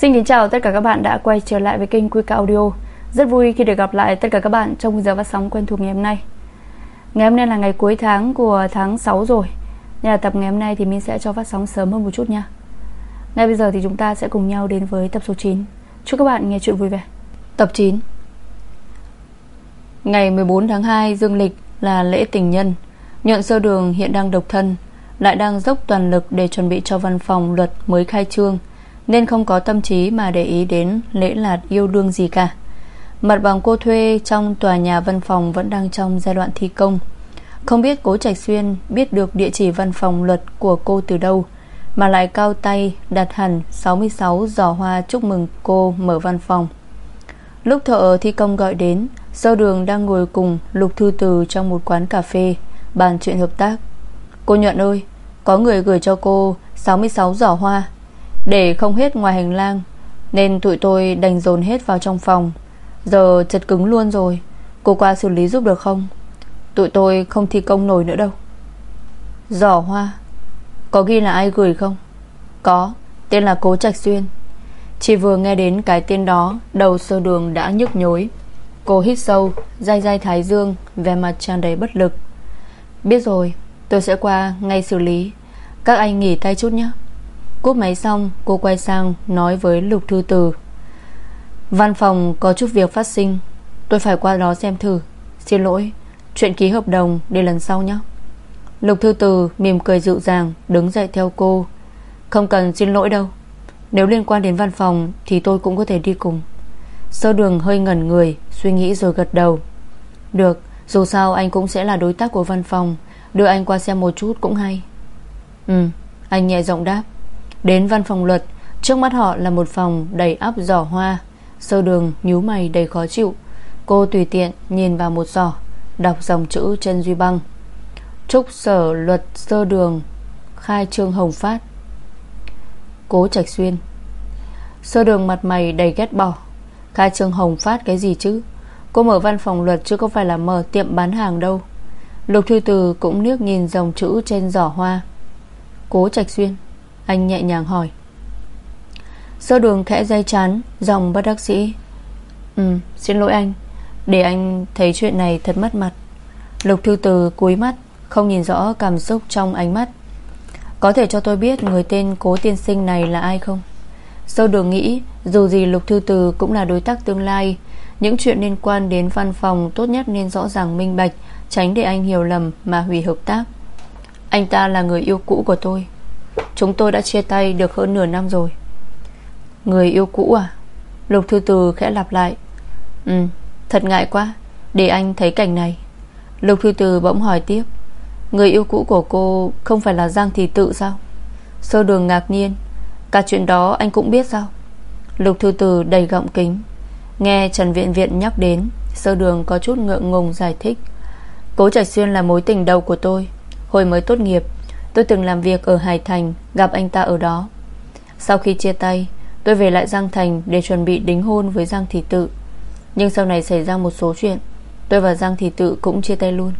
Xin kính chào tất cả các bạn đã quay trở lại với kênh Quy Audio. Rất vui khi được gặp lại tất cả các bạn trong giờ phát sóng quen thuộc ngày hôm nay. Ngày hôm nay là ngày cuối tháng của tháng 6 rồi. Nên là tập ngày hôm nay thì mình sẽ cho phát sóng sớm hơn một chút nha. Ngay bây giờ thì chúng ta sẽ cùng nhau đến với tập số 9 Chúc các bạn nghe chuyện vui vẻ. Tập 9 Ngày 14 tháng 2 dương lịch là lễ tình nhân Nhuận sơ đường hiện đang độc thân, Lại đang dốc toàn lực để chuẩn bị cho văn phòng luật mới khai trương. Nên không có tâm trí mà để ý đến lễ lạt yêu đương gì cả. Mặt bằng cô thuê trong tòa nhà văn phòng vẫn đang trong giai đoạn thi công. Không biết cố Trạch Xuyên biết được địa chỉ văn phòng luật của cô từ đâu, Mà lại cao tay đặt hẳn 66 giỏ hoa chúc mừng cô mở văn phòng. Lúc thợ thi công gọi đến Sơ đường đang ngồi cùng Lục Thư Từ trong một quán cà phê, Bàn chuyện hợp tác. Cô Nhuận ơi, Có người gửi cho cô 66 giỏ hoa để không hết ngoài hành lang, Nên tụi tôi đành dồn hết vào trong phòng. Giờ chật cứng luôn rồi, Cô qua xử lý giúp được không? Tụi tôi không thi công nổi nữa đâu. Giỏ hoa, Có ghi là ai gửi không? Có, Tên là Cố Trạch Xuyên. Chỉ vừa nghe đến cái tên đó, Đầu sơ đường đã nhức nhối. Cô hít sâu, Dai dai thái dương Về mặt tràn đầy bất lực. Biết rồi, Tôi sẽ qua ngay xử lý. Các anh nghỉ tay chút nhé. Cúp máy xong, cô quay sang Nói với Lục Thư Từ. Văn phòng có chút việc phát sinh. Tôi phải qua đó xem thử. Xin lỗi, Chuyện ký hợp đồng để lần sau nhé. Lục Thư Từ mỉm cười dịu dàng, Đứng dậy theo cô. Không cần xin lỗi đâu. Nếu liên quan đến văn phòng Thì tôi cũng có thể đi cùng. Sơ đường hơi ngẩn người, Suy nghĩ rồi gật đầu. Được, dù sao anh cũng sẽ là đối tác của văn phòng. Đưa anh qua xem một chút cũng hay. Ừ Anh nhẹ giọng đáp. Đến văn phòng luật. Trước mắt họ là một phòng đầy ắp giỏ hoa Sơ đường, nhíu mày, đầy khó chịu. Cô tùy tiện nhìn vào một giỏ, Đọc dòng chữ trên duy băng. Trúc sở luật sơ đường, Khai trương hồng phát. Cố trạch xuyên. Sơ đường mặt mày đầy ghét bỏ. Khai trương hồng phát cái gì chứ? Cô mở văn phòng luật chứ không phải là mở tiệm bán hàng đâu. Lục Thư Từ cũng liếc nhìn dòng chữ trên giỏ hoa. Cố Trạch Xuyên. Anh nhẹ nhàng hỏi. Sơ đường khẽ dây chán Dòng bất đắc sĩ Ừ xin lỗi anh, Để anh thấy chuyện này thật mất mặt. Lục Thư Từ cúi mắt, Không nhìn rõ cảm xúc trong ánh mắt. Có thể cho tôi biết Người tên cố tiên sinh này là ai không? Sơ đường nghĩ, Dù gì Lục Thư Từ cũng là đối tác tương lai, những chuyện liên quan đến văn phòng Tốt nhất nên rõ ràng minh bạch, Tránh để anh hiểu lầm mà hủy hợp tác. Anh ta là người yêu cũ của tôi. Chúng tôi đã chia tay được hơn nửa năm rồi. Người yêu cũ à? Lục Thư Từ khẽ lặp lại. Ừ thật ngại quá, Để anh thấy cảnh này. Lục Thư Từ bỗng hỏi tiếp. Người yêu cũ của cô không phải là Giang Thị Tự sao? Sơ đường ngạc nhiên. Cả chuyện đó anh cũng biết sao? Lục Thư Từ đầy gọng kính. Nghe Trần Viện Viện nhắc đến, Sơ đường có chút ngượng ngùng giải thích. Cố Trạch Xuyên là mối tình đầu của tôi, Hồi mới tốt nghiệp. Tôi từng làm việc ở Hải Thành, Gặp anh ta ở đó. Sau khi chia tay, Tôi về lại Giang Thành để chuẩn bị đính hôn với Giang Thị Tự. Nhưng sau này xảy ra một số chuyện, Tôi và Giang Thị Tự cũng chia tay luôn.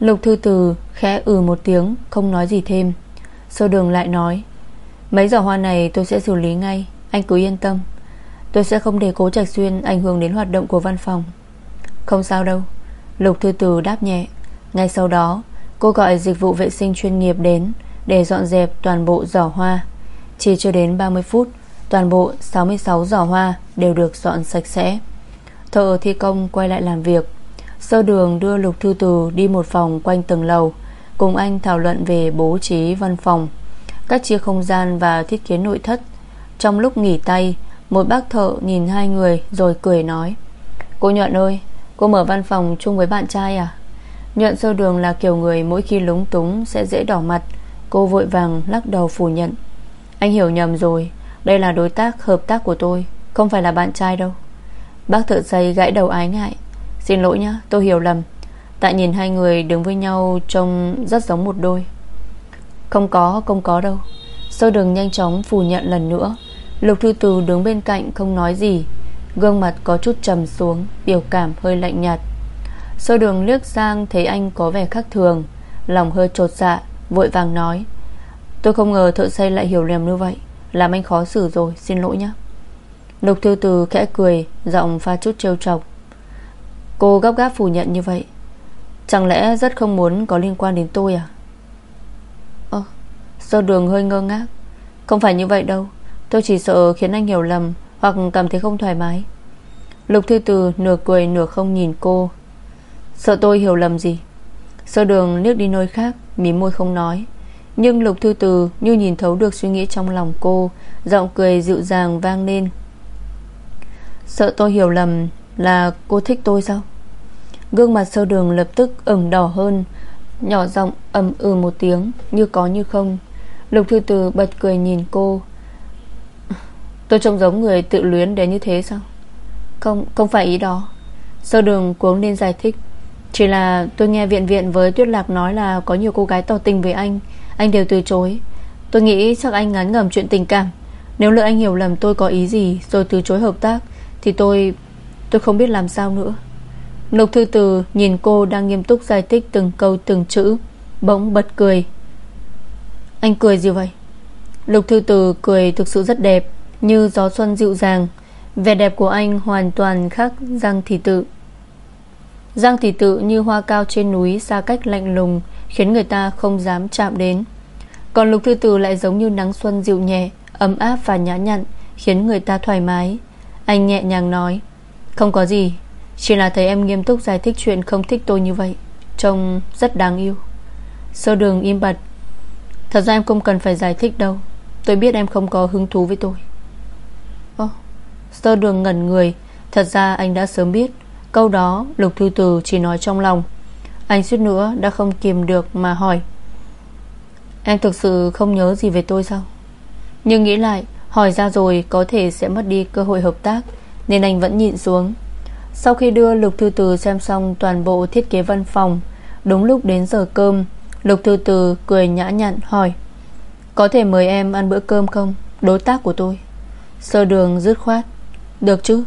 Lục Thư Từ khẽ ừ một tiếng, Không nói gì thêm. Sơ đường lại nói, Mấy giỏ hoa này tôi sẽ xử lý ngay, Anh cứ yên tâm. Tôi sẽ không để cố Trạch Xuyên ảnh hưởng đến hoạt động của văn phòng. Không sao đâu. Lục Thư Từ đáp nhẹ, Ngay sau đó cô gọi dịch vụ vệ sinh chuyên nghiệp đến Để dọn dẹp toàn bộ giỏ hoa. Chỉ chưa đến 30 phút, Toàn bộ 66 giỏ hoa Đều được dọn sạch sẽ. Thợ thi công quay lại làm việc. Sơ đường đưa Lục Thư Từ đi một phòng quanh tầng lầu, Cùng anh thảo luận về bố trí văn phòng Cách chia không gian và thiết kế nội thất. Trong lúc nghỉ tay, một bác thợ nhìn hai người Rồi cười nói, Cô Nhuận ơi, Cô mở văn phòng chung với bạn trai à? Nhuận sơ đường là kiểu người mỗi khi lúng túng Sẽ dễ đỏ mặt. Cô vội vàng lắc đầu phủ nhận. Anh hiểu nhầm rồi. Đây là đối tác, hợp tác của tôi. Không phải là bạn trai đâu. Bác thợ giày gãy đầu ái ngại. Xin lỗi nhá, tôi hiểu lầm. Tại nhìn hai người đứng với nhau Trông rất giống một đôi. Không có không có đâu. Sơ đường nhanh chóng phủ nhận lần nữa. Lục Thư Từ đứng bên cạnh không nói gì. Gương mặt có chút trầm xuống, Biểu cảm hơi lạnh nhạt. Sơ đường liếc sang thấy anh có vẻ khác thường. Lòng hơi trột dạ Vội vàng nói, Tôi không ngờ thợ xây lại hiểu lầm như vậy. Làm anh khó xử rồi, Xin lỗi nhé Lục thư từ khẽ cười, Giọng pha chút trêu chọc. Cô gấp gáp phủ nhận như vậy, Chẳng lẽ rất không muốn có liên quan đến tôi à? Ơ Sơ đường hơi ngơ ngác? Không phải như vậy đâu. Tôi chỉ sợ khiến anh hiểu lầm Hoặc cảm thấy không thoải mái. Lục thư từ nửa cười nửa không nhìn cô Sợ tôi hiểu lầm gì? Sơ đường liếc đi nơi khác Mím môi không nói. Nhưng lục thư từ như nhìn thấu được suy nghĩ trong lòng cô, Giọng cười dịu dàng vang lên. Sợ tôi hiểu lầm Là cô thích tôi sao? Gương mặt sơ đường lập tức ửng đỏ hơn, Nhỏ giọng ầm ừ một tiếng, Như có như không. Lục thư từ bật cười nhìn cô. Tôi trông giống người tự luyến đến như thế sao? Không không phải ý đó. Sơ đường cuống lên giải thích. Chỉ là tôi nghe viện viện với Tuyết Lạc nói là Có nhiều cô gái tỏ tình với anh. Anh đều từ chối. Tôi nghĩ chắc anh ngán ngầm chuyện tình cảm. Nếu lỡ anh hiểu lầm tôi có ý gì Rồi từ chối hợp tác, Thì tôi Tôi không biết làm sao nữa. Lục thư từ nhìn cô đang nghiêm túc giải thích từng câu từng chữ, Bỗng bật cười. Anh cười gì vậy? Lục thư từ cười thực sự rất đẹp, Như gió xuân dịu dàng. Vẻ đẹp của anh hoàn toàn khác Giang Thị Tự. Giang Thị Tự như hoa cao trên núi Xa cách lạnh lùng Khiến người ta không dám chạm đến. Còn Lục Thư Tử lại giống như nắng xuân dịu nhẹ Ấm áp và nhã nhặn Khiến người ta thoải mái. Anh nhẹ nhàng nói Không có gì Chỉ là thấy em nghiêm túc giải thích chuyện không thích tôi như vậy Trông rất đáng yêu. Sơ đường im bặt Thật ra em không cần phải giải thích đâu Tôi biết em không có hứng thú với tôi. Ồ, Sơ đường ngẩn người Thật ra anh đã sớm biết Câu đó, Lục Thư Từ chỉ nói trong lòng. Anh suýt nữa đã không kìm được mà hỏi. Em thực sự không nhớ gì về tôi sao? Nhưng nghĩ lại, Hỏi ra rồi có thể sẽ mất đi cơ hội hợp tác, Nên anh vẫn nhịn xuống. Sau khi đưa Lục Thư Từ xem xong Toàn bộ thiết kế văn phòng, Đúng lúc đến giờ cơm, Lục Thư Từ cười nhã nhặn hỏi, Có thể mời em ăn bữa cơm không? Đối tác của tôi. Sơ đường dứt khoát, Được chứ.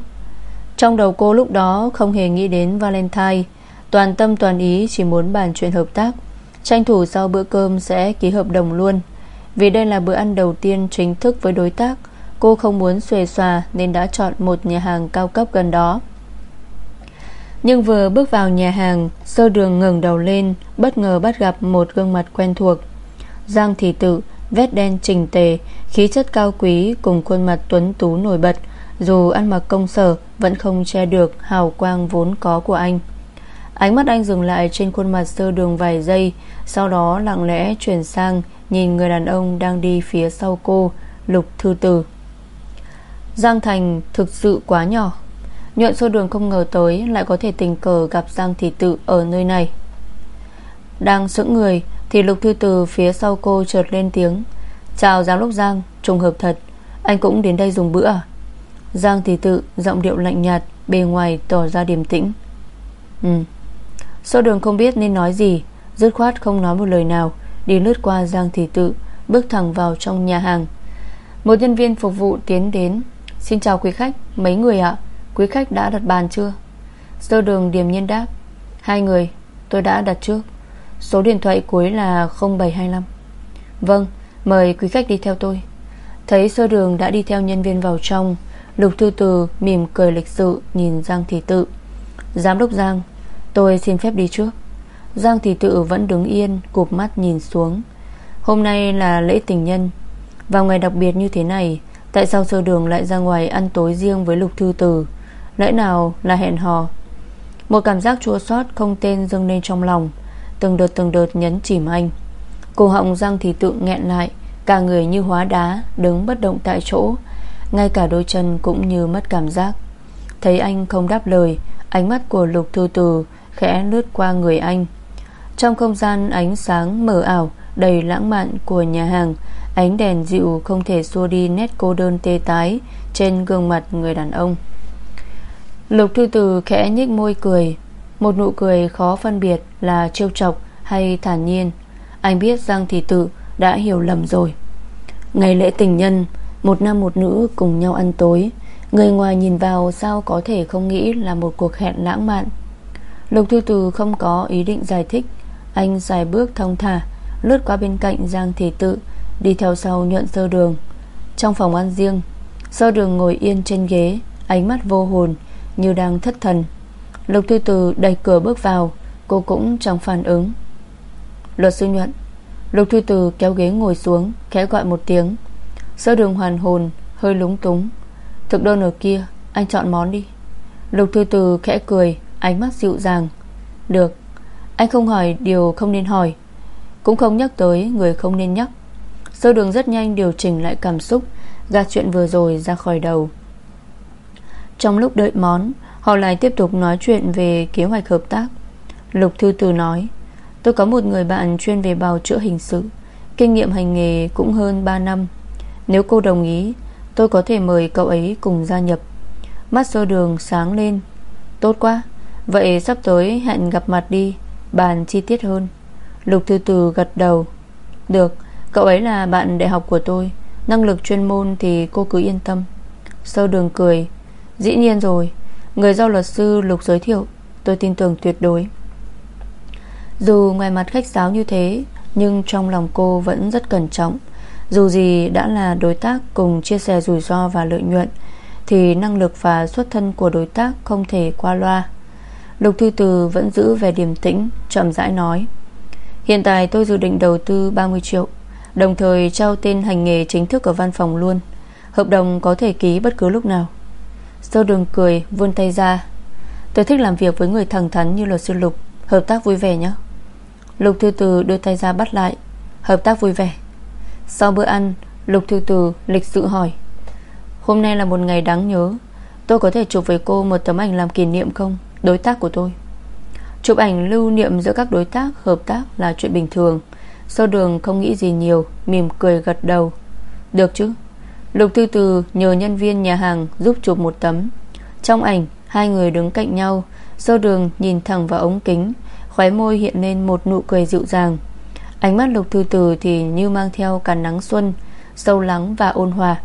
Trong đầu cô lúc đó không hề nghĩ đến Valentine. Toàn tâm toàn ý chỉ muốn bàn chuyện hợp tác. Tranh thủ sau bữa cơm sẽ ký hợp đồng luôn. Vì đây là bữa ăn đầu tiên chính thức với đối tác, Cô không muốn xuề xòa Nên đã chọn một nhà hàng cao cấp gần đó. Nhưng vừa bước vào nhà hàng, Sơ đường ngừng đầu lên, Bất ngờ bắt gặp một gương mặt quen thuộc. Giang Thị Tự, Vét đen trình tề, Khí chất cao quý cùng khuôn mặt tuấn tú nổi bật dù ăn mặc công sở, Vẫn không che được hào quang vốn có của anh. Ánh mắt anh dừng lại trên khuôn mặt sơ đường vài giây, Sau đó lặng lẽ chuyển sang Nhìn người đàn ông đang đi phía sau cô, Lục Thư Tử. Giang Thành thực sự quá nhỏ. Nhuận sơ đường không ngờ tới Lại có thể tình cờ gặp Giang Thị Tự Ở nơi này. Đang sững người Thì Lục Thư Tử phía sau cô chợt lên tiếng. Chào giám đốc Giang, Trùng hợp thật. Anh cũng đến đây dùng bữa à? Giang Thị Tự giọng điệu lạnh nhạt Bề ngoài tỏ ra điềm tĩnh. Ừ. Sau đường không biết nên nói gì Dứt khoát không nói một lời nào Đi lướt qua Giang Thị Tự Bước thẳng vào trong nhà hàng. Một nhân viên phục vụ tiến đến. Xin chào quý khách, mấy người ạ? Quý khách đã đặt bàn chưa? Sơ đường điềm nhiên đáp. Hai người, tôi đã đặt trước. Số điện thoại cuối là 0725 Vâng, mời quý khách đi theo tôi. Thấy sơ đường đã đi theo nhân viên vào trong Lục Thư Từ mỉm cười lịch sự Nhìn Giang Thị Tự. Giám đốc Giang, Tôi xin phép đi trước. Giang Thị Tự vẫn đứng yên, Cụp mắt nhìn xuống. Hôm nay là lễ tình nhân. Vào ngày đặc biệt như thế này, Tại sao sơ đường lại ra ngoài ăn tối riêng với Lục Thư từ? Lẽ nào là hẹn hò? Một cảm giác chua xót không tên dâng lên trong lòng. Từng đợt từng đợt nhấn chìm anh. Cổ họng Giang Thị Tự nghẹn lại, Cả người như hóa đá, Đứng bất động tại chỗ. Ngay cả đôi chân cũng như mất cảm giác. Thấy anh không đáp lời, Ánh mắt của Lục Thư Từ Khẽ lướt qua người anh. Trong không gian ánh sáng mờ ảo, Đầy lãng mạn của nhà hàng, Ánh đèn dịu không thể xua đi Nét cô đơn tê tái Trên gương mặt người đàn ông. Lục thư từ khẽ nhích môi cười, Một nụ cười khó phân biệt Là trêu chọc hay thản nhiên. Anh biết Giang Thị Tự đã hiểu lầm rồi. Ngày lễ tình nhân một nam một nữ cùng nhau ăn tối. Người ngoài nhìn vào sao có thể không nghĩ Là một cuộc hẹn lãng mạn. Lục Thư Từ không có ý định giải thích. Anh dài bước thông thả, Lướt qua bên cạnh Giang Thị Tự, Đi theo sau nhuận sơ đường. Trong phòng ăn riêng, Sơ đường ngồi yên trên ghế, Ánh mắt vô hồn như đang thất thần. Lục Thư Từ đẩy cửa bước vào, Cô cũng chẳng phản ứng. Luật sư nhuận. Lục Thư Từ kéo ghế ngồi xuống, Khẽ gọi một tiếng. Sơ đường hoàn hồn, hơi lúng túng. Thực đơn ở kia, anh chọn món đi. Lục Thư Từ khẽ cười, Ánh mắt dịu dàng. Được, Anh không hỏi điều không nên hỏi. Cũng không nhắc tới người không nên nhắc. Sơ đường rất nhanh điều chỉnh lại cảm xúc, Gạt chuyện vừa rồi ra khỏi đầu. Trong lúc đợi món, Họ lại tiếp tục nói chuyện về kế hoạch hợp tác. Lục Thư Từ nói, Tôi có một người bạn chuyên về bào chữa hình sự. Kinh nghiệm hành nghề cũng hơn 3 năm. Nếu cô đồng ý, Tôi có thể mời cậu ấy cùng gia nhập. Mắt sơ đường sáng lên. Tốt quá. Vậy sắp tới hẹn gặp mặt đi. Bàn chi tiết hơn. Lục Thư Từ gật đầu. Được, Cậu ấy là bạn đại học của tôi. Năng lực chuyên môn thì cô cứ yên tâm. Sơ đường cười. Dĩ nhiên rồi. Người do luật sư Lục giới thiệu, Tôi tin tưởng tuyệt đối. Dù ngoài mặt khách sáo như thế, Nhưng trong lòng cô vẫn rất cẩn trọng. Dù gì đã là đối tác Cùng chia sẻ rủi ro và lợi nhuận, Thì năng lực và xuất thân của đối tác Không thể qua loa. Lục Thư Từ vẫn giữ về điềm tĩnh, chậm rãi nói, Hiện tại tôi dự định đầu tư 30 triệu, Đồng thời trao tên hành nghề chính thức ở văn phòng luôn. Hợp đồng có thể ký bất cứ lúc nào. Sơ đường cười, vươn tay ra. Tôi thích làm việc với người thẳng thắn như luật sư Lục, Hợp tác vui vẻ nhé. Lục Thư Từ đưa tay ra bắt lại. Hợp tác vui vẻ. Sau bữa ăn, Lục Thư Từ lịch sự hỏi, Hôm nay là một ngày đáng nhớ, Tôi có thể chụp với cô một tấm ảnh làm kỷ niệm không? Đối tác của tôi. Chụp ảnh lưu niệm giữa các đối tác, Hợp tác là chuyện bình thường. Sơ đường không nghĩ gì nhiều, Mỉm cười gật đầu. Được chứ. Lục Thư Từ nhờ nhân viên nhà hàng giúp chụp một tấm. Trong ảnh, Hai người đứng cạnh nhau. Sơ đường nhìn thẳng vào ống kính, Khóe môi hiện lên một nụ cười dịu dàng. Ánh mắt Lục Thư Từ thì như mang theo cả nắng xuân, Sâu lắng và ôn hòa.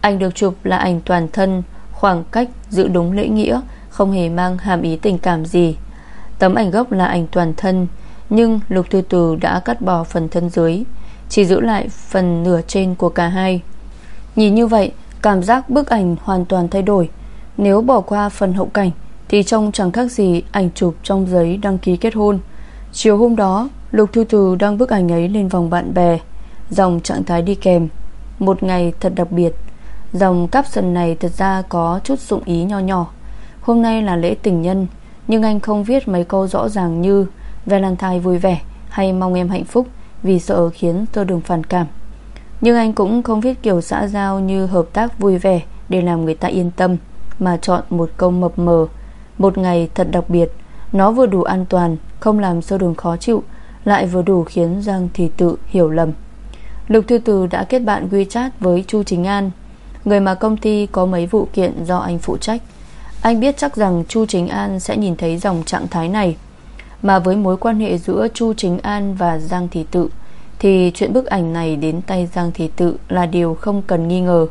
Ảnh được chụp là ảnh toàn thân, Khoảng cách giữ đúng lễ nghĩa, Không hề mang hàm ý tình cảm gì. Tấm ảnh gốc là ảnh toàn thân, Nhưng Lục Thư Từ đã cắt bỏ phần thân dưới, Chỉ giữ lại phần nửa trên của cả hai. Nhìn như vậy, Cảm giác bức ảnh hoàn toàn thay đổi. Nếu bỏ qua phần hậu cảnh, Thì trông chẳng khác gì ảnh chụp trong giấy đăng ký kết hôn. Chiều hôm đó, Lục thu Từ đăng bức ảnh ấy lên vòng bạn bè, Dòng trạng thái đi kèm. Một ngày thật đặc biệt, Dòng caption này thật ra có chút dụng ý nho nhỏ. Hôm nay là lễ tình nhân, Nhưng anh không viết mấy câu rõ ràng như Valentine vui vẻ Hay mong em hạnh phúc Vì sợ khiến tôi đường phản cảm. Nhưng anh cũng không viết kiểu xã giao như hợp tác vui vẻ Để làm người ta yên tâm, Mà chọn một câu mập mờ. Một ngày thật đặc biệt nó vừa đủ an toàn, Không làm sơ đường khó chịu, Lại vừa đủ khiến Giang Thị Tự hiểu lầm. Lục Thư Từ đã kết bạn WeChat với Chu Chính An, Người mà công ty có mấy vụ kiện do anh phụ trách. Anh biết chắc rằng Chu Chính An sẽ nhìn thấy dòng trạng thái này. Mà với mối quan hệ giữa Chu Chính An và Giang Thị Tự, Thì chuyện bức ảnh này đến tay Giang Thị Tự là điều không cần nghi ngờ.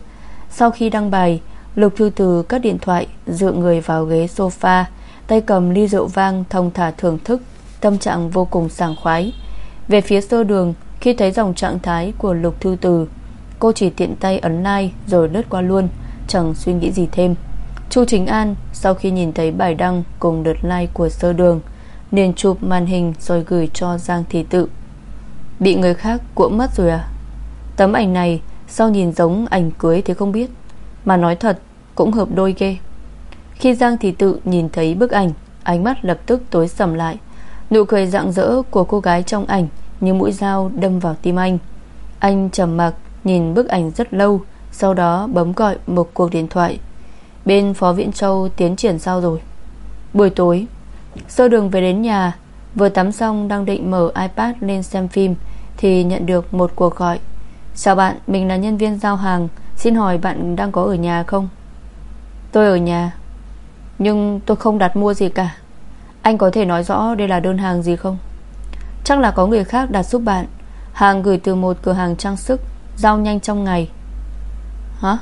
Sau khi đăng bài, Lục Thư Từ cất điện thoại Dựa người vào ghế sofa. Tay cầm ly rượu vang thông thả thưởng thức, Tâm trạng vô cùng sảng khoái. Về phía sơ đường, Khi thấy dòng trạng thái của Lục Thư Từ, Cô chỉ tiện tay ấn like Rồi lướt qua luôn, Chẳng suy nghĩ gì thêm. Chu Chính An, sau khi nhìn thấy bài đăng Cùng đợt like của sơ đường, liền chụp màn hình rồi gửi cho Giang Thị Tự. Bị người khác cuộn mất rồi à? Tấm ảnh này, Sao nhìn giống ảnh cưới thì không biết. Mà nói thật, cũng hợp đôi ghê. Khi Giang Thị Tự nhìn thấy bức ảnh Ánh mắt lập tức tối sầm lại. Nụ cười rạng rỡ của cô gái trong ảnh Như mũi dao đâm vào tim anh. Anh trầm mặc Nhìn bức ảnh rất lâu Sau đó bấm gọi một cuộc điện thoại. Bên Phó Viễn Châu tiến triển sao rồi? Buổi tối Sơ đường về đến nhà Vừa tắm xong đang định mở iPad lên xem phim Thì nhận được một cuộc gọi. Chào bạn, mình là nhân viên giao hàng Xin hỏi bạn đang có ở nhà không? Tôi ở nhà. Nhưng tôi không đặt mua gì cả. Anh có thể nói rõ đây là đơn hàng gì không? Chắc là có người khác đặt giúp bạn. Hàng gửi từ một cửa hàng trang sức, Giao nhanh trong ngày. Hả?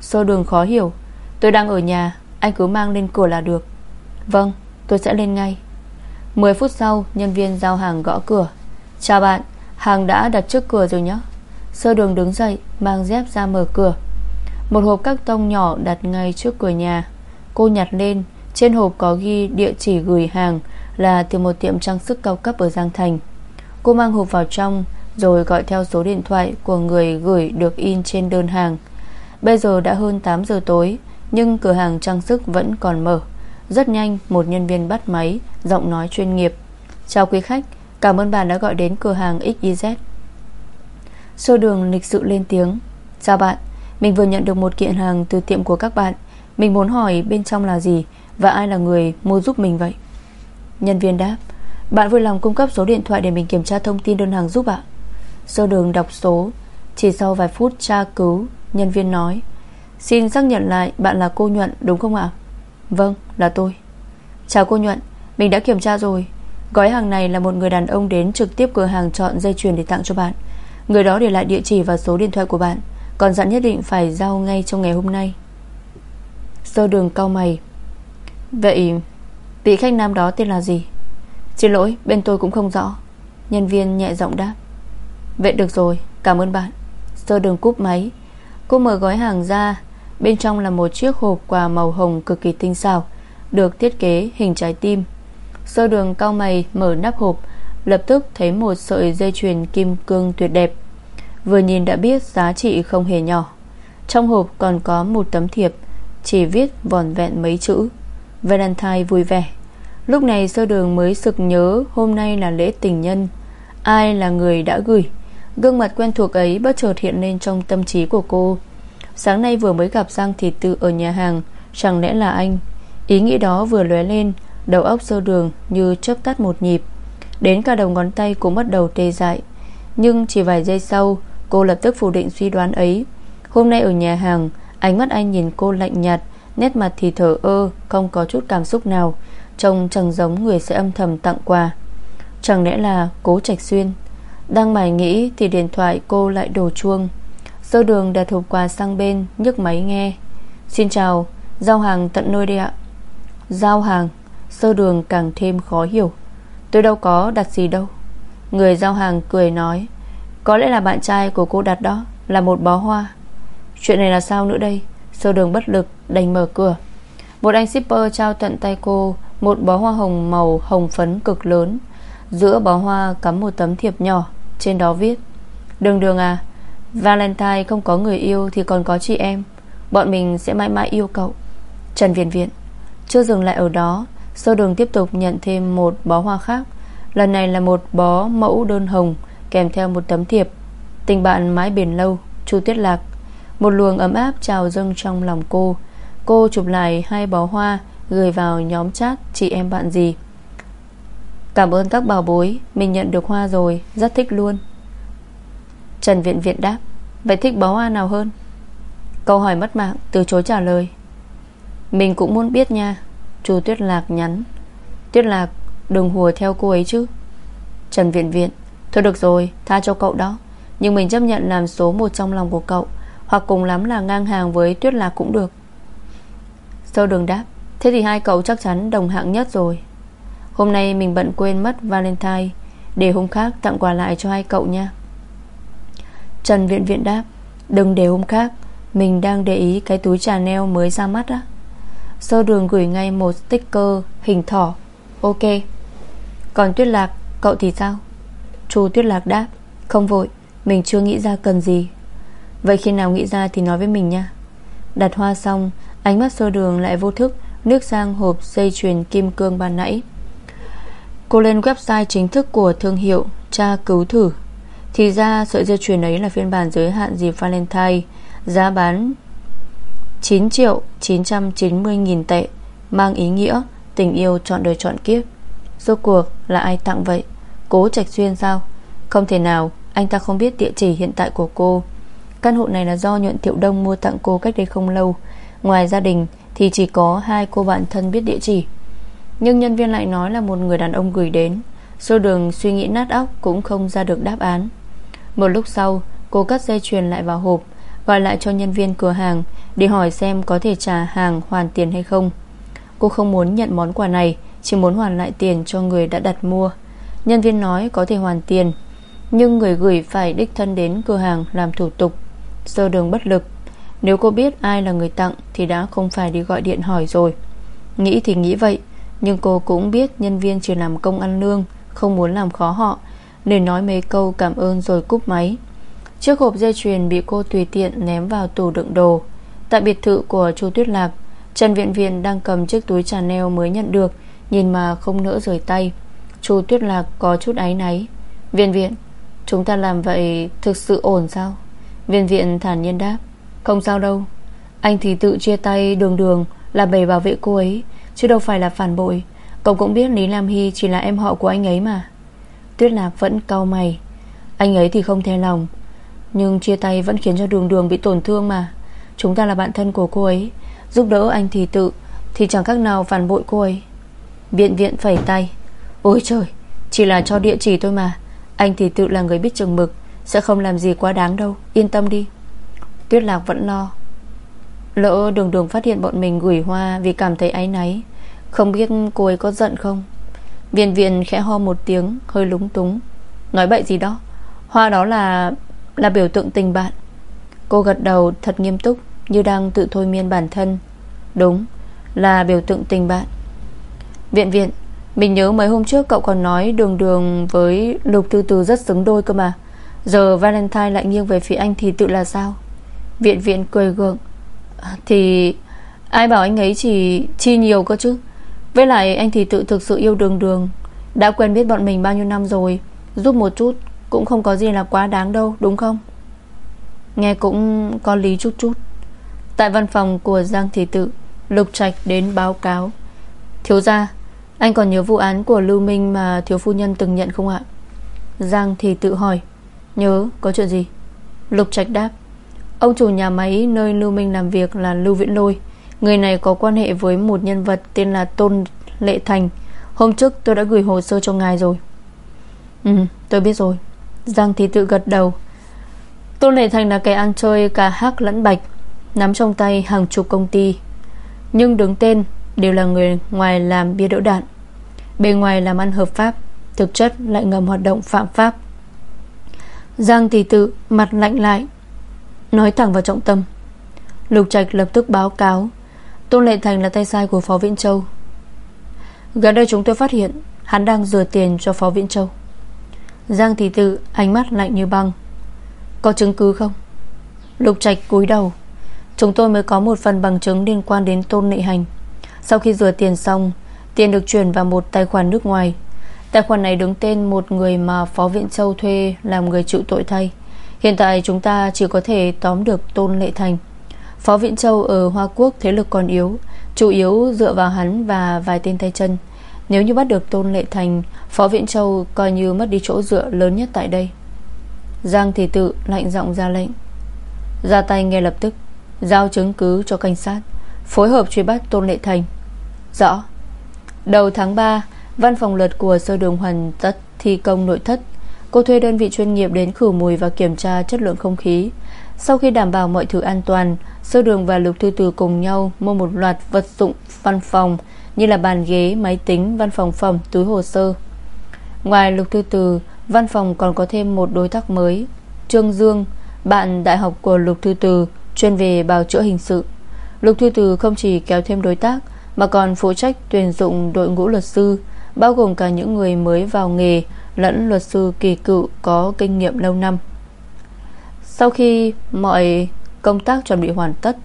Sơ đường khó hiểu. Tôi đang ở nhà, Anh cứ mang lên cửa là được. Vâng tôi sẽ lên ngay. 10 phút sau, nhân viên giao hàng gõ cửa. Chào bạn, Hàng đã đặt trước cửa rồi nhé. Sơ đường đứng dậy, Mang dép ra mở cửa. Một hộp các tông nhỏ đặt ngay trước cửa nhà. Cô nhặt lên. Trên hộp có ghi địa chỉ gửi hàng Là từ một tiệm trang sức cao cấp ở Giang Thành. Cô mang hộp vào trong, Rồi gọi theo số điện thoại Của người gửi được in trên đơn hàng. Bây giờ đã hơn 8 giờ tối, Nhưng cửa hàng trang sức vẫn còn mở. Rất nhanh, một nhân viên bắt máy, Giọng nói chuyên nghiệp. Chào quý khách, Cảm ơn bạn đã gọi đến cửa hàng XYZ Sơ đường lịch sự lên tiếng. Chào bạn, Mình vừa nhận được một kiện hàng từ tiệm của các bạn. Mình muốn hỏi bên trong là gì Và ai là người mua giúp mình vậy? Nhân viên đáp, Bạn vui lòng cung cấp số điện thoại để mình kiểm tra thông tin đơn hàng giúp ạ. Sơ đường đọc số, Chỉ sau vài phút tra cứu, Nhân viên nói, Xin xác nhận lại bạn là cô Nhuận, đúng không ạ? Vâng là tôi. Chào cô Nhuận, Mình đã kiểm tra rồi. Gói hàng này là một người đàn ông đến trực tiếp cửa hàng chọn dây chuyền để tặng cho bạn. Người đó để lại địa chỉ và số điện thoại của bạn. Còn dặn nhất định phải giao ngay trong ngày hôm nay. Sơ đường cao mày. Vậy Vị khách nam đó tên là gì? Xin lỗi, bên tôi cũng không rõ. Nhân viên nhẹ giọng đáp. Vậy được rồi, cảm ơn bạn. Sơ đường cúp máy. Cô mở gói hàng ra. Bên trong là một chiếc hộp quà màu hồng cực kỳ tinh xảo, Được thiết kế hình trái tim. Sơ đường cao mày mở nắp hộp, Lập tức thấy một sợi dây chuyền kim cương tuyệt đẹp. Vừa nhìn đã biết giá trị không hề nhỏ. Trong hộp còn có một tấm thiệp. Chỉ viết vòn vẹn mấy chữ. Valentine vui vẻ. Lúc này sơ đường mới sực nhớ Hôm nay là lễ tình nhân. Ai là người đã gửi? Gương mặt quen thuộc ấy bất chợt hiện lên trong tâm trí của cô. Sáng nay vừa mới gặp Giang Thị Tự ở nhà hàng, Chẳng lẽ là anh? Ý nghĩ đó vừa lóe lên, Đầu óc sơ đường như chớp tắt một nhịp. Đến cả đầu ngón tay cũng bắt đầu tê dại. Nhưng chỉ vài giây sau, Cô lập tức phủ định suy đoán ấy. Hôm nay ở nhà hàng Ánh mắt anh nhìn cô lạnh nhạt, Nét mặt thì thở ơ, Không có chút cảm xúc nào. Trông chẳng giống người sẽ âm thầm tặng quà. Chẳng lẽ là cố trạch xuyên? Đang mải nghĩ thì điện thoại cô lại đổ chuông. Sơ đường đặt hộp quà sang bên, nhấc máy nghe. Xin chào, Giao hàng tận nơi đây ạ. Giao hàng, Sơ đường càng thêm khó hiểu. Tôi đâu có đặt gì đâu. Người giao hàng cười nói, Có lẽ là bạn trai của cô đặt đó, Là một bó hoa. Chuyện này là sao nữa đây? Sơ đường bất lực, đành mở cửa. Một anh shipper trao tận tay cô Một bó hoa hồng màu hồng phấn cực lớn. Giữa bó hoa cắm một tấm thiệp nhỏ, Trên đó viết, Đường đường à Valentine không có người yêu thì còn có chị em. Bọn mình sẽ mãi mãi yêu cậu. Trần Viện Viện Chưa dừng lại ở đó, Sơ đường tiếp tục nhận thêm một bó hoa khác. Lần này là một bó mẫu đơn hồng, Kèm theo một tấm thiệp. Tình bạn mãi bền lâu. Chu Tiết Lạc một luồng ấm áp trào dâng trong lòng cô. Cô chụp lại hai bó hoa, Gửi vào nhóm chat, chị em bạn gì? Cảm ơn các bảo bối, Mình nhận được hoa rồi, Rất thích luôn. Trần Viện Viện đáp, Vậy thích bó hoa nào hơn? Câu hỏi mất mạng, từ chối trả lời. Mình cũng muốn biết nha, Chu Tuyết Lạc nhắn. Tuyết Lạc, đừng hùa theo cô ấy chứ. Trần Viện Viện, Thôi được rồi, tha cho cậu đó, Nhưng mình chấp nhận làm số một trong lòng của cậu. Hoặc cùng lắm là ngang hàng với Tuyết Lạc cũng được. Sâu đường đáp, Thế thì hai cậu chắc chắn đồng hạng nhất rồi. Hôm nay mình bận quên mất Valentine, Để hôm khác tặng quà lại cho hai cậu nha. Trần Viện Viện đáp, Đừng để hôm khác, Mình đang để ý cái túi trà neo mới ra mắt á. Sơ đường gửi ngay một sticker Hình thỏ, Ok. Còn Tuyết Lạc, cậu thì sao? Chu Tuyết Lạc đáp, Không vội, mình chưa nghĩ ra cần gì. Vậy khi nào nghĩ ra thì nói với mình nha. Đặt hoa xong, Ánh mắt sơ đường lại vô thức, Nước sang hộp dây chuyền kim cương ban nãy. Cô lên website chính thức của thương hiệu, Tra cứu thử. Thì ra, sợi dây chuyền ấy là phiên bản giới hạn dịp Valentine, Giá bán 9 triệu 990 nghìn tệ, Mang ý nghĩa, tình yêu chọn đời chọn kiếp. Rốt cuộc là ai tặng vậy? Cố Trạch Xuyên sao? Không thể nào, anh ta không biết địa chỉ hiện tại của cô. Căn hộ này là do nhuận Thiệu Đông mua tặng cô cách đây không lâu. Ngoài gia đình thì chỉ có hai cô bạn thân biết địa chỉ. Nhưng nhân viên lại nói là một người đàn ông gửi đến. Sô đường suy nghĩ nát óc cũng không ra được đáp án. Một lúc sau, Cô cắt dây chuyền lại vào hộp, Gọi lại cho nhân viên cửa hàng Để hỏi xem có thể trả hàng hoàn tiền hay không. Cô không muốn nhận món quà này, Chỉ muốn hoàn lại tiền cho người đã đặt mua. Nhân viên nói có thể hoàn tiền, Nhưng người gửi phải đích thân đến cửa hàng Làm thủ tục. Sơ đường bất lực. Nếu cô biết ai là người tặng Thì đã không phải đi gọi điện hỏi rồi. Nghĩ thì nghĩ vậy, Nhưng cô cũng biết nhân viên chỉ làm công ăn lương, Không muốn làm khó họ, Nên nói mấy câu cảm ơn rồi cúp máy. Chiếc hộp dây chuyền bị cô tùy tiện ném vào tủ đựng đồ. Tại biệt thự của chu Tuyết Lạc, Trần Viện Viện đang cầm chiếc túi Chanel mới nhận được, Nhìn mà không nỡ rời tay. Chu Tuyết Lạc có chút áy náy. Viện Viện, Chúng ta làm vậy thực sự ổn sao? Viên Viện thản nhiên đáp, Không sao đâu. Anh thì tự chia tay đường đường Là bầy bảo vệ cô ấy, Chứ đâu phải là phản bội. Cậu cũng biết Lý Lam Hy chỉ là em họ của anh ấy mà. Tuyết Lạc vẫn cau mày, Anh ấy thì không thèm lòng, Nhưng chia tay vẫn khiến cho đường đường bị tổn thương mà. Chúng ta là bạn thân của cô ấy, Giúp đỡ anh thì tự, Thì chẳng khác nào phản bội cô ấy. Viện viện phẩy tay, Ôi trời, Chỉ là cho địa chỉ thôi mà. Anh thì tự là người biết chừng mực. Sẽ không làm gì quá đáng đâu, Yên tâm đi. Tuyết lạc vẫn lo. Lỡ đường đường phát hiện bọn mình gửi hoa Vì cảm thấy áy náy, Không biết cô ấy có giận không? Viện viện khẽ ho một tiếng, Hơi lúng túng. Nói bậy gì đó? Hoa đó là là biểu tượng tình bạn. Cô gật đầu thật nghiêm túc, Như đang tự thôi miên bản thân. Đúng, là biểu tượng tình bạn. Viện viện, Mình nhớ mấy hôm trước cậu còn nói Đường đường với Lục thư Từ rất xứng đôi cơ mà. Giờ Valentine lại nghiêng về phía anh Thì tự là sao? Viện viện cười gượng. À, thì ai bảo anh ấy chỉ chi nhiều cơ chứ? Với lại anh thì tự thực sự yêu đường đường. Đã quen biết bọn mình bao nhiêu năm rồi, Giúp một chút Cũng không có gì là quá đáng đâu, đúng không? Nghe cũng có lý chút chút. Tại văn phòng của Giang Thị Tự, Lục Trạch đến báo cáo. Thiếu gia, Anh còn nhớ vụ án của Lưu Minh Mà thiếu phu nhân từng nhận không ạ? Giang Thị Tự hỏi. Nhớ, có chuyện gì? Lục Trạch đáp. Ông chủ nhà máy nơi Lưu Minh làm việc là Lưu Viễn Lôi. Người này có quan hệ với một nhân vật Tên là Tôn Lệ Thành. Hôm trước tôi đã gửi hồ sơ cho ngài rồi. Ừ tôi biết rồi. Giang Thị Tự gật đầu. Tôn Lệ Thành là kẻ ăn chơi cả hắc lẫn bạch, Nắm trong tay hàng chục công ty. Nhưng đứng tên Đều là người ngoài làm bia đỡ đạn. Bề ngoài làm ăn hợp pháp, Thực chất lại ngầm hoạt động phạm pháp. Giang thì tự Mặt lạnh lại, Nói thẳng vào trọng tâm. Lục Trạch lập tức báo cáo, Tôn Lệ Thành là tay sai của Phó Viễn Châu. Gần đây chúng tôi phát hiện, Hắn đang rửa tiền cho Phó Viễn Châu. Giang thì tự Ánh mắt lạnh như băng. Có chứng cứ không? Lục Trạch cúi đầu. Chúng tôi mới có một phần bằng chứng liên quan đến tôn lệ hành. Sau khi rửa tiền xong, Tiền được chuyển vào một tài khoản nước ngoài. Tài khoản này đứng tên một người mà Phó Viện Châu thuê Làm người chịu tội thay. Hiện tại chúng ta chỉ có thể tóm được Tôn Lệ Thành. Phó Viện Châu ở Hoa Quốc thế lực còn yếu, Chủ yếu dựa vào hắn và vài tên tay chân. Nếu như bắt được Tôn Lệ Thành, Phó Viện Châu coi như mất đi chỗ dựa lớn nhất tại đây. Giang thị tự lạnh giọng ra lệnh. Ra tay ngay lập tức, Giao chứng cứ cho cảnh sát, Phối hợp truy bắt Tôn Lệ Thành. Rõ. Đầu tháng 3 Văn phòng luật của sơ đường hoàn tất thi công nội thất Cô thuê đơn vị chuyên nghiệp đến khử mùi và kiểm tra chất lượng không khí. Sau khi đảm bảo mọi thứ an toàn Sơ đường và Lục Thư Từ cùng nhau Mua một loạt vật dụng văn phòng Như là bàn ghế, máy tính, văn phòng phẩm, túi hồ sơ. Ngoài Lục Thư Từ Văn phòng còn có thêm một đối tác mới Trương Dương Bạn đại học của Lục Thư Từ Chuyên về bào chữa hình sự. Lục Thư Từ không chỉ kéo thêm đối tác Mà còn phụ trách tuyển dụng đội ngũ luật sư Bao gồm cả những người mới vào nghề Lẫn luật sư kỳ cựu Có kinh nghiệm lâu năm. Sau khi mọi công tác chuẩn bị hoàn tất,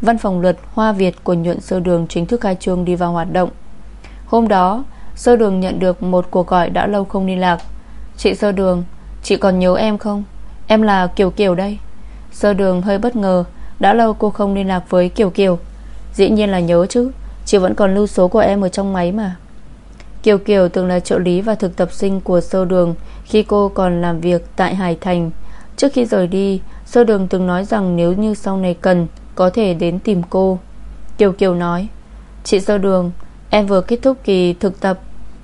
Văn phòng luật Hoa Việt của nhuận sơ đường Chính thức khai trương đi vào hoạt động. Hôm đó, Sơ đường nhận được một cuộc gọi đã lâu không liên lạc. Chị Sơ Đường, Chị còn nhớ em không? Em là Kiều Kiều đây. Sơ Đường hơi bất ngờ, Đã lâu cô không liên lạc với Kiều Kiều. Dĩ nhiên là nhớ chứ, Chị vẫn còn lưu số của em ở trong máy mà. Kiều Kiều từng là trợ lý và thực tập sinh của Sơ Đường Khi cô còn làm việc tại Hải Thành. Trước khi rời đi, Sơ Đường từng nói rằng nếu như sau này cần, Có thể đến tìm cô. Kiều Kiều nói, Chị Sơ Đường, Em vừa kết thúc kỳ thực tập,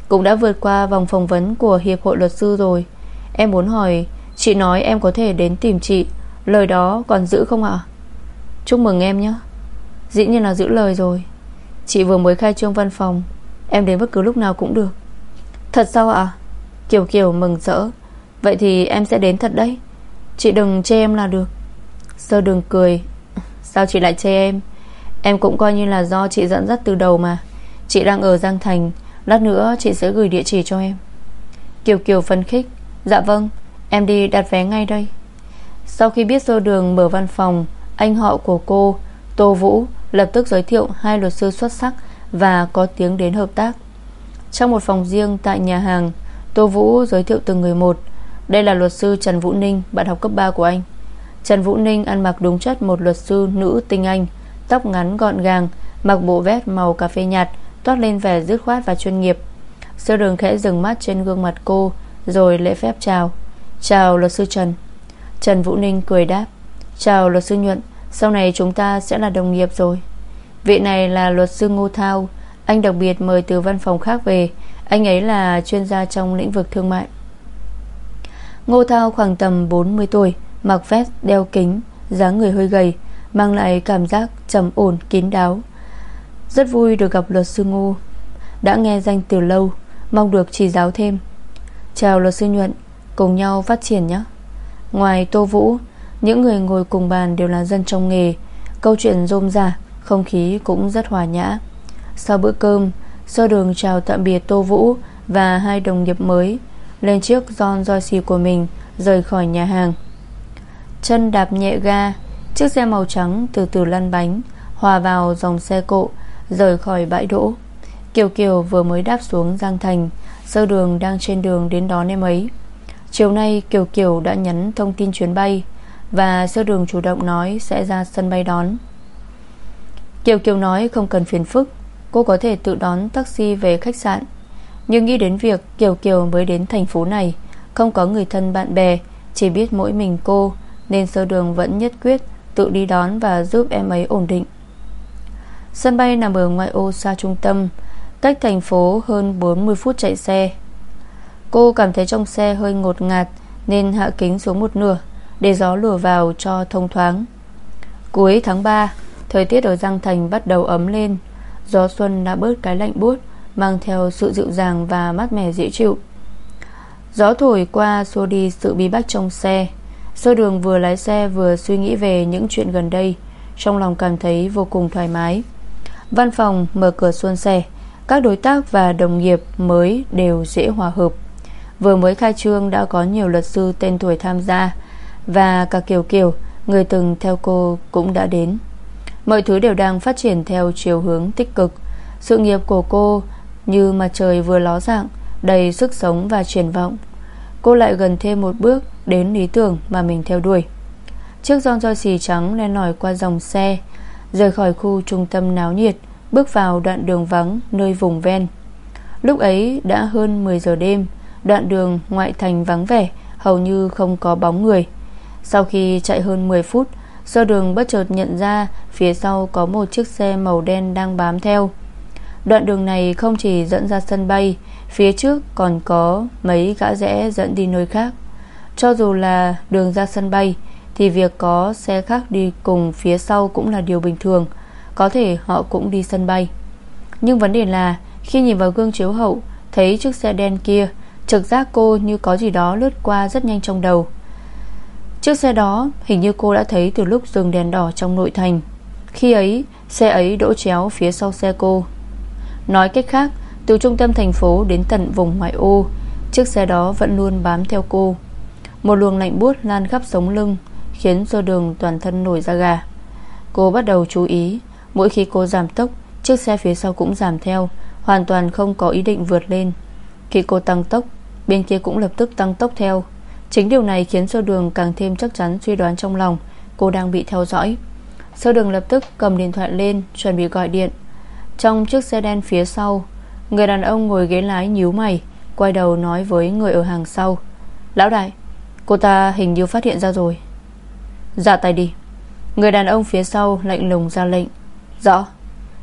cũng đã vượt qua vòng phỏng vấn của Hiệp hội luật sư rồi. Em muốn hỏi, Chị nói em có thể đến tìm chị, Lời đó còn giữ không ạ? Chúc mừng em nhé. Dĩ nhiên là giữ lời rồi. Chị vừa mới khai trương văn phòng Em đến bất cứ lúc nào cũng được. Thật sao ạ? Kiều Kiều mừng rỡ. Vậy thì em sẽ đến thật đấy. Chị đừng chê em là được. Sơ đường cười. Sao chị lại chê em? Em cũng coi như là do chị dẫn dắt từ đầu mà. Chị đang ở Giang Thành, Lát nữa chị sẽ gửi địa chỉ cho em. Kiều Kiều phấn khích. Dạ vâng em đi đặt vé ngay đây. Sau khi biết sơ đường mở văn phòng, Anh họ của cô, Tô Vũ, lập tức giới thiệu Hai luật sư xuất sắc và có tiếng đến hợp tác. Trong một phòng riêng tại nhà hàng, Tô Vũ giới thiệu từng người một. Đây là luật sư Trần Vũ Ninh, Bạn học cấp 3 của anh. Trần Vũ Ninh ăn mặc đúng chất một luật sư nữ tinh anh, Tóc ngắn gọn gàng, Mặc bộ vest màu cà phê nhạt, Toát lên vẻ dứt khoát và chuyên nghiệp. Sơ đường khẽ dừng mắt trên gương mặt cô, Rồi lễ phép chào. Chào, luật sư Trần. Trần Vũ Ninh cười đáp. Chào, luật sư Nhuận, Sau này chúng ta sẽ là đồng nghiệp rồi. Vị này là luật sư Ngô Thao. Anh đặc biệt mời từ văn phòng khác về. Anh ấy là chuyên gia trong lĩnh vực thương mại. Ngô Thao khoảng tầm 40 tuổi Mặc vest, đeo kính dáng người hơi gầy Mang lại cảm giác trầm ổn, kín đáo. Rất vui được gặp luật sư Ngô. Đã nghe danh từ lâu Mong được chỉ giáo thêm. Chào luật sư Nhuận Cùng nhau phát triển nhé. Ngoài Tô Vũ Những người ngồi cùng bàn đều là dân trong nghề. Câu chuyện rôm rả không khí cũng rất hòa nhã. Sau bữa cơm Sơ đường chào tạm biệt Tô Vũ Và hai đồng nghiệp mới, Lên chiếc John Joyce của mình Rời khỏi nhà hàng. Chân đạp nhẹ ga, Chiếc xe màu trắng từ từ lăn bánh, Hòa vào dòng xe cộ, Rời khỏi bãi đỗ. Kiều Kiều vừa mới đáp xuống Giang Thành Sơ đường đang trên đường đến đón em ấy. Chiều nay, Kiều Kiều đã nhắn thông tin chuyến bay Và sơ đường chủ động nói Sẽ ra sân bay đón. Kiều Kiều nói không cần phiền phức, Cô có thể tự đón taxi về khách sạn. Nhưng nghĩ đến việc Kiều Kiều mới đến thành phố này, Không có người thân bạn bè, Chỉ biết mỗi mình cô, Nên sơ đường vẫn nhất quyết Tự đi đón và giúp em ấy ổn định. Sân bay nằm ở ngoại ô xa trung tâm, Cách thành phố hơn 40 phút chạy xe. Cô cảm thấy trong xe hơi ngột ngạt Nên hạ kính xuống một nửa Để gió lùa vào cho thông thoáng. Cuối tháng 3 Thời tiết ở Giang Thành bắt đầu ấm lên. Gió xuân đã bớt cái lạnh buốt, Mang theo sự dịu dàng và mát mẻ dễ chịu. Gió thổi qua xua đi sự bí bách trong xe. Sơ đường vừa lái xe vừa suy nghĩ về những chuyện gần đây. Trong lòng cảm thấy vô cùng thoải mái. Văn phòng mở cửa xuân xe Các đối tác và đồng nghiệp mới đều dễ hòa hợp. Vừa mới khai trương đã có nhiều luật sư tên tuổi tham gia, Và cả Kiều Kiều, Người từng theo cô, cũng đã đến. Mọi thứ đều đang phát triển theo chiều hướng tích cực. Sự nghiệp của cô như mặt trời vừa ló dạng, Đầy sức sống và triển vọng. Cô lại gần thêm một bước Đến lý tưởng mà mình theo đuổi. Chiếc giòn roi xì trắng len lỏi qua dòng xe, Rời khỏi khu trung tâm náo nhiệt, Bước vào đoạn đường vắng Nơi vùng ven. Lúc ấy đã hơn 10 giờ đêm, Đoạn đường ngoại thành vắng vẻ, Hầu như không có bóng người. Sau khi chạy hơn 10 phút Sơ đường bất chợt nhận ra, Phía sau có một chiếc xe màu đen đang bám theo. Đoạn đường này không chỉ dẫn ra sân bay, Phía trước còn có mấy gã rẽ dẫn đi nơi khác. Cho dù là đường ra sân bay, Thì việc có xe khác đi cùng phía sau cũng là điều bình thường, Có thể họ cũng đi sân bay. Nhưng vấn đề là, Khi nhìn vào gương chiếu hậu, Thấy chiếc xe đen kia, Trực giác cô như có gì đó lướt qua rất nhanh trong đầu. Chiếc xe đó Hình như cô đã thấy từ lúc dừng đèn đỏ trong nội thành. Khi ấy, Xe ấy đỗ chéo phía sau xe cô. Nói cách khác, Từ trung tâm thành phố đến tận vùng ngoại ô, Chiếc xe đó vẫn luôn bám theo cô. Một luồng lạnh buốt lan khắp sống lưng, Khiến do đường toàn thân nổi da gà. Cô bắt đầu chú ý, Mỗi khi cô giảm tốc, Chiếc xe phía sau cũng giảm theo, Hoàn toàn không có ý định vượt lên. Khi cô tăng tốc, Bên kia cũng lập tức tăng tốc theo. Chính điều này khiến sơ đường càng thêm chắc chắn suy đoán trong lòng. Cô đang bị theo dõi. Sơ đường lập tức cầm điện thoại lên, Chuẩn bị gọi điện. Trong chiếc xe đen phía sau, Người đàn ông ngồi ghế lái nhíu mày, Quay đầu nói với người ở hàng sau. Lão đại, Cô ta hình như phát hiện ra rồi. Dạ tay đi. Người đàn ông phía sau lạnh lùng ra lệnh. Rõ.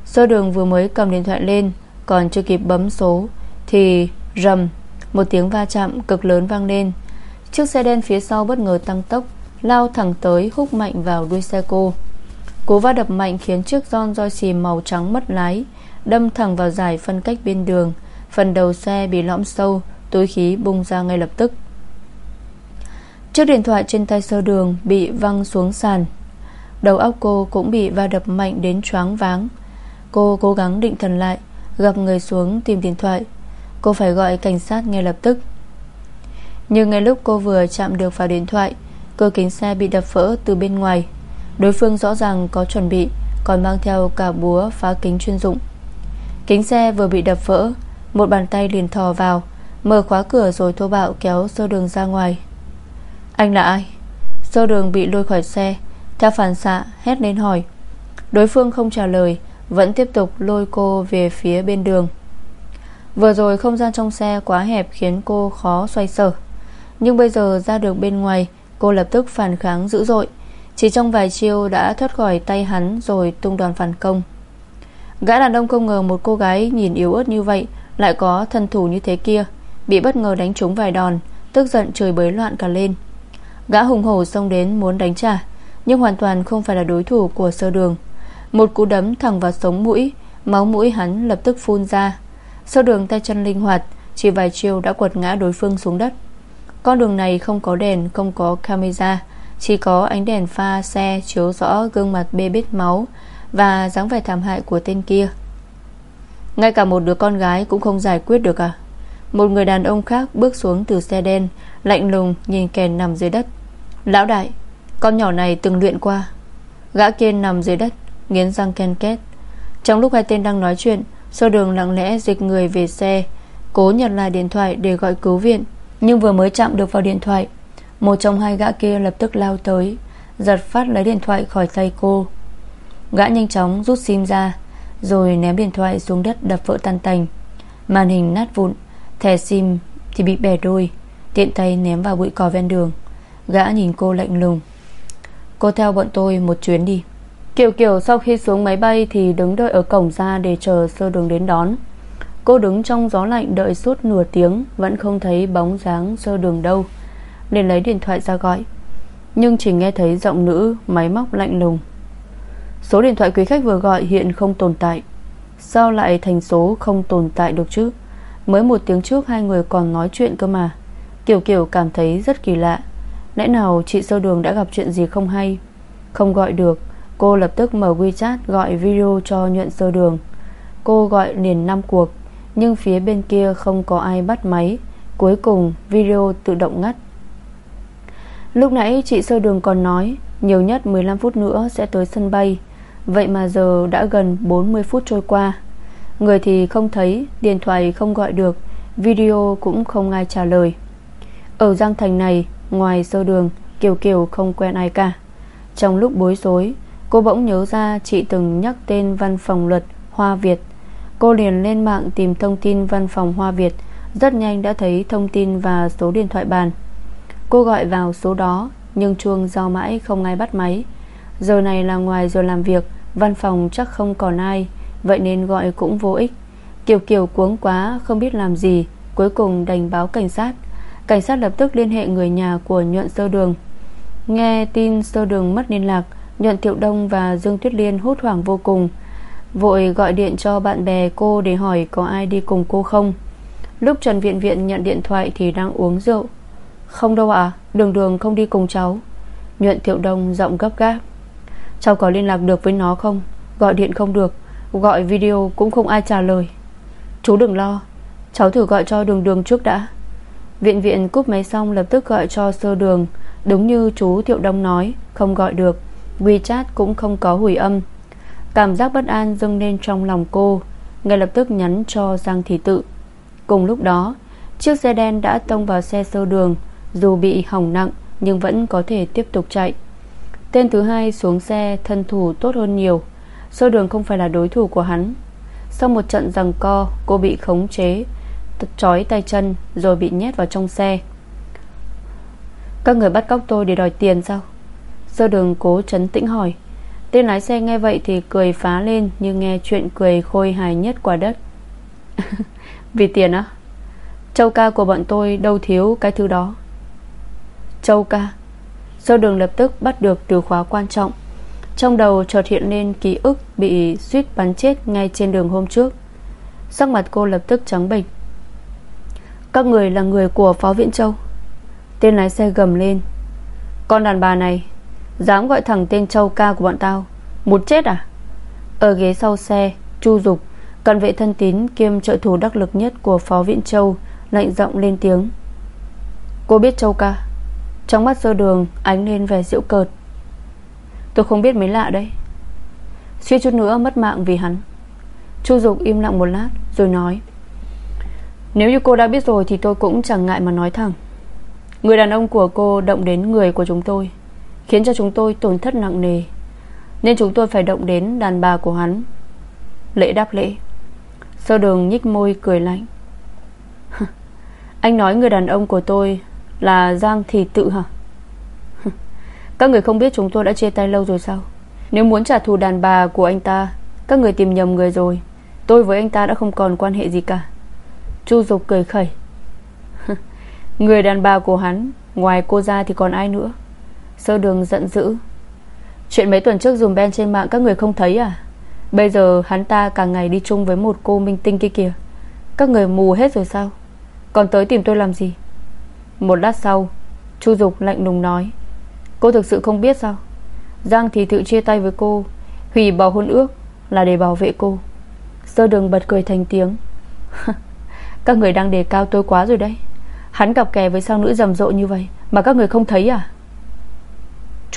Sơ đường vừa mới cầm điện thoại lên, Còn chưa kịp bấm số, Thì rầm, Một tiếng va chạm cực lớn vang lên. Chiếc xe đen phía sau bất ngờ tăng tốc, Lao thẳng tới, húc mạnh vào đuôi xe cô. Cú va đập mạnh khiến chiếc John roi xì màu trắng mất lái, Đâm thẳng vào giải phân cách bên đường. Phần đầu xe bị lõm sâu, Túi khí bung ra ngay lập tức. Chiếc điện thoại trên tay sơ đường Bị văng xuống sàn. Đầu óc cô cũng bị va đập mạnh đến choáng váng. Cô cố gắng định thần lại, Gặp người xuống tìm điện thoại. Cô phải gọi cảnh sát ngay lập tức. Nhưng ngay lúc cô vừa chạm được vào điện thoại Cửa kính xe bị đập vỡ từ bên ngoài. Đối phương rõ ràng có chuẩn bị, Còn mang theo cả búa phá kính chuyên dụng. Kính xe vừa bị đập vỡ, Một bàn tay liền thò vào, Mở khóa cửa rồi thô bạo kéo sơ đường ra ngoài. Anh là ai? Sơ đường bị lôi khỏi xe, Theo phản xạ hét lên hỏi. Đối phương không trả lời, Vẫn tiếp tục lôi cô về phía bên đường. Vừa rồi không gian trong xe quá hẹp Khiến cô khó xoay sở. Nhưng bây giờ ra được bên ngoài, Cô lập tức phản kháng dữ dội. Chỉ trong vài chiêu đã thoát khỏi tay hắn Rồi tung đoàn phản công. Gã đàn ông không ngờ một cô gái Nhìn yếu ớt như vậy Lại có thân thủ như thế kia, Bị bất ngờ đánh trúng vài đòn, Tức giận trời bới loạn cả lên. Gã hùng hổ xông đến muốn đánh trả, Nhưng hoàn toàn không phải là đối thủ của sơ đường. Một cú đấm thẳng vào sống mũi, Máu mũi hắn lập tức phun ra. Sơ đường tay chân linh hoạt, Chỉ vài chiêu đã quật ngã đối phương xuống đất. Con đường này không có đèn, Không có camera, Chỉ có ánh đèn pha xe chiếu rõ gương mặt bê bết máu Và dáng vẻ thảm hại của tên kia. Ngay cả một đứa con gái Cũng không giải quyết được à? Một người đàn ông khác bước xuống từ xe đen, Lạnh lùng nhìn kèn nằm dưới đất. Lão đại, Con nhỏ này từng luyện qua. Gã kia nằm dưới đất, Nghiến răng ken két. Trong lúc hai tên đang nói chuyện Sơ đường lặng lẽ dịch người về xe, Cố nhặt lại điện thoại để gọi cứu viện. Nhưng vừa mới chạm được vào điện thoại. Một trong hai gã kia lập tức lao tới, Giật phát lấy điện thoại khỏi tay cô. Gã nhanh chóng rút sim ra, Rồi ném điện thoại xuống đất đập vỡ tan tành. Màn hình nát vụn, Thẻ sim thì bị bẻ đôi, Tiện tay ném vào bụi cỏ ven đường. Gã nhìn cô lạnh lùng. Cô theo bọn tôi một chuyến đi. Kiều Kiều sau khi xuống máy bay Thì đứng đợi ở cổng ra để chờ sơ đường đến đón. Cô đứng trong gió lạnh đợi suốt nửa tiếng, Vẫn không thấy bóng dáng sơ đường đâu. Nên lấy điện thoại ra gọi. Nhưng chỉ nghe thấy giọng nữ, Máy móc lạnh lùng. Số điện thoại quý khách vừa gọi hiện không tồn tại. Sao lại thành số không tồn tại được chứ? Mới một tiếng trước hai người còn nói chuyện cơ mà. Kiều Kiều cảm thấy rất kỳ lạ. Lẽ nào chị sơ đường đã gặp chuyện gì không hay? Không gọi được. Cô lập tức mở WeChat gọi video cho nhuận sơ đường. Cô gọi liền 5 cuộc. Nhưng phía bên kia không có ai bắt máy. Cuối cùng, video tự động ngắt. Lúc nãy chị sơ đường còn nói, Nhiều nhất 15 phút nữa sẽ tới sân bay. Vậy mà giờ đã gần 40 phút trôi qua. Người thì không thấy, Điện thoại không gọi được, Video cũng không ai trả lời. Ở Giang Thành này, Ngoài sơ đường, Kiều Kiều không quen ai cả. Trong lúc bối rối, Cô bỗng nhớ ra chị từng nhắc tên văn phòng luật Hoa Việt. Cô liền lên mạng tìm thông tin văn phòng Hoa Việt. Rất nhanh đã thấy thông tin và số điện thoại bàn. Cô gọi vào số đó, Nhưng chuông do mãi không ai bắt máy. Giờ này là ngoài giờ làm việc, Văn phòng chắc không còn ai, Vậy nên gọi cũng vô ích. Kiều Kiều cuống quá, không biết làm gì, Cuối cùng đành báo cảnh sát. Cảnh sát lập tức liên hệ người nhà của nhuận sơ đường. Nghe tin sơ đường mất liên lạc, Nhuận Thiệu Đông và Dương Tuyết Liên hốt hoảng vô cùng. Vội gọi điện cho bạn bè cô Để hỏi có ai đi cùng cô không. Lúc Trần Viện Viện nhận điện thoại Thì đang uống rượu. Không đâu ạ, Đường đường không đi cùng cháu. Nhuận Thiệu Đông giọng gấp gáp. Cháu có liên lạc được với nó không? Gọi điện không được, Gọi video cũng không ai trả lời. Chú đừng lo, Cháu thử gọi cho đường đường trước đã. Viện viện cúp máy xong lập tức gọi cho sơ đường. Đúng như chú Thiệu Đông nói, Không gọi được. WeChat cũng không có hủy âm. Cảm giác bất an dâng lên trong lòng cô, Ngay lập tức nhắn cho Giang Thị Tự. Cùng lúc đó, Chiếc xe đen đã tông vào xe sơ đường, Dù bị hỏng nặng Nhưng vẫn có thể tiếp tục chạy. Tên thứ hai xuống xe thân thủ tốt hơn nhiều, Sơ đường không phải là đối thủ của hắn. Sau một trận rằng co, Cô bị khống chế Trói tay chân rồi bị nhét vào trong xe. Các người bắt cóc tôi để đòi tiền sao? Sơ đường cố chấn tĩnh hỏi. Tên lái xe nghe vậy thì cười phá lên, Như nghe chuyện cười khôi hài nhất quả đất. Vì tiền á? Châu ca của bọn tôi đâu thiếu cái thứ đó. Châu ca? Sơ đường lập tức bắt được từ khóa quan trọng. Trong đầu chợt hiện lên ký ức Bị suýt bắn chết ngay trên đường hôm trước. Sắc mặt cô lập tức trắng bệch. Các người là người của Phó Viện Châu. Tên lái xe gầm lên. Con đàn bà này Dám gọi thẳng tên Châu ca của bọn tao. Một chết à? Ở ghế sau xe, Chu Dục, Cận vệ thân tín kiêm trợ thủ đắc lực nhất của Phó viện Châu, Lạnh giọng lên tiếng. Cô biết Châu ca. Trong mắt sơ đường, ánh lên vẻ diễu cợt. Tôi không biết mấy lạ đấy. Suy chút nữa mất mạng vì hắn. Chu Dục im lặng một lát, Rồi nói. Nếu như cô đã biết rồi Thì tôi cũng chẳng ngại mà nói thẳng. Người đàn ông của cô động đến người của chúng tôi. Khiến cho chúng tôi tổn thất nặng nề, Nên chúng tôi phải động đến đàn bà của hắn. Lễ đáp lễ. Sơ đường nhích môi cười lạnh. Anh nói người đàn ông của tôi Là Giang Thị Tự hả? Các người không biết chúng tôi đã chia tay lâu rồi sao? Nếu muốn trả thù đàn bà của anh ta, Các người tìm nhầm người rồi. Tôi với anh ta đã không còn quan hệ gì cả. Chu Dục cười khẩy. Người đàn bà của hắn, Ngoài cô ra thì còn ai nữa? Sơ đường giận dữ. Chuyện mấy tuần trước dùm ben trên mạng, các người không thấy à? Bây giờ hắn ta cả ngày đi chung với một cô minh tinh kia kìa. Các người mù hết rồi sao? Còn tới tìm tôi làm gì? Một lát sau, Chu Dục lạnh lùng nói. Cô thực sự không biết sao? Giang thì tự chia tay với cô, Hủy bỏ hôn ước là để bảo vệ cô. Sơ đường bật cười thành tiếng. Các người đang đề cao tôi quá rồi đấy. Hắn gặp kè với sao nữ rầm rộ như vậy Mà các người không thấy à?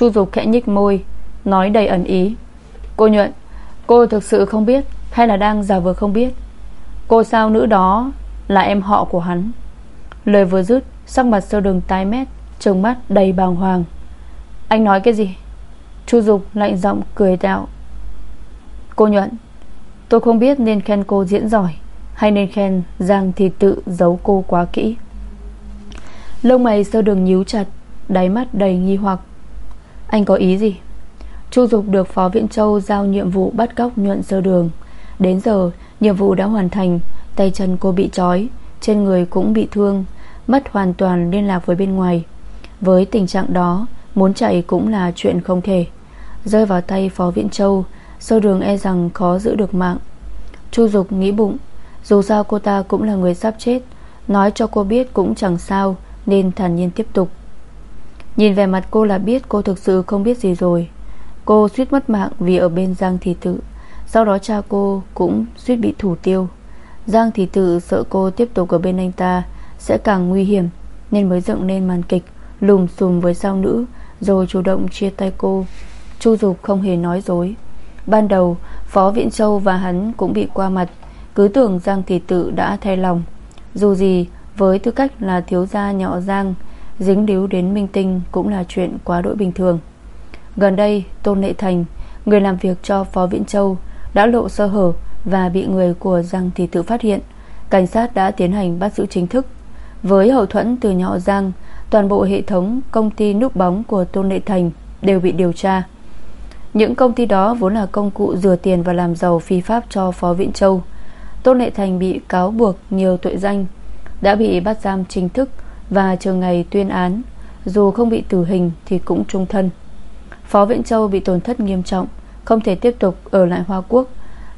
Chu Dục khẽ nhích môi, Nói đầy ẩn ý. Cô nhuận, Cô thực sự không biết, Hay là đang giả vờ không biết, Cô sao nữ đó là em họ của hắn? Lời vừa dứt, Sắc mặt sơ đường tái mét Trông mắt đầy bàng hoàng. Anh nói cái gì? Chu Dục lạnh giọng cười đạo. Cô nhuận, Tôi không biết nên khen cô diễn giỏi, Hay nên khen Giang thì tự giấu cô quá kỹ. Lông mày sơ đường nhíu chặt, Đáy mắt đầy nghi hoặc. Anh có ý gì? Chu Dục được Phó viện Châu giao nhiệm vụ bắt cóc nhuận sơ đường. Đến giờ, nhiệm vụ đã hoàn thành, Tay chân cô bị trói, Trên người cũng bị thương, Mất hoàn toàn liên lạc với bên ngoài. Với tình trạng đó, Muốn chạy cũng là chuyện không thể. Rơi vào tay Phó viện Châu, Sơ đường e rằng khó giữ được mạng. Chu Dục nghĩ bụng, Dù sao cô ta cũng là người sắp chết, Nói cho cô biết cũng chẳng sao, Nên thản nhiên tiếp tục. Nhìn về mặt cô là biết cô thực sự không biết gì rồi. Cô suýt mất mạng vì ở bên Giang Thị Tự. Sau đó cha cô cũng suýt bị thủ tiêu. Giang Thị Tự sợ cô tiếp tục ở bên anh ta Sẽ càng nguy hiểm, Nên mới dựng nên màn kịch Lùm xùm với sao nữ, Rồi chủ động chia tay cô. Chu Dục không hề nói dối. Ban đầu, Phó Viễn Châu và hắn cũng bị qua mặt. Cứ tưởng Giang Thị Tự đã thay lòng. Dù gì, với tư cách là thiếu gia nhỏ Giang Dính líu đến minh tinh Cũng là chuyện quá đỗi bình thường. Gần đây, Tôn Lệ Thành, Người làm việc cho Phó Viễn Châu, Đã lộ sơ hở và bị người của Giang Thị Tự phát hiện. Cảnh sát đã tiến hành bắt giữ chính thức. Với hậu thuẫn từ nhỏ Giang, Toàn bộ hệ thống công ty núp bóng của Tôn Lệ Thành Đều bị điều tra. Những công ty đó vốn là công cụ rửa tiền Và làm giàu phi pháp cho Phó Viễn Châu. Tôn Lệ Thành bị cáo buộc nhiều tội danh, Đã bị bắt giam chính thức và chờ ngày tuyên án. Dù không bị tử hình thì cũng trung thân. Phó Viễn Châu bị tổn thất nghiêm trọng, Không thể tiếp tục ở lại Hoa Quốc.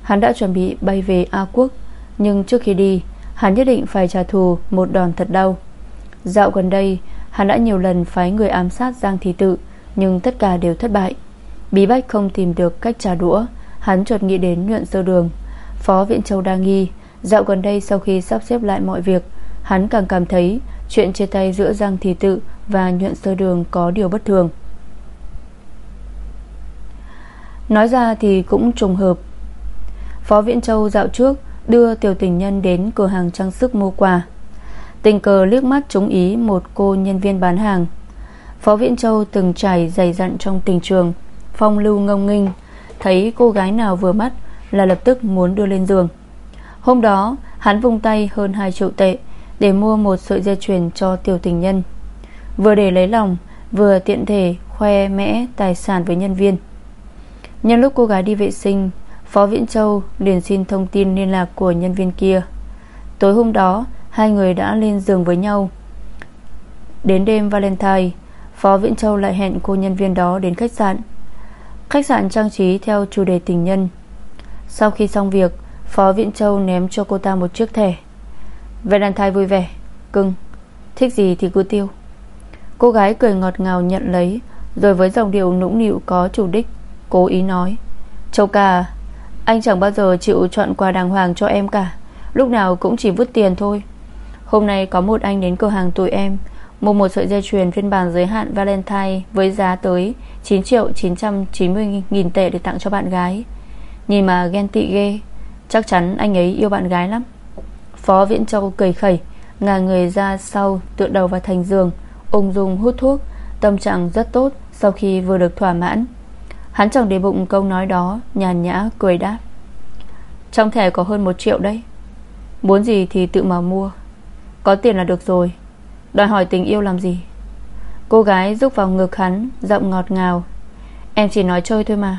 Hắn đã chuẩn bị bay về A Quốc, Nhưng trước khi đi, Hắn nhất định phải trả thù một đòn thật đau. Dạo gần đây, Hắn đã nhiều lần phái người ám sát Giang Thị Tự, Nhưng tất cả đều thất bại. Bí bách không tìm được cách trả đũa, Hắn chợt nghĩ đến nhuận sơ đường. Phó Viễn Châu đa nghi, Dạo gần đây sau khi sắp xếp lại mọi việc, Hắn càng cảm thấy Chuyện chia tay giữa Giang Thị Tự Và nhuận sơ đường có điều bất thường. Nói ra thì cũng trùng hợp. Phó Viễn Châu dạo trước Đưa tiểu tình nhân đến cửa hàng trang sức mua quà. Tình cờ liếc mắt trúng ý Một cô nhân viên bán hàng. Phó Viễn Châu từng trải dày dặn trong tình trường, Phong lưu ngông nghinh Thấy cô gái nào vừa mắt Là lập tức muốn đưa lên giường. Hôm đó, hắn vung tay hơn 2 triệu tệ để mua một sợi dây chuyền cho tiểu tình nhân. Vừa để lấy lòng, Vừa tiện thể khoe mẽ tài sản với nhân viên. Nhân lúc cô gái đi vệ sinh, Phó Viễn Châu liền xin thông tin liên lạc của nhân viên kia. Tối hôm đó, Hai người đã lên giường với nhau. Đến đêm Valentine, Phó Viễn Châu lại hẹn cô nhân viên đó đến khách sạn. Khách sạn trang trí theo chủ đề tình nhân. Sau khi xong việc, Phó Viễn Châu ném cho cô ta một chiếc thẻ. Valentine vui vẻ. Cưng. Thích gì thì cứ tiêu. Cô gái cười ngọt ngào nhận lấy, Rồi với dòng điệu nũng nịu có chủ đích, Cố ý nói. Châu ca, Anh chẳng bao giờ chịu chọn quà đàng hoàng cho em cả. Lúc nào cũng chỉ vứt tiền thôi. Hôm nay có một anh đến cửa hàng tụi em. Mua một sợi dây chuyền phiên bản giới hạn Valentine Với giá tới 9 triệu 990 nghìn tệ để tặng cho bạn gái. Nhìn mà ghen tị ghê. Chắc chắn anh ấy yêu bạn gái lắm. Phó Viễn Châu cười khẩy, Ngả người ra sau, tựa đầu vào thành giường. Ung dung hút thuốc, Tâm trạng rất tốt sau khi vừa được thỏa mãn. Hắn chẳng để bụng câu nói đó, Nhàn nhã, cười đáp. Trong thẻ có hơn một triệu đấy. Muốn gì thì tự mà mua. Có tiền là được rồi. Đòi hỏi tình yêu làm gì? Cô gái rúc vào ngực hắn, Giọng ngọt ngào. Em chỉ nói chơi thôi mà.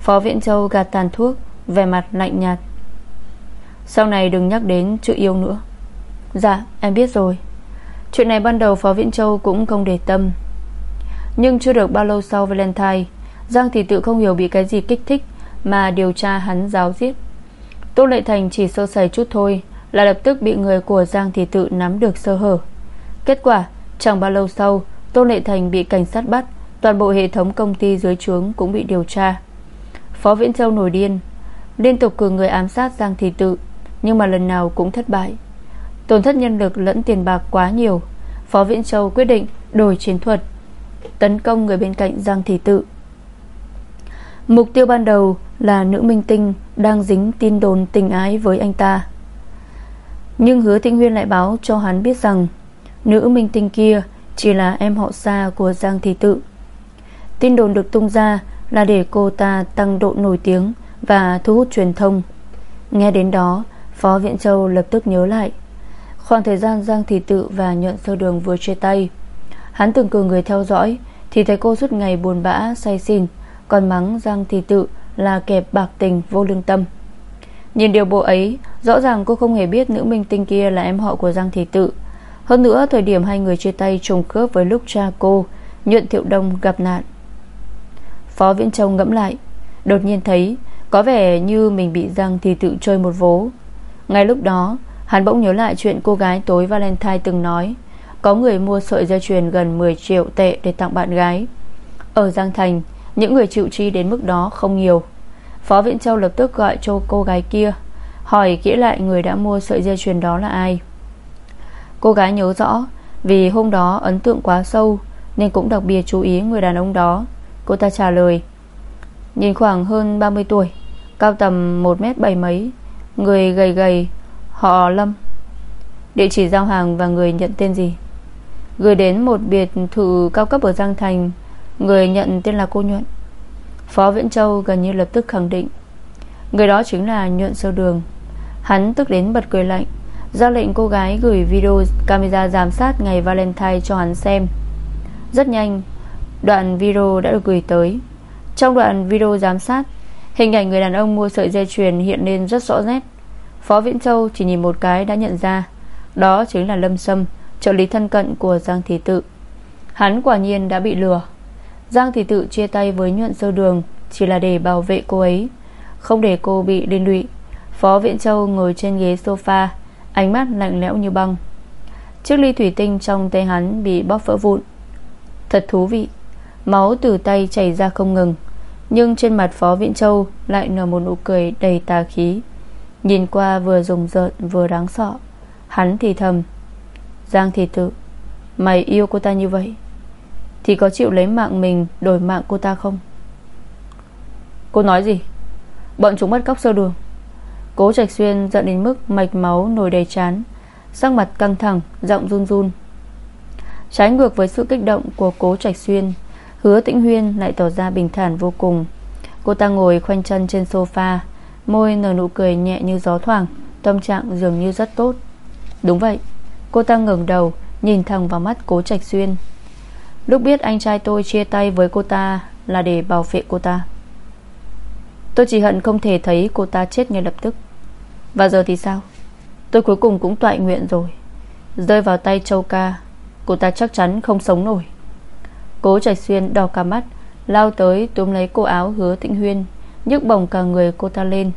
Phó viện Châu gạt tàn thuốc Về mặt lạnh nhạt. Sau này đừng nhắc đến chuyện yêu nữa. Dạ em biết rồi. Chuyện này ban đầu Phó Viễn Châu cũng không để tâm. Nhưng chưa được bao lâu sau Valentine, Giang thì tự không hiểu bị cái gì kích thích Mà điều tra hắn giáo giết. Tô Lệ Thành chỉ sơ sẩy chút thôi Là lập tức bị người của Giang Thị Tự nắm được sơ hở. Kết quả, chẳng bao lâu sau, Tô Lệ Thành bị cảnh sát bắt, Toàn bộ hệ thống công ty dưới trướng cũng bị điều tra. Phó Viễn Châu nổi điên, Liên tục cử người ám sát Giang Thị Tự. Nhưng mà lần nào cũng thất bại. Tổn thất nhân lực lẫn tiền bạc quá nhiều. Phó Viễn Châu quyết định đổi chiến thuật, Tấn công người bên cạnh Giang Thị Tự. Mục tiêu ban đầu là nữ minh tinh Đang dính tin đồn tình ái với anh ta. Nhưng hứa thịnh Huyên lại báo cho hắn biết rằng, Nữ minh tinh kia Chỉ là em họ xa của Giang Thị Tự. Tin đồn được tung ra Là để cô ta tăng độ nổi tiếng Và thu hút truyền thông. Nghe đến đó Phó Viện Châu lập tức nhớ lại. Khoảng thời gian Giang Thị Tự và Nhuận Sơ Đường vừa chia tay, Hắn từng cử người theo dõi, Thì thấy cô suốt ngày buồn bã, say xin Còn mắng Giang Thị Tự Là kẻ bạc tình vô lương tâm. Nhìn điều bộ ấy, Rõ ràng cô không hề biết nữ minh tinh kia Là em họ của Giang Thị Tự. Hơn nữa, thời điểm hai người chia tay trùng khớp với lúc cha cô, Nhuận Thiệu Đông gặp nạn. Phó Viễn Châu ngẫm lại, Đột nhiên thấy Có vẻ như mình bị Giang Thị Tự chơi một vố. Ngay lúc đó, Hắn bỗng nhớ lại chuyện cô gái tối Valentine từng nói, Có người mua sợi dây chuyền gần 10 triệu tệ để tặng bạn gái. Ở Giang Thành, Những người chịu chi đến mức đó không nhiều. Phó Viễn Châu lập tức gọi cho cô gái kia, Hỏi kỹ lại người đã mua sợi dây chuyền đó là ai. Cô gái nhớ rõ, Vì hôm đó ấn tượng quá sâu, Nên cũng đặc biệt chú ý người đàn ông đó. Cô ta trả lời, Nhìn khoảng hơn 30 tuổi, Cao tầm 1 mét bảy mấy Người gầy gầy, Họ Lâm. Địa chỉ giao hàng và người nhận tên gì? Gửi đến một biệt thự cao cấp ở Giang Thành, Người nhận tên là cô Nhuận. Phó Viễn Châu gần như lập tức khẳng định. Người đó chính là Nhuận Sơ Đường. Hắn tức đến bật cười lạnh, ra lệnh cô gái gửi video camera giám sát ngày Valentine cho hắn xem. Rất nhanh, Đoạn video đã được gửi tới. Trong đoạn video giám sát Hình ảnh người đàn ông mua sợi dây chuyền hiện lên rất rõ nét. Phó Viễn Châu chỉ nhìn một cái đã nhận ra. Đó chính là Lâm Sâm, Trợ lý thân cận của Giang Thị Tự. Hắn quả nhiên đã bị lừa. Giang Thị Tự chia tay với nhuận sơ đường Chỉ là để bảo vệ cô ấy, Không để cô bị liên lụy. Phó Viễn Châu ngồi trên ghế sofa, Ánh mắt lạnh lẽo như băng. Chiếc ly thủy tinh trong tay hắn Bị bóp vỡ vụn. Thật thú vị, Máu từ tay chảy ra không ngừng. Nhưng trên mặt Phó Viễn Châu Lại nở một nụ cười đầy tà khí. Nhìn qua vừa rùng rợn vừa đáng sợ, Hắn thì thầm, Giang thì tự, Mày yêu cô ta như vậy, Thì có chịu lấy mạng mình đổi mạng cô ta không? Cô nói gì? Bọn chúng bắt cóc sơ đường. Cố Trạch Xuyên giận đến mức mạch máu nổi đầy chán, Sắc mặt căng thẳng, Giọng run run. Trái ngược với sự kích động của cố Trạch Xuyên Hứa Tĩnh Huyên lại tỏ ra bình thản vô cùng. Cô ta ngồi khoanh chân trên sofa, Môi nở nụ cười nhẹ như gió thoảng, Tâm trạng dường như rất tốt. Đúng vậy, Cô ta ngẩng đầu, Nhìn thẳng vào mắt cố trạch xuyên. Lúc biết anh trai tôi chia tay với cô ta Là để bảo vệ cô ta. Tôi chỉ hận không thể thấy cô ta chết ngay lập tức. Và giờ thì sao? Tôi cuối cùng cũng tọa nguyện rồi. Rơi vào tay châu ca, Cô ta chắc chắn không sống nổi. Cố trạch xuyên đỏ cả mắt, Lao tới túm lấy cô áo hứa Thịnh huyên, nhấc bổng cả người cô ta lên.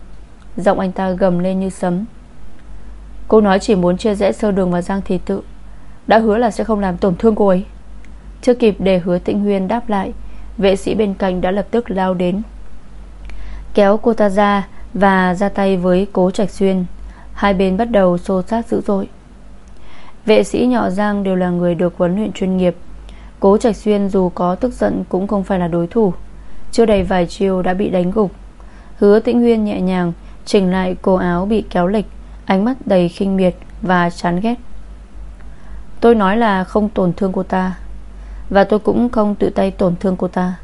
Giọng anh ta gầm lên như sấm. Cô nói chỉ muốn chia rẽ sơ đường và Giang Thị Tự, Đã hứa là sẽ không làm tổn thương cô ấy. Chưa kịp để hứa Thịnh huyên đáp lại, Vệ sĩ bên cạnh đã lập tức lao đến, Kéo cô ta ra Và ra tay với cố trạch xuyên. Hai bên bắt đầu xô sát dữ dội. Vệ sĩ nhỏ Giang đều là người được huấn luyện chuyên nghiệp Cố Trạch Xuyên dù có tức giận Cũng không phải là đối thủ. Chưa đầy vài chiều đã bị đánh gục. Hứa tĩnh huyên nhẹ nhàng Chỉnh lại cổ áo bị kéo lệch, Ánh mắt đầy khinh miệt và chán ghét. Tôi nói là không tổn thương cô ta, Và tôi cũng không tự tay tổn thương cô ta.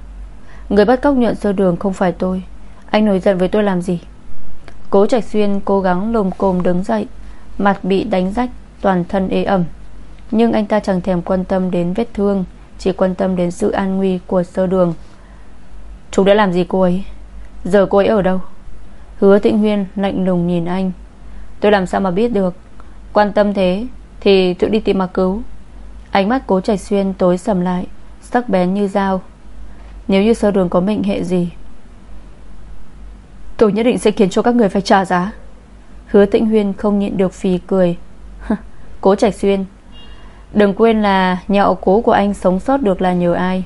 Người bắt cóc nhuận sơ đường không phải tôi. Anh nổi giận với tôi làm gì? Cố Trạch Xuyên cố gắng lồm cồm đứng dậy, Mặt bị đánh rách, Toàn thân ế ẩm. Nhưng anh ta chẳng thèm quan tâm đến vết thương chỉ quan tâm đến sự an nguy của sơ đường. Chúng đã làm gì cô ấy? Giờ cô ấy ở đâu? Hứa thịnh huyên lạnh lùng nhìn anh. Tôi làm sao mà biết được? Quan tâm thế Thì tự đi tìm mà cứu. Ánh mắt cố chảy xuyên tối sầm lại, Sắc bén như dao. Nếu như sơ đường có mệnh hệ gì? Tôi nhất định sẽ khiến cho các người phải trả giá. Hứa tĩnh huyên không nhịn được phì cười. Cố Trạch Xuyên Đừng quên là nhà họ cố của anh sống sót được là nhờ ai?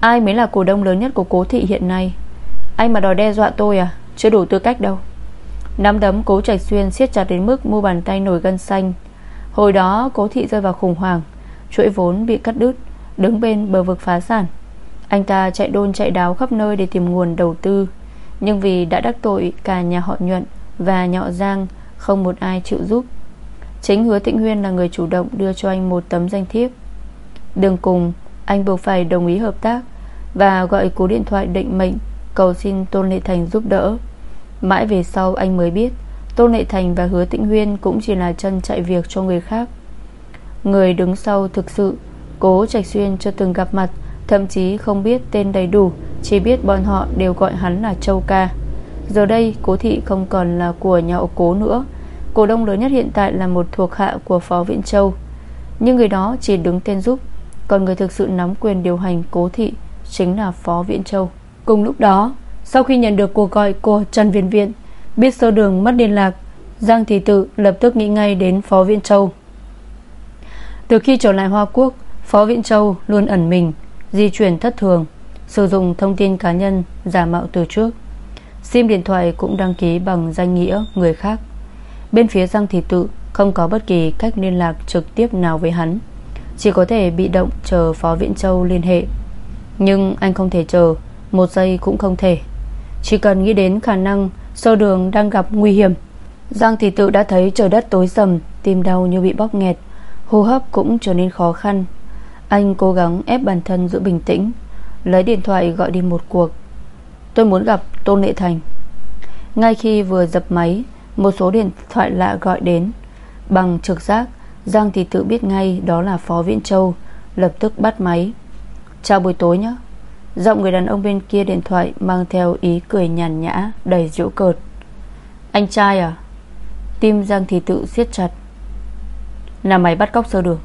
Ai mới là cổ đông lớn nhất của cố thị hiện nay? Anh mà đòi đe dọa tôi à? Chưa đủ tư cách đâu. Nắm đấm cố Trạch Xuyên siết chặt đến mức Mu bàn tay nổi gân xanh. Hồi đó cố thị rơi vào khủng hoảng, Chuỗi vốn bị cắt đứt, Đứng bên bờ vực phá sản. Anh ta chạy đôn chạy đáo khắp nơi để tìm nguồn đầu tư. Nhưng vì đã đắc tội cả nhà họ nhuận Và nhọ giang, Không một ai chịu giúp. Chính hứa Thịnh huyên là người chủ động đưa cho anh một tấm danh thiếp. Đường cùng, Anh buộc phải đồng ý hợp tác Và gọi cú điện thoại định mệnh Cầu xin Tôn Lệ Thành giúp đỡ. Mãi về sau, anh mới biết Tôn Lệ Thành và hứa Tịnh huyên Cũng chỉ là chân chạy việc cho người khác. Người đứng sau thực sự, Cố Trạch Xuyên chưa từng gặp mặt, Thậm chí không biết tên đầy đủ, Chỉ biết bọn họ đều gọi hắn là Châu Ca. Giờ đây, cố thị không còn là của nhà ổ cố nữa Cổ đông lớn nhất hiện tại là một thuộc hạ của Phó viện Châu. Nhưng người đó chỉ đứng tên giúp, Còn người thực sự nắm quyền điều hành cố thị Chính là Phó viện Châu. Cùng lúc đó, Sau khi nhận được cuộc gọi của Trần Viên Viện, Biết sơ đường mất liên lạc, Giang Thị Tự lập tức nghĩ ngay đến Phó viện Châu. Từ khi trở lại Hoa Quốc, Phó viện Châu luôn ẩn mình, Di chuyển thất thường, Sử dụng thông tin cá nhân giả mạo từ trước. SIM điện thoại cũng đăng ký bằng danh nghĩa người khác. Bên phía Giang Thị Tự, Không có bất kỳ cách liên lạc trực tiếp nào với hắn. Chỉ có thể bị động Chờ Phó Viễn Châu liên hệ. Nhưng anh không thể chờ, Một giây cũng không thể. Chỉ cần nghĩ đến khả năng Sơ đường đang gặp nguy hiểm, Giang Thị Tự đã thấy trời đất tối sầm, Tim đau như bị bóp nghẹt, Hô hấp cũng trở nên khó khăn. Anh cố gắng ép bản thân giữ bình tĩnh, Lấy điện thoại gọi đi một cuộc. Tôi muốn gặp Tôn Lệ Thành. Ngay khi vừa dập máy một số điện thoại lạ gọi đến. Bằng trực giác, Giang thì tự biết ngay đó là Phó Viễn Châu, Lập tức bắt máy. Chào buổi tối nhé Giọng người đàn ông bên kia điện thoại Mang theo ý cười nhàn nhã, Đầy dỗ cợt. Anh trai à? Tim Giang thì tự siết chặt. Là mày bắt cóc sơ đường.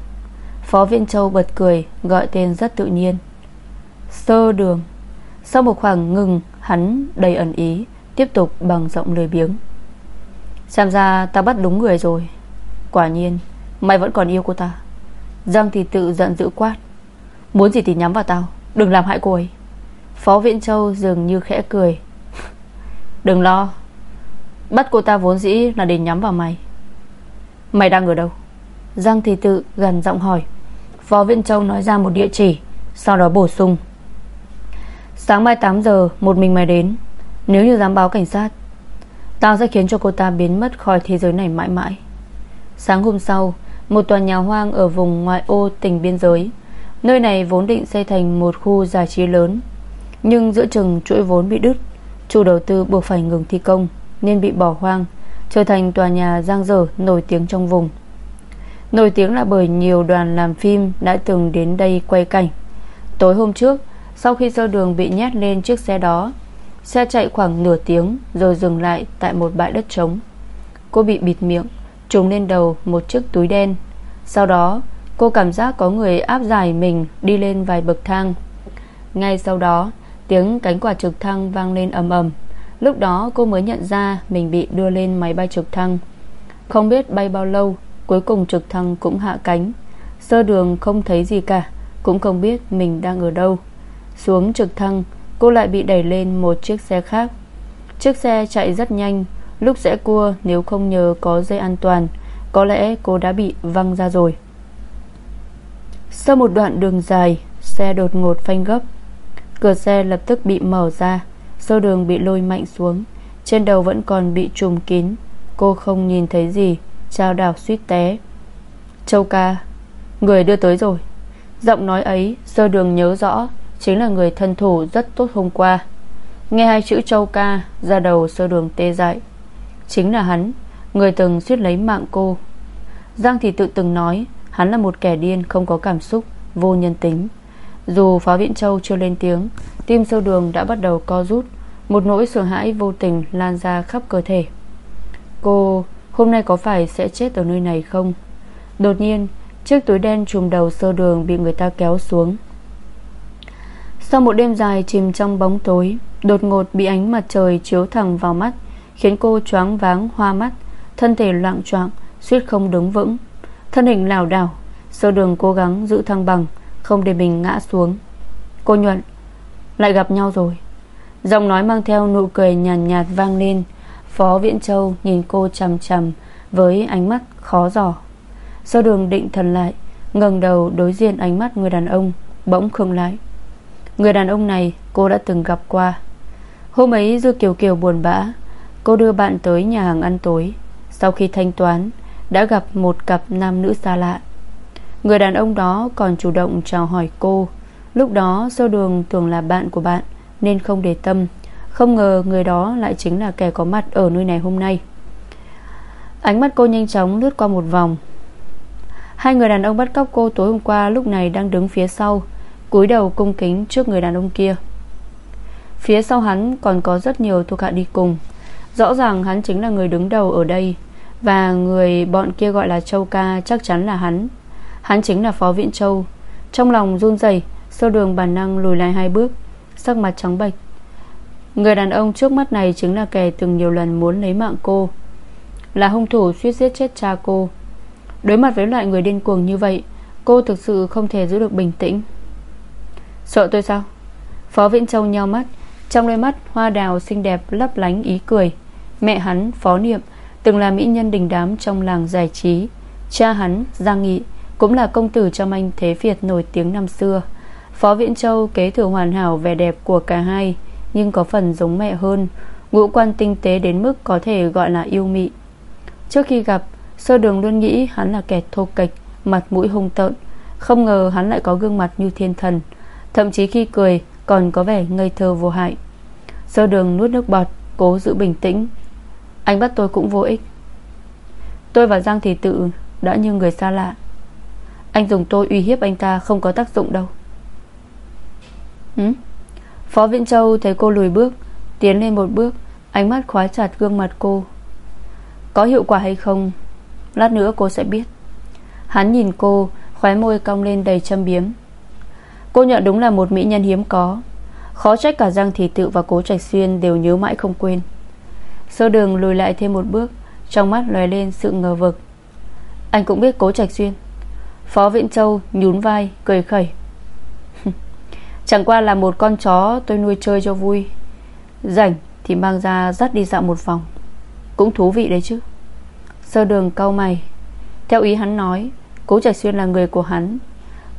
Phó Viễn Châu bật cười, Gọi tên rất tự nhiên. Sơ đường. Sau một khoảng ngừng, Hắn đầy ẩn ý, Tiếp tục bằng giọng lười biếng. Xem ra ta bắt đúng người rồi. Quả nhiên, Mày vẫn còn yêu cô ta. Giang thì tự giận dữ quát. Muốn gì thì nhắm vào tao, Đừng làm hại cô ấy. Phó Viễn Châu dường như khẽ cười. Đừng lo, Bắt cô ta vốn dĩ là để nhắm vào mày. Mày đang ở đâu? Giang thì tự gần giọng hỏi. Phó Viễn Châu nói ra một địa chỉ, Sau đó bổ sung. Sáng mai 8 giờ, Một mình mày đến. Nếu như dám báo cảnh sát Tao sẽ khiến cho cô ta biến mất khỏi thế giới này mãi mãi. Sáng hôm sau, Một tòa nhà hoang ở vùng ngoại ô tỉnh biên giới. Nơi này vốn định xây thành một khu giải trí lớn, Nhưng giữa chừng chuỗi vốn bị đứt, Chủ đầu tư buộc phải ngừng thi công, Nên bị bỏ hoang, Trở thành tòa nhà giang dở nổi tiếng trong vùng. Nổi tiếng là bởi nhiều đoàn làm phim Đã từng đến đây quay cảnh. Tối hôm trước, Sau khi sơ đường bị nhét lên chiếc xe đó Xe chạy khoảng nửa tiếng Rồi dừng lại tại một bãi đất trống. Cô bị bịt miệng, Trùng lên đầu một chiếc túi đen. Sau đó, cô cảm giác có người áp giải mình Đi lên vài bậc thang. Ngay sau đó, Tiếng cánh quả trực thăng vang lên ầm ầm. Lúc đó, cô mới nhận ra Mình bị đưa lên máy bay trực thăng. Không biết bay bao lâu, Cuối cùng trực thăng cũng hạ cánh. Sơ đường không thấy gì cả, Cũng không biết mình đang ở đâu. Xuống trực thăng Cô lại bị đẩy lên một chiếc xe khác. Chiếc xe chạy rất nhanh, Lúc rẽ cua nếu không nhờ có dây an toàn, Có lẽ cô đã bị văng ra rồi. Sau một đoạn đường dài, Xe đột ngột phanh gấp. Cửa xe lập tức bị mở ra Sâu đường bị lôi mạnh xuống, Trên đầu vẫn còn bị trùm kín. Cô không nhìn thấy gì Trao đảo suýt té. Châu ca, Người đưa tới rồi. Giọng nói ấy, sơ đường nhớ rõ. Chính là người thân thủ rất tốt hôm qua. Nghe hai chữ châu ca Ra đầu sơ đường tê dại. Chính là hắn, Người từng suýt lấy mạng cô. Giang thì tự từng nói, Hắn là một kẻ điên, không có cảm xúc, Vô nhân tính. Dù phá viện Châu chưa lên tiếng, Tim sơ đường đã bắt đầu co rút, Một nỗi sợ hãi vô tình lan ra khắp cơ thể. Cô, hôm nay có phải sẽ chết ở nơi này không? Đột nhiên, Chiếc túi đen trùm đầu sơ đường Bị người ta kéo xuống. Sau một đêm dài chìm trong bóng tối Đột ngột bị ánh mặt trời chiếu thẳng vào mắt Khiến cô choáng váng hoa mắt Thân thể loạn choạng Suýt không đứng vững. Thân hình lảo đảo Sơ đường cố gắng giữ thăng bằng Không để mình ngã xuống. Cô nhuận Lại gặp nhau rồi. Giọng nói mang theo nụ cười nhàn nhạt, nhạt vang lên. Phó Viễn Châu nhìn cô chằm chằm Với ánh mắt khó giỏ Sơ đường định thần lại ngẩng đầu đối diện ánh mắt người đàn ông Bỗng khương lại. Người đàn ông này cô đã từng gặp qua. Hôm ấy Dư Kiều Kiều buồn bã, Cô đưa bạn tới nhà hàng ăn tối. Sau khi thanh toán, Đã gặp một cặp nam nữ xa lạ. Người đàn ông đó còn chủ động chào hỏi cô. Lúc đó sơ đường tưởng là bạn của bạn, Nên không để tâm. Không ngờ người đó lại chính là kẻ có mặt Ở nơi này hôm nay. Ánh mắt cô nhanh chóng lướt qua một vòng. Hai người đàn ông bắt cóc cô tối hôm qua Lúc này đang đứng phía sau cúi đầu cung kính trước người đàn ông kia. Phía sau hắn còn có rất nhiều thuộc hạ đi cùng. Rõ ràng hắn chính là người đứng đầu ở đây, Và người bọn kia gọi là Châu Ca Chắc chắn là hắn. Hắn chính là Phó viện Châu. Trong lòng run rẩy Sơ đường bản năng lùi lại hai bước, Sắc mặt trắng bệch. Người đàn ông trước mắt này chính là kẻ từng nhiều lần muốn lấy mạng cô, Là hung thủ suýt giết chết cha cô. Đối mặt với loại người điên cuồng như vậy, Cô thực sự không thể giữ được bình tĩnh. Sợ tôi sao? Phó Viễn Châu nheo mắt. Trong đôi mắt, hoa đào xinh đẹp lấp lánh ý cười. Mẹ hắn, Phó Niệm, Từng là mỹ nhân đình đám trong làng giải trí. Cha hắn, Giang Nghị, Cũng là công tử trong anh Thế Việt nổi tiếng năm xưa. Phó Viễn Châu kế thừa hoàn hảo vẻ đẹp của cả hai, Nhưng có phần giống mẹ hơn. Ngũ quan tinh tế đến mức có thể gọi là yêu mị. Trước khi gặp, Sơ đường luôn nghĩ hắn là kẻ thô kịch Mặt mũi hung tợn. Không ngờ hắn lại có gương mặt như thiên thần. Thậm chí khi cười, còn có vẻ ngây thơ vô hại. Sơ đường nuốt nước bọt, Cố giữ bình tĩnh. Anh bắt tôi cũng vô ích. Tôi và Giang Thị Tự đã như người xa lạ. Anh dùng tôi uy hiếp anh ta Không có tác dụng đâu. Ừ? Phó Viễn Châu thấy cô lùi bước, Tiến lên một bước, Ánh mắt khóa chặt gương mặt cô. Có hiệu quả hay không? Lát nữa cô sẽ biết. Hắn nhìn cô, Khóe môi cong lên đầy châm biếm. Cô nhận đúng là một mỹ nhân hiếm có. Khó trách cả Giang Thị Tự và Cố Trạch Xuyên Đều nhớ mãi không quên. Sơ đường lùi lại thêm một bước, Trong mắt lóe lên sự ngờ vực. Anh cũng biết Cố Trạch Xuyên. Phó Viễn Châu nhún vai, Cười khẩy. Chẳng qua là một con chó tôi nuôi chơi cho vui. Rảnh thì mang ra dắt đi dạo một vòng. Cũng thú vị đấy chứ. Sơ đường cau mày. Theo ý hắn nói, Cố Trạch Xuyên là người của hắn.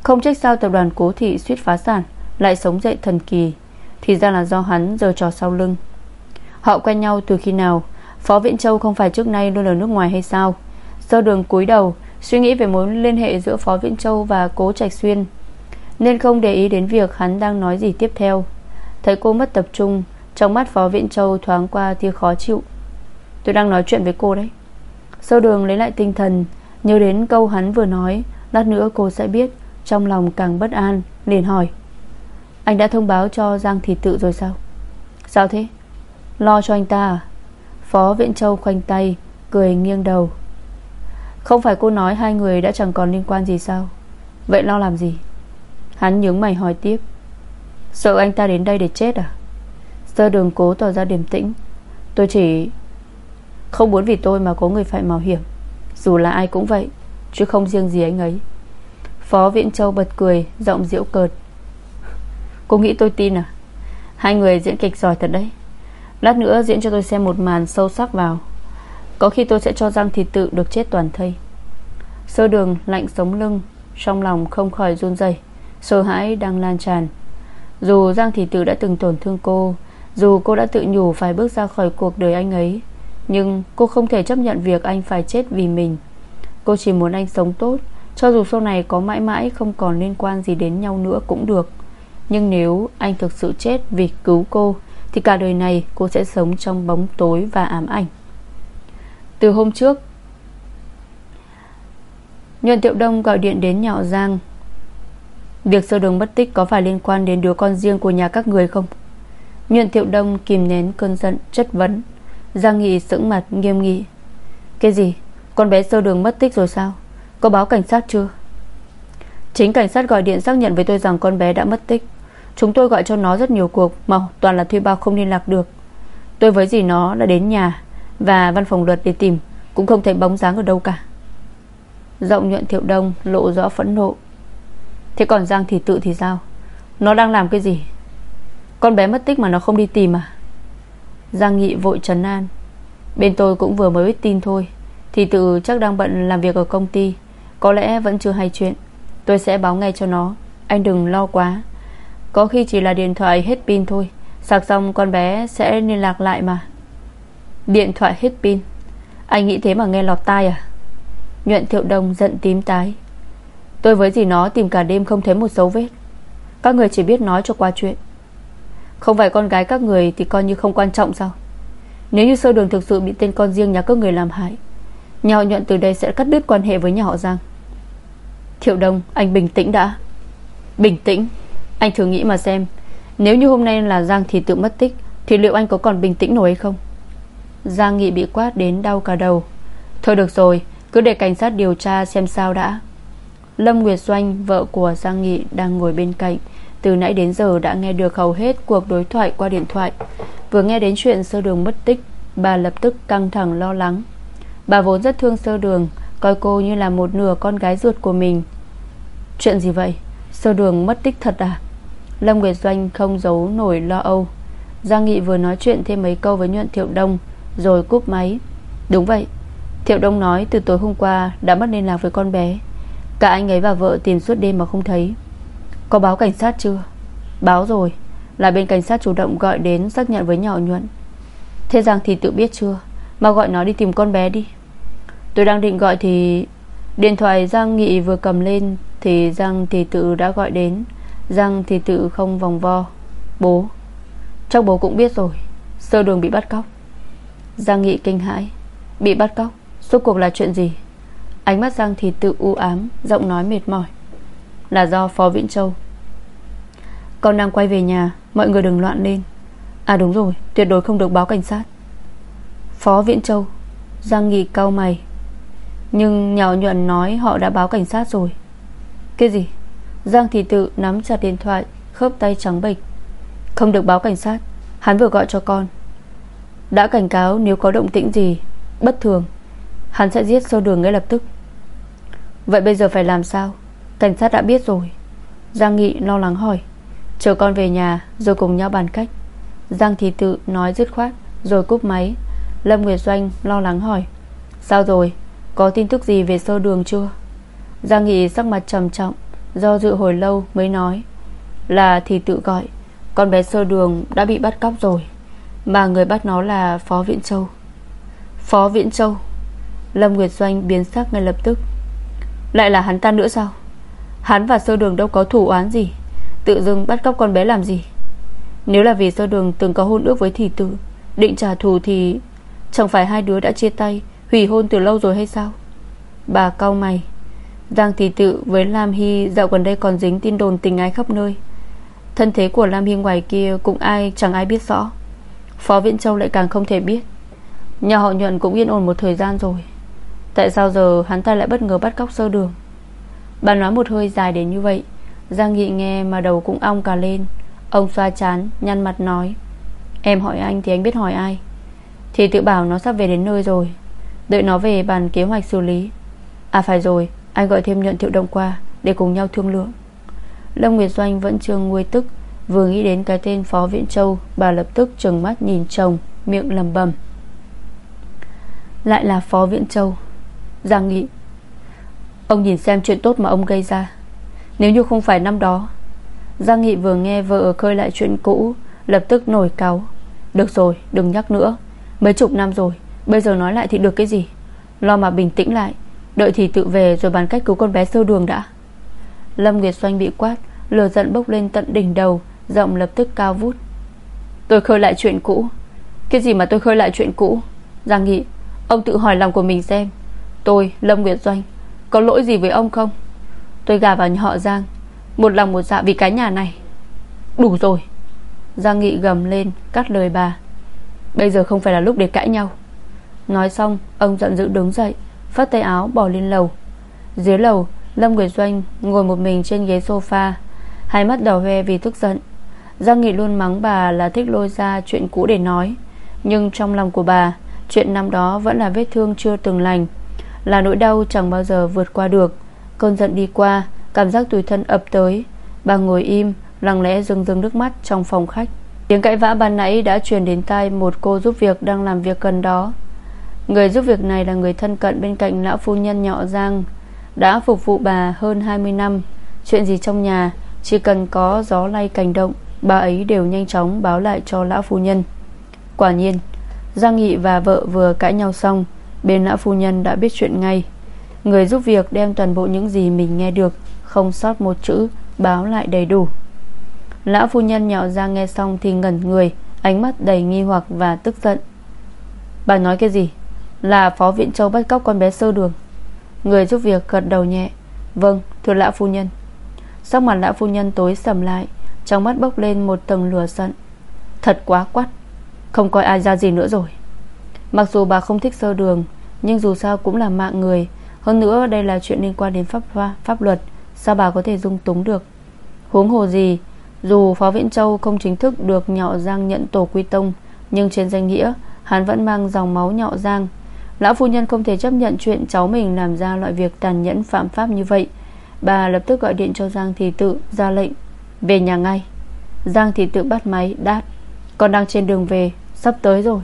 Không trách sao tập đoàn cố thị suýt phá sản, Lại sống dậy thần kỳ, Thì ra là do hắn giờ trò sau lưng. Họ quen nhau từ khi nào? Phó Viễn Châu không phải trước nay luôn ở nước ngoài hay sao? Sơ đường cúi đầu, Suy nghĩ về mối liên hệ giữa Phó Viễn Châu và Cố Trạch Xuyên, Nên không để ý đến việc hắn đang nói gì tiếp theo. Thấy cô mất tập trung, Trong mắt Phó Viễn Châu thoáng qua tia khó chịu. Tôi đang nói chuyện với cô đấy. Sâu đường lấy lại tinh thần, Nhớ đến câu hắn vừa nói, Lát nữa cô sẽ biết. Trong lòng càng bất an, liền hỏi, Anh đã thông báo cho Giang Thị Tự rồi sao? Sao thế? Lo cho anh ta à? Phó Viện Châu khoanh tay, Cười nghiêng đầu. Không phải cô nói hai người đã chẳng còn liên quan gì sao? Vậy lo làm gì? Hắn nhướng mày hỏi tiếp, Sợ anh ta đến đây để chết à? Sơ đường cố tỏ ra điềm tĩnh, Tôi chỉ không muốn vì tôi mà có người phải mạo hiểm, Dù là ai cũng vậy, Chứ không riêng gì anh ấy. Phó viện Châu bật cười, Giọng diễu cợt. Cô nghĩ tôi tin à? Hai người diễn kịch giỏi thật đấy. Lát nữa diễn cho tôi xem một màn sâu sắc vào. Có khi tôi sẽ cho Giang Thị Tự được chết toàn thây. Sơ đường lạnh sống lưng, Trong lòng không khỏi run rẩy, Sợ hãi đang lan tràn. Dù Giang Thị Tự đã từng tổn thương cô, Dù cô đã tự nhủ phải bước ra khỏi cuộc đời anh ấy, Nhưng cô không thể chấp nhận việc anh phải chết vì mình. Cô chỉ muốn anh sống tốt cho dù sau này có mãi mãi không còn liên quan gì đến nhau nữa cũng được. Nhưng nếu anh thực sự chết vì cứu cô, Thì cả đời này cô sẽ sống trong bóng tối và ám ảnh. Từ hôm trước, Nhuận Tiệu Đông gọi điện đến nhạo Giang. Việc sơ đường mất tích có phải liên quan đến đứa con riêng của nhà các người không? Nhuận Tiệu Đông kìm nén cơn giận, chất vấn. Giang Nghị sững mặt, nghiêm nghị. Cái gì? Con bé sơ đường mất tích rồi sao? Có báo cảnh sát chưa? Chính cảnh sát gọi điện xác nhận với tôi rằng con bé đã mất tích. Chúng tôi gọi cho nó rất nhiều cuộc, Mà toàn là thuê bao không liên lạc được. Tôi với dì nó đã đến nhà Và văn phòng luật để tìm, Cũng không thấy bóng dáng ở đâu cả. Giọng nhuận thiệu đông, lộ rõ phẫn nộ. Thế còn Giang thì tự thì sao? Nó đang làm cái gì? Con bé mất tích mà nó không đi tìm à? Giang Nghị vội trấn an. Bên tôi cũng vừa mới biết tin thôi, Thì tự chắc đang bận làm việc ở công ty. Có lẽ vẫn chưa hay chuyện. Tôi sẽ báo ngay cho nó. Anh đừng lo quá. Có khi chỉ là điện thoại hết pin thôi. Sạc xong con bé sẽ liên lạc lại mà. Điện thoại hết pin. Anh nghĩ thế mà nghe lọt tai à? Nhuận thiệu đông giận tím tái. Tôi với gì nó tìm cả đêm không thấy một dấu vết. Các người chỉ biết nói cho qua chuyện. Không phải con gái các người Thì coi như không quan trọng sao? Nếu như sơ đường thực sự bị tên con riêng nhà các người làm hại, Nhà họ nhuận từ đây sẽ cắt đứt quan hệ với nhà họ Giang. Thiệu Đông Anh bình tĩnh đã. Bình tĩnh? Anh thử nghĩ mà xem. Nếu như hôm nay là Giang thì tự mất tích, Thì liệu anh có còn bình tĩnh nổi hay không? Giang Nghị bị quát đến đau cả đầu. Thôi được rồi, Cứ để cảnh sát điều tra xem sao đã. Lâm Nguyệt Doanh, Vợ của Giang Nghị, đang ngồi bên cạnh. Từ nãy đến giờ đã nghe được hầu hết Cuộc đối thoại qua điện thoại. Vừa nghe đến chuyện sơ đường mất tích, Bà lập tức căng thẳng lo lắng. Bà vốn rất thương sơ đường, Coi cô như là một nửa con gái ruột của mình. Chuyện gì vậy? Sơ đường mất tích thật à? Lâm Nguyệt Doanh không giấu nổi lo âu. Giang Nghị vừa nói chuyện thêm mấy câu với nhuận Thiệu Đông, Rồi cúp máy. Đúng vậy. Thiệu Đông nói từ tối hôm qua Đã mất liên lạc với con bé. Cả anh ấy và vợ tìm suốt đêm mà không thấy. Có báo cảnh sát chưa? Báo rồi. Là bên cảnh sát chủ động gọi đến xác nhận với nhỏ nhuận. Thế rằng thì tự biết chưa? Mà gọi nó đi tìm con bé đi. Tôi đang định gọi thì Điện thoại Giang Nghị vừa cầm lên Thì Giang thì tự đã gọi đến. Giang thì tự không vòng vo. Bố, Chắc bố cũng biết rồi, Sơ đường bị bắt cóc. Giang Nghị kinh hãi. Bị bắt cóc? Suốt cuộc là chuyện gì? Ánh mắt Giang thì tự u ám, Giọng nói mệt mỏi. Là do Phó Vĩnh Châu. Con đang quay về nhà, Mọi người đừng loạn lên. À đúng rồi, Tuyệt đối không được báo cảnh sát. Phó Viễn Châu? Giang Nghị cau mày. Nhưng nhỏ nhuận nói họ đã báo cảnh sát rồi. Cái gì? Giang Thị Tự nắm chặt điện thoại, Khớp tay trắng bệch. Không được báo cảnh sát, Hắn vừa gọi cho con. Đã cảnh cáo nếu có động tĩnh gì, Bất thường, Hắn sẽ giết sâu đường ngay lập tức. Vậy bây giờ phải làm sao? Cảnh sát đã biết rồi. Giang Nghị lo lắng hỏi. Chờ con về nhà, rồi cùng nhau bàn cách. Giang Thị Tự nói dứt khoát, Rồi cúp máy. Lâm Nguyệt Doanh lo lắng hỏi. Sao rồi? Có tin tức gì về sơ đường chưa? Giang Nghị sắc mặt trầm trọng, Do dự hồi lâu mới nói, Là thì tự gọi, Con bé sơ đường đã bị bắt cóc rồi, Mà người bắt nó là Phó Viễn Châu. Phó Viễn Châu? Lâm Nguyệt Doanh biến sắc ngay lập tức. Lại là hắn ta nữa sao? Hắn và sơ đường đâu có thủ oán gì, Tự dưng bắt cóc con bé làm gì? Nếu là vì sơ đường từng có hôn ước với thị tử Định trả thù thì Chẳng phải hai đứa đã chia tay Hủy hôn từ lâu rồi hay sao? Bà cau mày. Giang Thị Tự với Lam Hy Dạo gần đây còn dính tin đồn tình ái khắp nơi. Thân thế của Lam Hy ngoài kia Cũng ai chẳng ai biết rõ. Phó Viễn Châu lại càng không thể biết. Nhà họ nhuận cũng yên ổn một thời gian rồi. Tại sao giờ hắn ta lại bất ngờ bắt cóc sơ đường? Bà nói một hơi dài đến như vậy. Giang Nghị nghe mà đầu cũng ong cả lên. Ông xoa chán, Nhăn mặt nói. Em hỏi anh thì anh biết hỏi ai. Thì tự bảo nó sắp về đến nơi rồi. Đợi nó về bàn kế hoạch xử lý. À phải rồi, Anh gọi thêm nhuận thiệu đông qua Để cùng nhau thương lượng. Lâm Nguyệt Doanh vẫn chưa nguôi tức, Vừa nghĩ đến cái tên Phó Viễn Châu, Bà lập tức trừng mắt nhìn chồng, Miệng lầm bầm Lại là Phó Viễn Châu. Giang Nghị, Ông nhìn xem chuyện tốt mà ông gây ra. Nếu như không phải năm đó, Giang Nghị vừa nghe vợ khơi lại chuyện cũ, Lập tức nổi cáu. Được rồi, đừng nhắc nữa. Mấy chục năm rồi Bây giờ nói lại thì được cái gì? Lo mà bình tĩnh lại. Đợi thì tự về rồi bàn cách cứu con bé sơ đường đã. Lâm Nguyệt Doanh bị quát lừa giận bốc lên tận đỉnh đầu, Giọng lập tức cao vút. Tôi khơi lại chuyện cũ. Cái gì mà tôi khơi lại chuyện cũ? Giang Nghị, Ông tự hỏi lòng của mình xem. Tôi, Lâm Nguyệt Doanh Có lỗi gì với ông không? Tôi gà vào nhà họ Giang. Một lòng một dạ vì cái nhà này. Đủ rồi. Giang Nghị gầm lên, cắt lời bà. Bây giờ không phải là lúc để cãi nhau. Nói xong, ông giận dữ đứng dậy Phát tay áo bỏ lên lầu. Dưới lầu, Lâm Nguyệt Doanh ngồi một mình trên ghế sofa, Hai mắt đỏ hoe vì tức giận. Giang Nghị luôn mắng bà là thích lôi ra chuyện cũ để nói, Nhưng trong lòng của bà, Chuyện năm đó vẫn là vết thương chưa từng lành, Là nỗi đau chẳng bao giờ vượt qua được. Cơn giận đi qua, Cảm giác tủi thân ập tới. Bà ngồi im, Lặng lẽ rưng rưng nước mắt trong phòng khách. Tiếng cãi vã ban nãy đã truyền đến tai Một cô giúp việc đang làm việc gần đó. Người giúp việc này là người thân cận Bên cạnh lão phu nhân nhọ Giang, Đã phục vụ bà hơn 20 năm. Chuyện gì trong nhà, Chỉ cần có gió lay cành động, Bà ấy đều nhanh chóng báo lại cho lão phu nhân. Quả nhiên, Giang Nghị và vợ vừa cãi nhau xong, Bên lão phu nhân đã biết chuyện ngay. Người giúp việc đem toàn bộ những gì mình nghe được, Không sót một chữ, Báo lại đầy đủ. Lão phu nhân nhạo ra nghe xong thì ngẩn người, Ánh mắt đầy nghi hoặc và tức giận. Bà nói cái gì? Là phó viện châu bắt cóc con bé sơ đường. Người giúp việc gật đầu nhẹ. Vâng thưa lão phu nhân. Sắc mặt lão phu nhân tối sầm lại, Trong mắt bốc lên một tầng lửa giận. Thật quá quắt, Không coi ai ra gì nữa rồi. Mặc dù bà không thích sơ đường, Nhưng dù sao cũng là mạng người. Hơn nữa, đây là chuyện liên quan đến pháp pháp luật, Sao bà có thể dung túng được? Huống hồ gì, Dù Phó Viễn Châu không chính thức được Nhọ Giang nhận tổ quy tông, Nhưng trên danh nghĩa, Hắn vẫn mang dòng máu Nhọ Giang Lão phu nhân không thể chấp nhận chuyện cháu mình Làm ra loại việc tàn nhẫn phạm pháp như vậy. Bà lập tức gọi điện cho Giang Thị Tự ra lệnh, Về nhà ngay. Giang Thị Tự bắt máy đát Con đang trên đường về, Sắp tới rồi.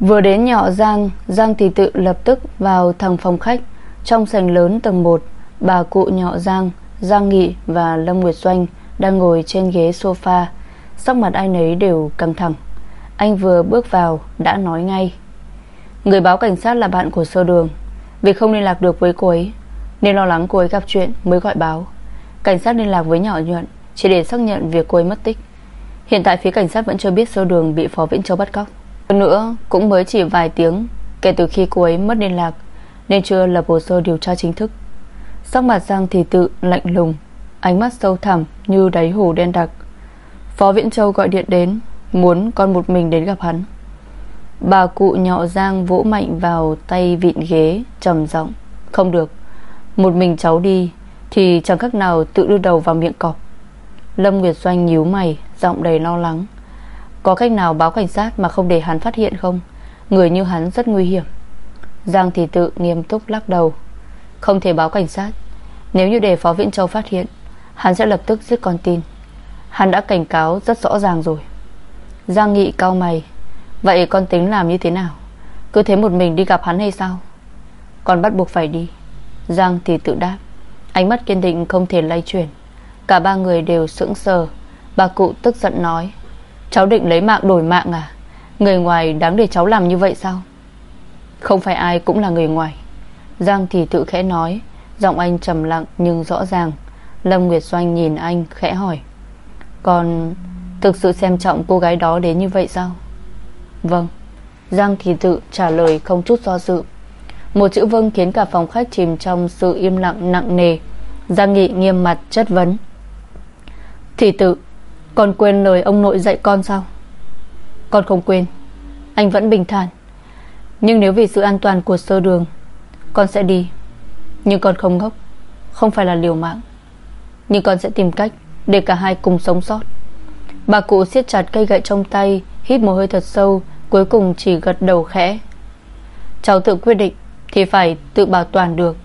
Vừa đến nhỏ Giang Giang Thị Tự lập tức vào thằng phòng khách. Trong sảnh lớn tầng 1 Bà cụ nhỏ Giang Giang Nghị và Lâm Nguyệt Doanh Đang ngồi trên ghế sofa. Sắc mặt ai nấy đều căng thẳng. Anh vừa bước vào đã nói ngay Người báo cảnh sát là bạn của sơ đường. Vì không liên lạc được với cô ấy, Nên lo lắng cô ấy gặp chuyện mới gọi báo. Cảnh sát liên lạc với nhỏ nhuận Chỉ để xác nhận việc cô ấy mất tích. Hiện tại phía cảnh sát vẫn chưa biết sơ đường Bị Phó Vĩnh Châu bắt cóc. Hơn nữa, cũng mới chỉ vài tiếng Kể từ khi cô ấy mất liên lạc, Nên chưa lập hồ sơ điều tra chính thức. Sắc mặt Giang thì tự lạnh lùng, Ánh mắt sâu thẳm như đáy hồ đen đặc. Phó Viễn Châu gọi điện đến, Muốn con một mình đến gặp hắn. Bà cụ nhọ Giang vỗ mạnh vào tay vịn ghế, trầm giọng, Không được, Một mình cháu đi, Thì chẳng khác nào tự đưa đầu vào miệng cọp. Lâm Nguyệt Doanh nhíu mày, Giọng đầy lo lắng, Có cách nào báo cảnh sát mà không để hắn phát hiện không? Người như hắn rất nguy hiểm. Giang thì tự nghiêm túc lắc đầu, Không thể báo cảnh sát. Nếu như để Phó Viễn Châu phát hiện, Hắn sẽ lập tức giết con tin. Hắn đã cảnh cáo rất rõ ràng rồi. Giang Nghị cao mày Vậy con tính làm như thế nào? Cứ thế một mình đi gặp hắn hay sao? Con bắt buộc phải đi. Giang thì tự đáp. Ánh mắt kiên định không thể lay chuyển. Cả ba người đều sững sờ. Bà cụ tức giận nói, Cháu định lấy mạng đổi mạng à? Người ngoài đáng để cháu làm như vậy sao? Không phải ai cũng là người ngoài. Giang thì tự khẽ nói. Giọng anh trầm lặng nhưng rõ ràng. Lâm Nguyệt Doanh nhìn anh khẽ hỏi Còn thực sự xem trọng cô gái đó đến như vậy sao? Vâng. Giang thị tự trả lời không chút do dự. Một chữ vâng khiến cả phòng khách chìm trong sự im lặng nặng nề. Giang Nghị nghiêm mặt chất vấn. Thị tự, Con quên lời ông nội dạy con sao? Con không quên. Anh vẫn bình thản. Nhưng nếu vì sự an toàn của sơ đường, Con sẽ đi. Nhưng con không ngốc. Không phải là liều mạng. Nhưng con sẽ tìm cách Để cả hai cùng sống sót. Bà cụ siết chặt cây gậy trong tay, Hít một hơi thật sâu Cuối cùng chỉ gật đầu khẽ. Cháu tự quyết định Thì phải tự bảo toàn được.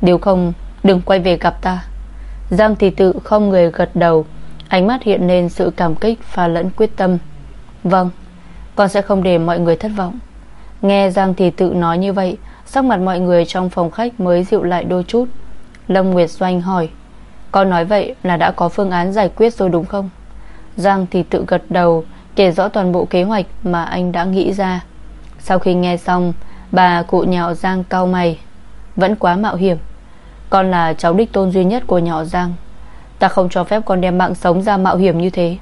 Nếu không, đừng quay về gặp ta. Giang thị tự không người gật đầu. Ánh mắt hiện lên sự cảm kích Và lẫn quyết tâm. Vâng Con sẽ không để mọi người thất vọng. Nghe Giang thị tự nói như vậy, Sắc mặt mọi người trong phòng khách mới dịu lại đôi chút. Lâm Nguyệt Doanh hỏi, Con nói vậy là đã có phương án giải quyết rồi đúng không? Giang thì tự gật đầu. Kể rõ toàn bộ kế hoạch mà anh đã nghĩ ra. Sau khi nghe xong, Bà cụ nhạo Giang cau mày. Vẫn quá mạo hiểm. Con là cháu đích tôn duy nhất của nhỏ Giang. Ta không cho phép con đem mạng sống ra mạo hiểm như thế.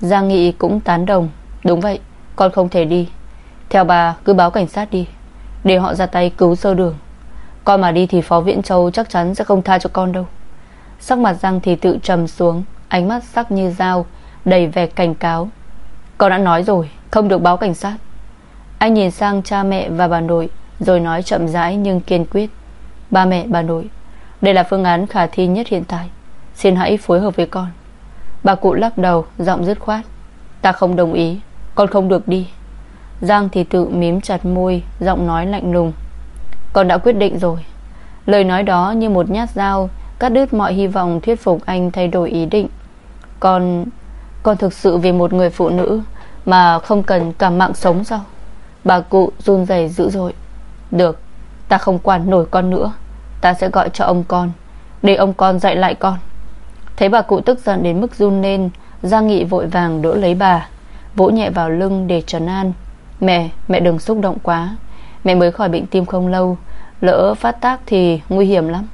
Giang Nghị cũng tán đồng. Đúng vậy, Con không thể đi. Theo bà, cứ báo cảnh sát đi. Để họ ra tay cứu sơ đường. Con mà đi thì Phó Viễn Châu chắc chắn sẽ không tha cho con đâu. Sắc mặt Giang thì tự trầm xuống, Ánh mắt sắc như dao, Đầy vẻ cảnh cáo. Con đã nói rồi, không được báo cảnh sát. Anh nhìn sang cha mẹ và bà nội, Rồi nói chậm rãi nhưng kiên quyết. Ba mẹ, bà nội, Đây là phương án khả thi nhất hiện tại. Xin hãy phối hợp với con. Bà cụ lắc đầu, giọng dứt khoát. Ta không đồng ý, Con không được đi. Giang thì tự mím chặt môi, Giọng nói lạnh lùng. Con đã quyết định rồi. Lời nói đó như một nhát dao, Cắt đứt mọi hy vọng thuyết phục anh thay đổi ý định. Con con thực sự vì một người phụ nữ Mà không cần cả mạng sống sao? Bà cụ run rẩy dữ dội. Được Ta không quản nổi con nữa. Ta sẽ gọi cho ông con Để ông con dạy lại con. Thấy bà cụ tức giận đến mức run lên Giang Nghị vội vàng đỡ lấy bà Vỗ nhẹ vào lưng để trấn an. Mẹ, mẹ đừng xúc động quá. Mẹ mới khỏi bệnh tim không lâu Lỡ phát tác thì nguy hiểm lắm.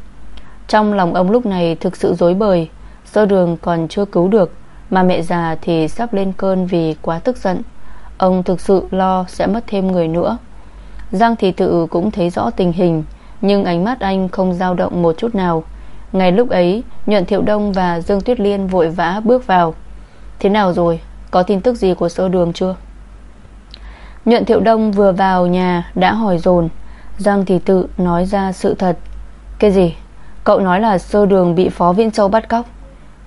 Trong lòng ông lúc này thực sự dối bời Sơ đường còn chưa cứu được. Mà mẹ già thì sắp lên cơn vì quá tức giận. Ông thực sự lo sẽ mất thêm người nữa. Giang thị tự cũng thấy rõ tình hình, Nhưng ánh mắt anh không dao động một chút nào. Ngay lúc ấy, Nhuận Thiệu Đông và Dương Tuyết Liên vội vã bước vào. Thế nào rồi? Có tin tức gì của sơ đường chưa? Nhuận Thiệu Đông vừa vào nhà Đã hỏi dồn. Giang thị tự nói ra sự thật. Cái gì? Cậu nói là sơ đường bị Phó Viễn Châu bắt cóc.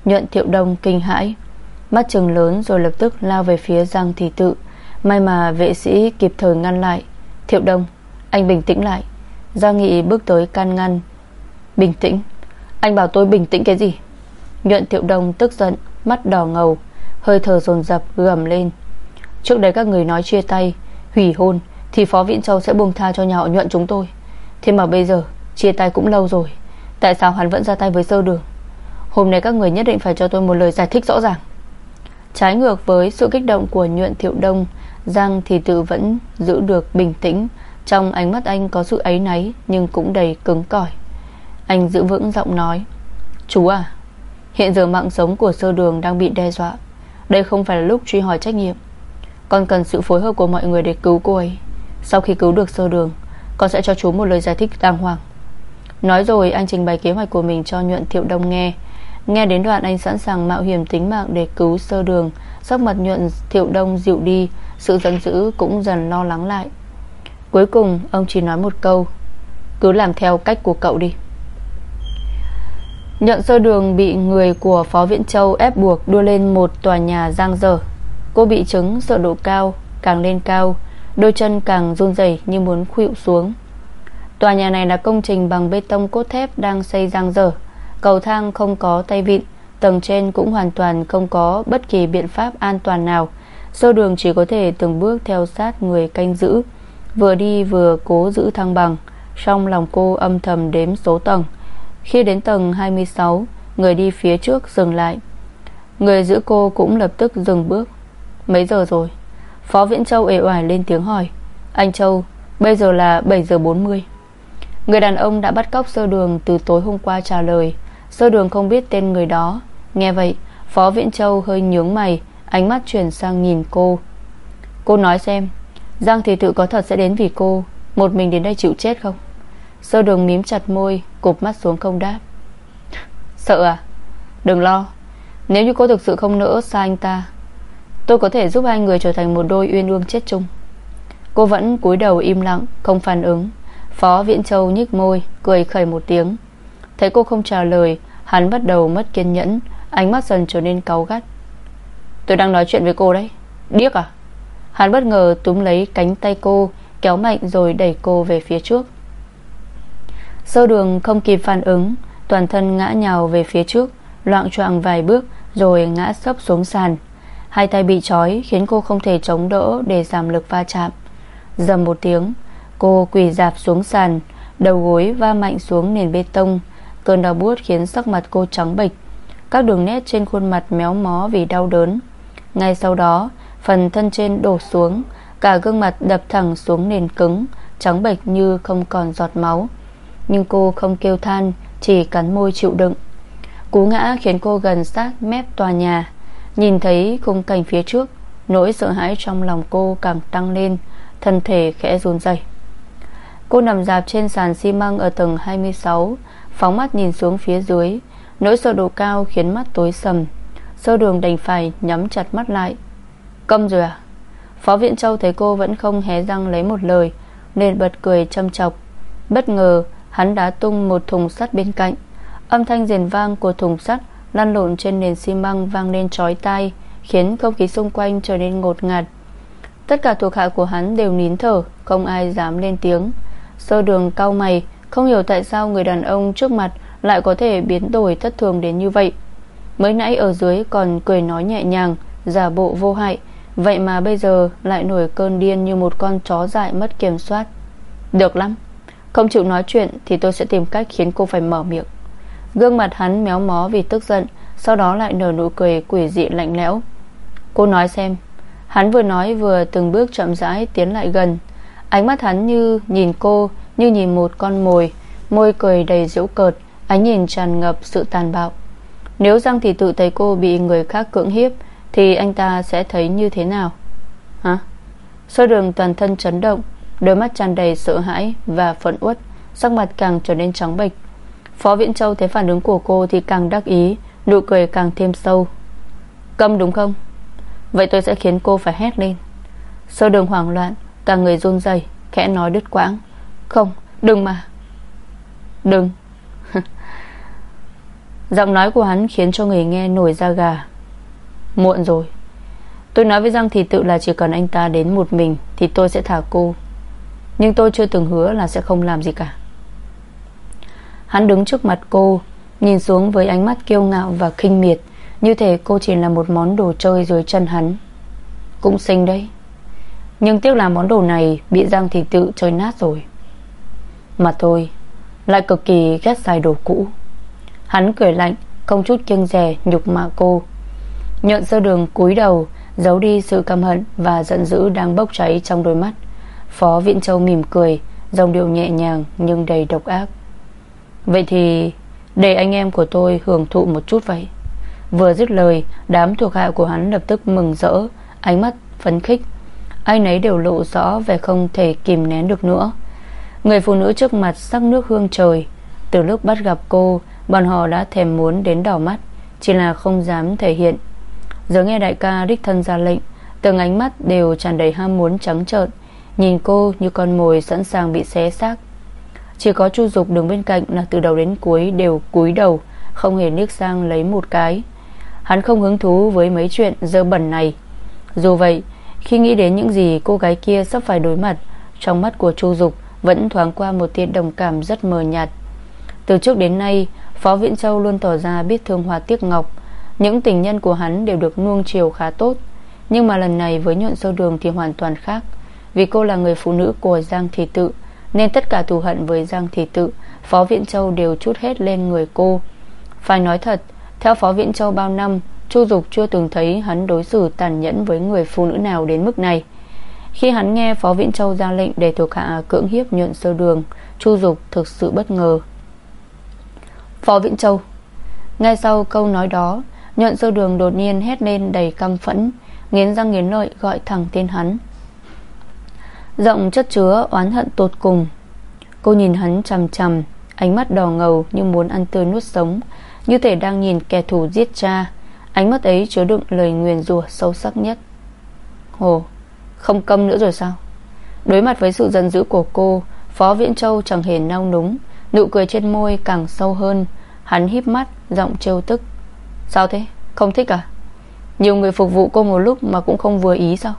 Nhuận Thiệu Đông kinh hãi. Mắt trừng lớn rồi lập tức lao về phía Giang Thị Tự. May mà vệ sĩ kịp thời ngăn lại. Thiệu Đông, Anh bình tĩnh lại. Giang Nghị bước tới can ngăn. Bình tĩnh. Anh bảo tôi bình tĩnh cái gì? Nhuận Thiệu Đông tức giận, Mắt đỏ ngầu, Hơi thở dồn dập gầm lên. Trước đấy các người nói chia tay, Hủy hôn, Thì Phó Viễn Châu sẽ buông tha cho nhà họ nhuận chúng tôi. Thế mà bây giờ, Chia tay cũng lâu rồi. Tại sao hắn vẫn ra tay với sơ đường? Hôm nay các người nhất định phải cho tôi một lời giải thích rõ ràng. Trái ngược với sự kích động của nhuận thiệu đông, Giang thì tự vẫn giữ được bình tĩnh. Trong ánh mắt anh có sự ấy náy, Nhưng cũng đầy cứng cỏi. Anh giữ vững giọng nói, Chú à Hiện giờ mạng sống của sơ đường đang bị đe dọa. Đây không phải là lúc truy hỏi trách nhiệm. Con cần sự phối hợp của mọi người để cứu cô ấy. Sau khi cứu được sơ đường, Con sẽ cho chú một lời giải thích đàng hoàng. Nói rồi, anh trình bày kế hoạch của mình cho nhuận thiệu đông nghe. Nghe đến đoạn anh sẵn sàng mạo hiểm tính mạng để cứu sơ đường, Sắc mặt nhuận thiệu đông dịu đi, Sự giận dữ cũng dần lo lắng lại. Cuối cùng, ông chỉ nói một câu, Cứ làm theo cách của cậu đi. Nhận sơ đường bị người của Phó Viễn Châu ép buộc đưa lên một tòa nhà giang dở. Cô bị chứng sợ độ cao, Càng lên cao, Đôi chân càng run rẩy như muốn khuỵu xuống. Tòa nhà này là công trình bằng bê tông cốt thép đang xây giang dở. Cầu thang không có tay vịn, Tầng trên cũng hoàn toàn không có bất kỳ biện pháp an toàn nào. Sơ đường chỉ có thể từng bước theo sát người canh giữ. Vừa đi vừa cố giữ thăng bằng. Trong lòng cô âm thầm đếm số tầng. Khi đến tầng 26 Người đi phía trước dừng lại. Người giữ cô cũng lập tức dừng bước. Mấy giờ rồi? Phó Viễn Châu ế oải lên tiếng hỏi. Anh Châu, Bây giờ là 7 giờ 40 Người đàn ông đã bắt cóc sơ đường Từ tối hôm qua trả lời. Sơ đường không biết tên người đó. Nghe vậy, Phó Viễn Châu hơi nhướng mày, Ánh mắt chuyển sang nhìn cô. Cô nói xem, Giang thì tự có thật sẽ đến vì cô, Một mình đến đây chịu chết không? Sơ đường mím chặt môi, Cụp mắt xuống không đáp. Sợ à? Đừng lo, Nếu như cô thực sự không nỡ xa anh ta, Tôi có thể giúp hai người trở thành một đôi uyên ương chết chung. Cô vẫn cúi đầu im lặng, Không phản ứng. Phó Viễn Châu nhích môi, Cười khẩy một tiếng. Thấy cô không trả lời Hắn bắt đầu mất kiên nhẫn, Ánh mắt dần trở nên cáu gắt. Tôi đang nói chuyện với cô đấy. Điếc à? Hắn bất ngờ túm lấy cánh tay cô, Kéo mạnh rồi đẩy cô về phía trước. Sơ đường không kịp phản ứng, Toàn thân ngã nhào về phía trước Loạn choạng vài bước Rồi ngã sấp xuống sàn. Hai tay bị trói khiến cô không thể chống đỡ Để giảm lực va chạm. Dầm một tiếng, Cô quỳ dạp xuống sàn, Đầu gối va mạnh xuống nền bê tông Cơn đau buốt khiến sắc mặt cô trắng bệch. Các đường nét trên khuôn mặt méo mó vì đau đớn. Ngay sau đó, Phần thân trên đổ xuống, Cả gương mặt đập thẳng xuống nền cứng, Trắng bệch như không còn giọt máu. Nhưng cô không kêu than, Chỉ cắn môi chịu đựng. Cú ngã khiến cô gần sát mép tòa nhà. Nhìn thấy khung cảnh phía trước, Nỗi sợ hãi trong lòng cô càng tăng lên, Thân thể khẽ run rẩy. Cô nằm dạp trên sàn xi măng Ở tầng 26 Phóng mắt nhìn xuống phía dưới. Nỗi sơ đồ cao khiến mắt tối sầm. Sơ đường đành phải nhắm chặt mắt lại. Câm rồi à? Phó Viện Châu thấy cô vẫn không hé răng lấy một lời Nên bật cười châm chọc. Bất ngờ, hắn đã tung một thùng sắt bên cạnh. Âm thanh rền vang của thùng sắt Lăn lộn trên nền xi măng vang lên trói tai, Khiến không khí xung quanh trở nên ngột ngạt. Tất cả thuộc hạ của hắn đều nín thở, Không ai dám lên tiếng. Sơ đường cau mày không hiểu tại sao người đàn ông trước mặt Lại có thể biến đổi thất thường đến như vậy. Mới nãy ở dưới còn cười nói nhẹ nhàng, Giả bộ vô hại. Vậy mà bây giờ lại nổi cơn điên Như một con chó dại mất kiểm soát. Được lắm. Không chịu nói chuyện thì tôi sẽ tìm cách khiến cô phải mở miệng. Gương mặt hắn méo mó vì tức giận, Sau đó lại nở nụ cười quỷ dị lạnh lẽo. Cô nói xem. Hắn vừa nói vừa từng bước chậm rãi tiến lại gần. Ánh mắt hắn như nhìn cô như nhìn một con mồi. Môi cười đầy giễu cợt, Ánh nhìn tràn ngập sự tàn bạo. Nếu Giang thì tự thấy cô bị người khác cưỡng hiếp, Thì anh ta sẽ thấy như thế nào? Hả? Sơ đường toàn thân chấn động, Đôi mắt tràn đầy sợ hãi và phẫn uất, Sắc mặt càng trở nên trắng bệch. Phó Viễn Châu thấy phản ứng của cô Thì càng đắc ý, Nụ cười càng thêm sâu. Câm đúng không? Vậy tôi sẽ khiến cô phải hét lên. Sơ đường hoảng loạn Cả người run rẩy, Khẽ nói đứt quãng. Không, đừng mà. Đừng. Giọng nói của hắn khiến cho người nghe nổi da gà. Muộn rồi. Tôi nói với Giang thì tự là chỉ cần anh ta đến một mình Thì tôi sẽ thả cô. Nhưng tôi chưa từng hứa là sẽ không làm gì cả. Hắn đứng trước mặt cô, Nhìn xuống với ánh mắt kiêu ngạo và khinh miệt. Như thể cô chỉ là một món đồ chơi dưới chân hắn. Cũng xinh đấy. Nhưng tiếc là món đồ này Bị Giang Thị Tự chơi nát rồi. Mà tôi Lại cực kỳ ghét xài đồ cũ. Hắn cười lạnh, Không chút kiêng rè nhục mạ cô. Nhận sơ đường cúi đầu, Giấu đi sự căm hận và giận dữ Đang bốc cháy trong đôi mắt. Phó Viện Châu mỉm cười Dòng điệu nhẹ nhàng nhưng đầy độc ác. Vậy thì, Để anh em của tôi hưởng thụ một chút vậy. Vừa dứt lời, Đám thuộc hạ của hắn lập tức mừng rỡ, Ánh mắt phấn khích. Ai nấy đều lộ rõ về không thể kìm nén được nữa. Người phụ nữ trước mặt sắc nước hương trời. Từ lúc bắt gặp cô, Bọn họ đã thèm muốn đến đỏ mắt, Chỉ là không dám thể hiện. Giờ nghe đại ca đích thân ra lệnh, Từng ánh mắt đều tràn đầy ham muốn trắng trợn, Nhìn cô như con mồi sẵn sàng bị xé xác. Chỉ có Chu Dục đứng bên cạnh là từ đầu đến cuối đều cúi đầu, Không hề liếc sang lấy một cái. Hắn không hứng thú với mấy chuyện dơ bẩn này. Dù vậy, Khi nghĩ đến những gì cô gái kia sắp phải đối mặt, Trong mắt của Chu Dục vẫn thoáng qua một tia đồng cảm rất mờ nhạt. Từ trước đến nay, Phó Viễn Châu luôn tỏ ra biết thương Hoa Tiếc Ngọc. Những tình nhân của hắn đều được nuông chiều khá tốt. Nhưng mà lần này với nhuận sâu đường thì hoàn toàn khác. Vì cô là người phụ nữ của Giang Thị Tự, Nên tất cả thù hận với Giang Thị Tự, Phó Viễn Châu đều chút hết lên người cô. Phải nói thật, Theo Phó Viễn Châu bao năm, Chu Dục chưa từng thấy hắn đối xử tàn nhẫn với người phụ nữ nào đến mức này. Khi hắn nghe Phó Viễn Châu ra lệnh để thuộc hạ cưỡng hiếp nhuận sơ đường, Chu Dục thực sự bất ngờ. Phó Viễn Châu Ngay sau câu nói đó, Nhuận sơ đường đột nhiên hét lên đầy căm phẫn, Nghiến răng nghiến lợi gọi thẳng tên hắn. Giọng chất chứa oán hận tột cùng. Cô nhìn hắn chằm chằm, Ánh mắt đỏ ngầu như muốn ăn tươi nuốt sống, Như thể đang nhìn kẻ thù giết cha. Ánh mắt ấy chứa đựng lời nguyền rủa sâu sắc nhất. Hồ không câm nữa rồi sao? Đối mặt với sự giận dữ của cô, Phó Viễn Châu chẳng hề nao núng, Nụ cười trên môi càng sâu hơn, Hắn híp mắt, giọng trêu tức. Sao thế? Không thích à? Nhiều người phục vụ cô một lúc mà cũng không vừa ý sao?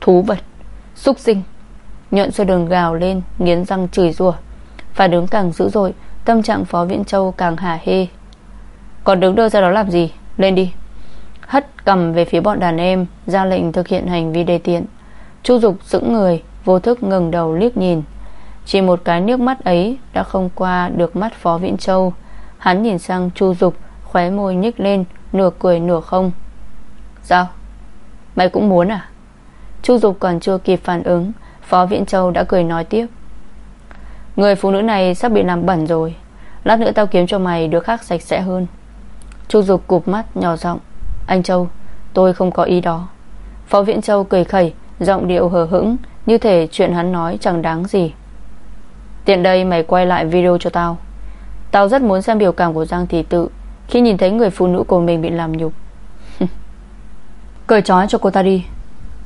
Thú vật Xúc sinh. Nhuận sơ đường gào lên, Nghiến răng chửi rủa. Phản ứng càng dữ dội, Tâm trạng Phó Viễn Châu càng hả hê. Còn đứng đơ ra đó làm gì? Lên đi. Hất cầm về phía bọn đàn em, Ra lệnh thực hiện hành vi đề tiện. Chu Dục sững người, Vô thức ngừng đầu liếc nhìn. Chỉ một cái nước mắt ấy Đã không qua được mắt Phó Viễn Châu. Hắn nhìn sang Chu Dục, Khóe môi nhích lên, Nửa cười nửa không. Sao? Mày cũng muốn à? Chu Dục còn chưa kịp phản ứng, Phó Viễn Châu đã cười nói tiếp. Người phụ nữ này sắp bị làm bẩn rồi. Lát nữa tao kiếm cho mày đứa khác sạch sẽ hơn. Chu Dục cụp mắt nhỏ giọng. Anh Châu Tôi không có ý đó. Phó Viễn Châu cười khẩy Giọng điệu hờ hững Như thể chuyện hắn nói chẳng đáng gì. Tiện đây mày quay lại video cho tao. Tao rất muốn xem biểu cảm của Giang Thị Tự Khi nhìn thấy người phụ nữ của mình bị làm nhục. Cởi trói cho cô ta đi.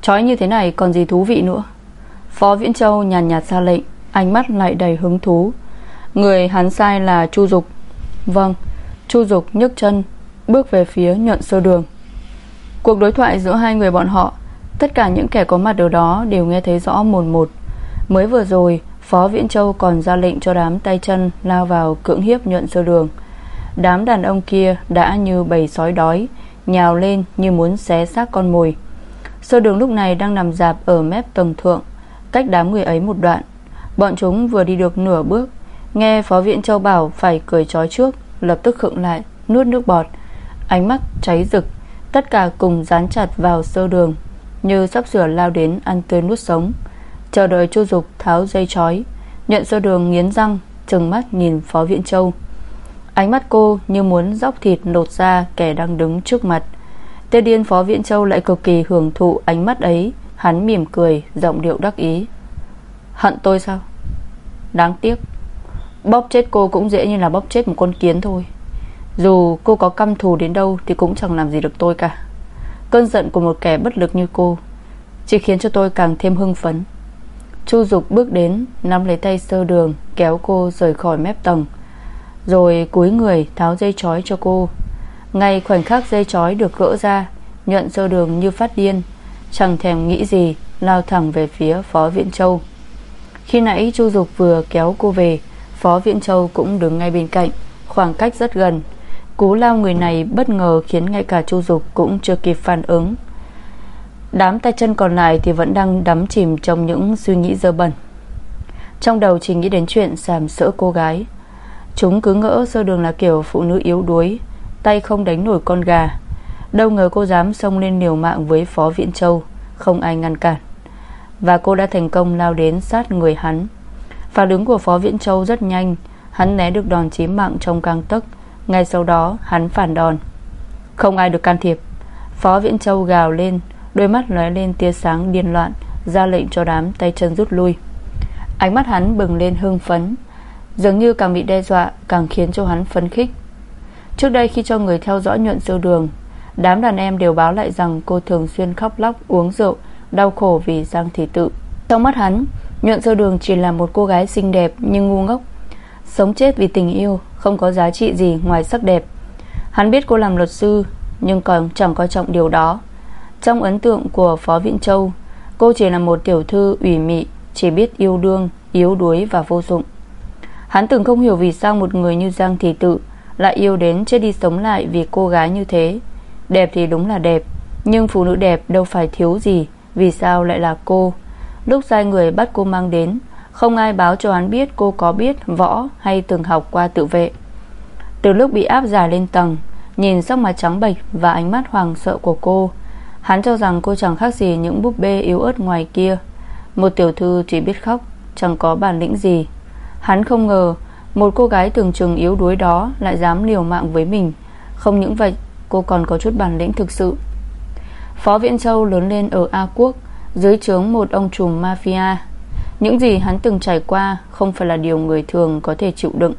Trói như thế này còn gì thú vị nữa. Phó Viễn Châu nhàn nhạt, nhạt ra lệnh Ánh mắt lại đầy hứng thú. Người hắn sai là Chu Dục. Vâng Chu Dục nhấc chân Bước về phía nhuận sơ đường. Cuộc đối thoại giữa hai người bọn họ, Tất cả những kẻ có mặt ở đó Đều nghe thấy rõ mồn một. Mới vừa rồi, Phó Viễn Châu còn ra lệnh cho đám tay chân Lao vào cưỡng hiếp nhuận sơ đường. Đám đàn ông kia đã như bầy sói đói, Nhào lên như muốn xé xác con mồi. Sơ đường lúc này đang nằm dạp Ở mép tầng thượng, Cách đám người ấy một đoạn. Bọn chúng vừa đi được nửa bước, Nghe Phó Viện Châu bảo phải cười trói trước, Lập tức khựng lại, Nuốt nước bọt. Ánh mắt cháy rực, Tất cả cùng dán chặt vào sơ đường, Như sắp sửa lao đến ăn tươi nuốt sống. Chờ đợi chu dục tháo dây chói, Nhận sơ đường nghiến răng, Trừng mắt nhìn Phó Viện Châu. Ánh mắt cô như muốn dóc thịt lột ra Kẻ đang đứng trước mặt. Tê điên Phó Viện Châu lại cực kỳ hưởng thụ ánh mắt ấy, Hắn mỉm cười, Giọng điệu đắc ý. Hận tôi sao? Đáng tiếc. Bóp chết cô cũng dễ như là bóp chết một con kiến thôi. Dù cô có căm thù đến đâu Thì cũng chẳng làm gì được tôi cả. Cơn giận của một kẻ bất lực như cô Chỉ khiến cho tôi càng thêm hưng phấn. Chu Dục bước đến, Nắm lấy tay sơ đường, Kéo cô rời khỏi mép tầng, Rồi cúi người tháo dây chói cho cô. Ngay khoảnh khắc dây chói được gỡ ra, Nhuận sơ đường như phát điên, Chẳng thèm nghĩ gì, Lao thẳng về phía Phó Viện Châu. Khi nãy Chu Dục vừa kéo cô về, Phó Viện Châu cũng đứng ngay bên cạnh, Khoảng cách rất gần. Cú lao người này bất ngờ khiến ngay cả Chu Dục Cũng chưa kịp phản ứng. Đám tay chân còn lại thì vẫn đang đắm chìm Trong những suy nghĩ dơ bẩn. Trong đầu chỉ nghĩ đến chuyện Sàm sỡ cô gái. Chúng cứ ngỡ sơ đường là kiểu phụ nữ yếu đuối, Tay không đánh nổi con gà. Đâu ngờ cô dám xông lên liều mạng với Phó Viễn Châu, Không ai ngăn cản. Và cô đã thành công lao đến sát người hắn. Phản ứng của Phó Viễn Châu rất nhanh. Hắn né được đòn chí mạng trong căng tức ngay sau đó, hắn phản đòn. Không ai được can thiệp. Phó Viễn Châu gào lên, Đôi mắt lóe lên tia sáng điên loạn, Ra lệnh cho đám tay chân rút lui. Ánh mắt hắn bừng lên hưng phấn, Dường như càng bị đe dọa, Càng khiến cho hắn phấn khích. Trước đây khi cho người theo dõi nhuận siêu đường, Đám đàn em đều báo lại rằng cô thường xuyên khóc lóc, uống rượu, Đau khổ vì Giang Thị Tự. Trong mắt hắn, Nhuận sơ đường chỉ là một cô gái xinh đẹp Nhưng ngu ngốc Sống chết vì tình yêu Không có giá trị gì ngoài sắc đẹp. Hắn biết cô làm luật sư Nhưng còn chẳng coi trọng điều đó. Trong ấn tượng của Phó Viện Châu Cô chỉ là một tiểu thư ủy mị Chỉ biết yêu đương, yếu đuối và vô dụng. Hắn từng không hiểu vì sao một người như Giang Thị Tự Lại yêu đến chết đi sống lại vì cô gái như thế. Đẹp thì đúng là đẹp Nhưng phụ nữ đẹp đâu phải thiếu gì Vì sao lại là cô. Lúc sai người bắt cô mang đến không ai báo cho hắn biết cô có biết Võ hay từng học qua tự vệ. Từ lúc bị áp giải lên tầng, Nhìn sắc mặt trắng bệch Và ánh mắt hoàng sợ của cô, Hắn cho rằng cô chẳng khác gì những búp bê yếu ớt ngoài kia. Một tiểu thư chỉ biết khóc, Chẳng có bản lĩnh gì. Hắn không ngờ, Một cô gái tưởng chừng yếu đuối đó Lại dám liều mạng với mình. Không những vậy, Cô còn có chút bản lĩnh thực sự. Phó Viễn Châu lớn lên ở A Quốc, Dưới trướng một ông trùm mafia. Những gì hắn từng trải qua Không phải là điều người thường có thể chịu đựng.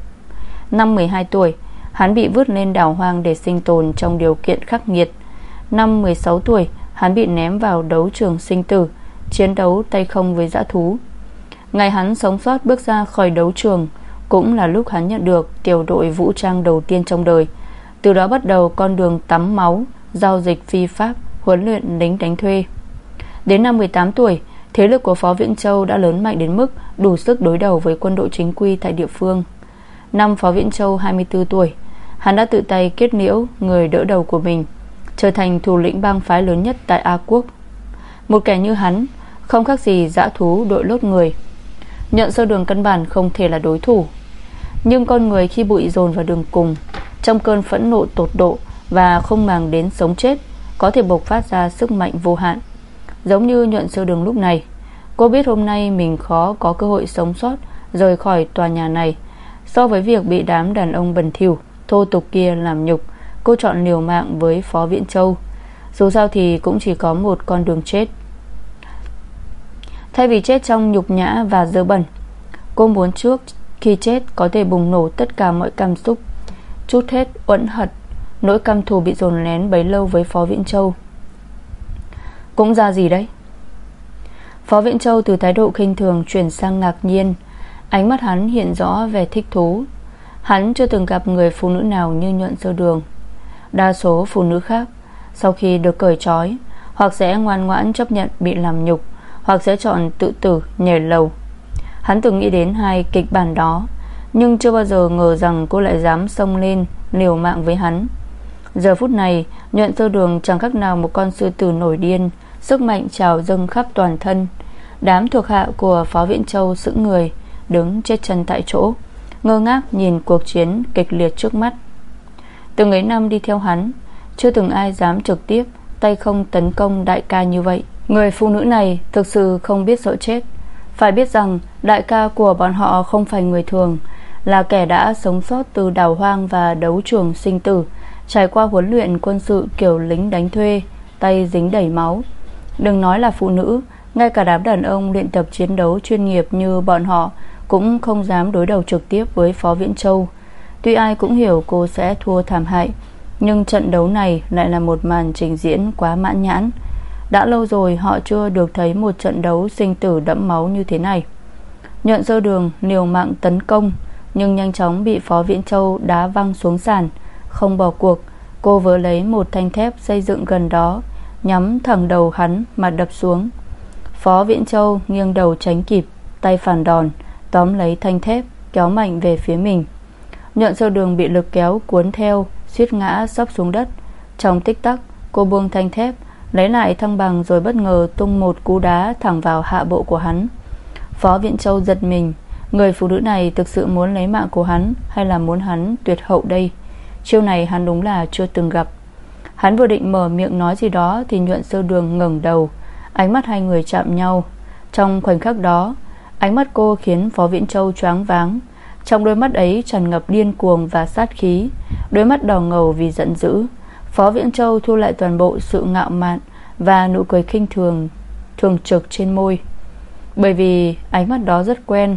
Năm 12 tuổi, Hắn bị vứt lên đảo hoang để sinh tồn Trong điều kiện khắc nghiệt. Năm 16 tuổi, Hắn bị ném vào đấu trường sinh tử, Chiến đấu tay không với dã thú. Ngày hắn sống sót bước ra khỏi đấu trường, Cũng là lúc hắn nhận được Tiểu đội vũ trang đầu tiên trong đời. Từ đó bắt đầu con đường tắm máu, Giao dịch phi pháp, Huấn luyện lính đánh thuê. Đến năm 18 tuổi Thế lực của Phó Viễn Châu đã lớn mạnh đến mức Đủ sức đối đầu với quân đội chính quy tại địa phương. Năm Phó Viễn Châu 24 tuổi, Hắn đã tự tay kết liễu người đỡ đầu của mình, Trở thành thủ lĩnh bang phái lớn nhất tại A Quốc. Một kẻ như hắn, Không khác gì dã thú đội lốt người. Nhận sơ đường căn bản không thể là đối thủ. Nhưng con người khi bụi dồn vào đường cùng, Trong cơn phẫn nộ tột độ Và không màng đến sống chết, Có thể bộc phát ra sức mạnh vô hạn. Giống như nhuận sơ đường lúc này, Cô biết hôm nay mình khó có cơ hội sống sót, Rời khỏi tòa nhà này. So với việc bị đám đàn ông bẩn thỉu, Thô tục kia làm nhục, Cô chọn liều mạng với Phó Viễn Châu. Dù sao thì cũng chỉ có một con đường chết. Thay vì chết trong nhục nhã và dơ bẩn, Cô muốn trước khi chết có thể bùng nổ tất cả mọi cảm xúc, Chút hết uẩn hận. Nỗi căm thù bị dồn nén bấy lâu với Phó Viễn Châu. Cũng ra gì đấy? Phó Viễn Châu từ thái độ khinh thường Chuyển sang ngạc nhiên. Ánh mắt hắn hiện rõ vẻ thích thú. Hắn chưa từng gặp người phụ nữ nào như nhuận sơ đường. Đa số phụ nữ khác, Sau khi được cởi trói, Hoặc sẽ ngoan ngoãn chấp nhận bị làm nhục, Hoặc sẽ chọn tự tử, nhảy lầu. Hắn từng nghĩ đến hai kịch bản đó, Nhưng chưa bao giờ ngờ rằng cô lại dám xông lên, Liều mạng với hắn. Giờ phút này, Nhuận sơ đường chẳng khác nào một con sư tử nổi điên Sức mạnh trào dâng khắp toàn thân. Đám thuộc hạ của Phó Viễn Châu sững người, Đứng chết chân tại chỗ, Ngơ ngác nhìn cuộc chiến kịch liệt trước mắt. Từng ấy năm đi theo hắn, Chưa từng ai dám trực tiếp Tay không tấn công đại ca như vậy. Người phụ nữ này thực sự không biết sợ chết. Phải biết rằng, Đại ca của bọn họ không phải người thường, Là kẻ đã sống sót từ đảo hoang Và đấu trường sinh tử, Trải qua huấn luyện quân sự kiểu lính đánh thuê, Tay dính đầy máu. Đừng nói là phụ nữ, Ngay cả đám đàn ông luyện tập chiến đấu chuyên nghiệp như bọn họ Cũng không dám đối đầu trực tiếp với Phó Viễn Châu. Tuy ai cũng hiểu cô sẽ thua thảm hại, Nhưng trận đấu này lại là một màn trình diễn quá mãn nhãn. Đã lâu rồi họ chưa được thấy một trận đấu sinh tử đẫm máu như thế này. Nhuận sơ đường, liều mạng tấn công, Nhưng nhanh chóng bị Phó Viễn Châu đá văng xuống sàn. Không bỏ cuộc, Cô vừa lấy một thanh thép xây dựng gần đó Nhắm thẳng đầu hắn mà đập xuống. Phó Viễn Châu nghiêng đầu tránh kịp, Tay phản đòn, Tóm lấy thanh thép, Kéo mạnh về phía mình. Nhuận sơ đường bị lực kéo cuốn theo, suýt ngã sắp xuống đất. Trong tích tắc, cô buông thanh thép, Lấy lại thăng bằng rồi bất ngờ tung một cú đá thẳng vào hạ bộ của hắn. Phó Viện Châu giật mình, Người phụ nữ này thực sự muốn lấy mạng của hắn Hay là muốn hắn tuyệt hậu đây? Chiêu này hắn đúng là chưa từng gặp. Hắn vừa định mở miệng nói gì đó Thì nhuận sơ đường ngẩng đầu. Ánh mắt hai người chạm nhau. Trong khoảnh khắc đó, Ánh mắt cô khiến Phó Viễn Châu choáng váng. Trong đôi mắt ấy tràn ngập điên cuồng và sát khí. Đôi mắt đỏ ngầu vì giận dữ. Phó Viễn Châu thu lại toàn bộ sự ngạo mạn Và nụ cười khinh thường Thường trực trên môi. Bởi vì ánh mắt đó rất quen.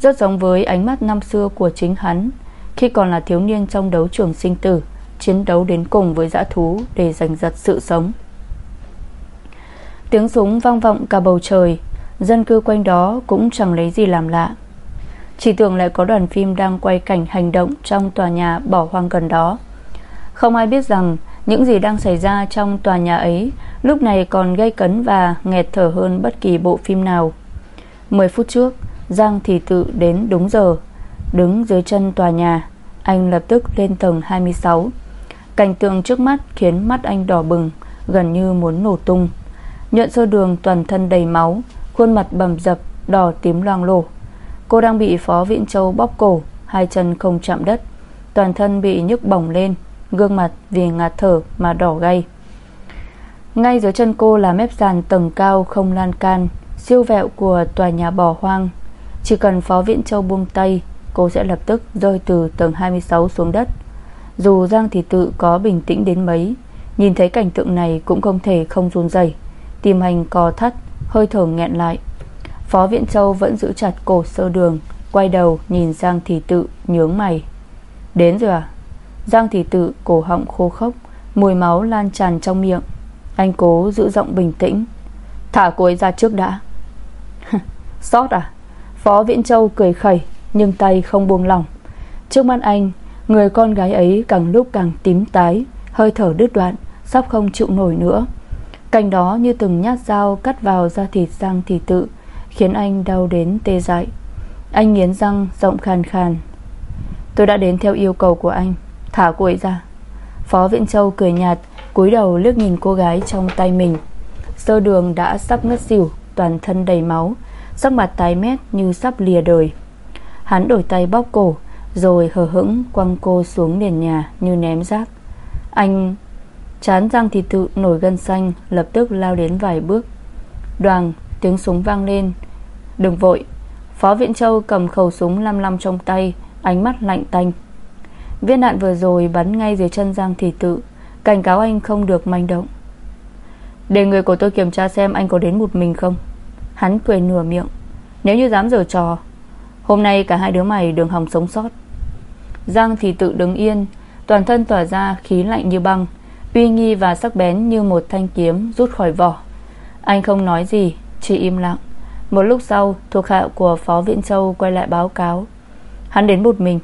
Rất giống với ánh mắt năm xưa của chính hắn Khi còn là thiếu niên trong đấu trường sinh tử. Chiến đấu đến cùng với dã thú Để giành giật sự sống. Tiếng súng vang vọng cả bầu trời, Dân cư quanh đó cũng chẳng lấy gì làm lạ. Chỉ tưởng lại có đoàn phim đang quay cảnh hành động Trong tòa nhà bỏ hoang gần đó. Không ai biết rằng Những gì đang xảy ra trong tòa nhà ấy Lúc này còn gây cấn và nghẹt thở hơn bất kỳ bộ phim nào. 10 phút trước, Giang thì tự đến đúng giờ, Đứng dưới chân tòa nhà, Anh lập tức lên tầng 26 Cảnh tượng trước mắt khiến mắt anh đỏ bừng, Gần như muốn nổ tung. Nhuận sơ đường toàn thân đầy máu, Khuôn mặt bầm dập, Đỏ tím loang lổ. Cô đang bị Phó Viễn Châu bóp cổ, Hai chân không chạm đất. Toàn thân bị nhức bỏng lên, Gương mặt vì ngạt thở mà đỏ gay. Ngay dưới chân cô là mép sàn tầng cao không lan can, Siêu vẹo của tòa nhà bỏ hoang. Chỉ cần Phó Viễn Châu buông tay, Cô sẽ lập tức rơi từ tầng 26 xuống đất. Dù Giang Thị Tự có bình tĩnh đến mấy, Nhìn thấy cảnh tượng này cũng không thể không run dày Tim hành co thắt, Hơi thở nghẹn lại. Phó Viện Châu vẫn giữ chặt cổ sơ đường, Quay đầu nhìn Giang Thị Tự nhướng mày. Đến rồi à? Giang Thị Tự cổ họng khô khốc, Mùi máu lan tràn trong miệng. Anh cố giữ giọng bình tĩnh. Thả cô ấy ra trước đã. Sót à? Phó Viễn Châu cười khẩy, Nhưng tay không buông lỏng. Trước mắt anh Người con gái ấy càng lúc càng tím tái, Hơi thở đứt đoạn, Sắp không chịu nổi nữa. Cành đó như từng nhát dao cắt vào da thịt Giang Thị Tự, Khiến anh đau đến tê dại. Anh nghiến răng, giọng khàn khàn. Tôi đã đến theo yêu cầu của anh. Thả cô ấy ra. Phó Viễn Châu cười nhạt, cúi đầu liếc nhìn cô gái trong tay mình. Sơ đường đã sắp ngất xỉu, Toàn thân đầy máu, Sắc mặt tái mét như sắp lìa đời. Hắn đổi tay bóp cổ rồi hờ hững quăng cô xuống nền nhà Như ném rác. Anh chán răng thì tự nổi gân xanh, Lập tức lao đến vài bước. Đoàn, tiếng súng vang lên. Đừng vội. Phó Viện Châu cầm khẩu súng 55 trong tay, Ánh mắt lạnh tanh. Viên đạn vừa rồi bắn ngay dưới chân Giang Thị Tự. Cảnh cáo anh không được manh động. Để người của tôi kiểm tra xem anh có đến một mình không. Hắn cười nửa miệng. Nếu như dám giở trò, Hôm nay cả hai đứa mày đường hòng sống sót. Giang thì tự đứng yên, Toàn thân tỏa ra khí lạnh như băng, Uy nghi và sắc bén như một thanh kiếm Rút khỏi vỏ. Anh không nói gì, Chỉ im lặng. Một lúc sau, thuộc hạ của Phó Viễn Châu Quay lại báo cáo. Hắn đến một mình.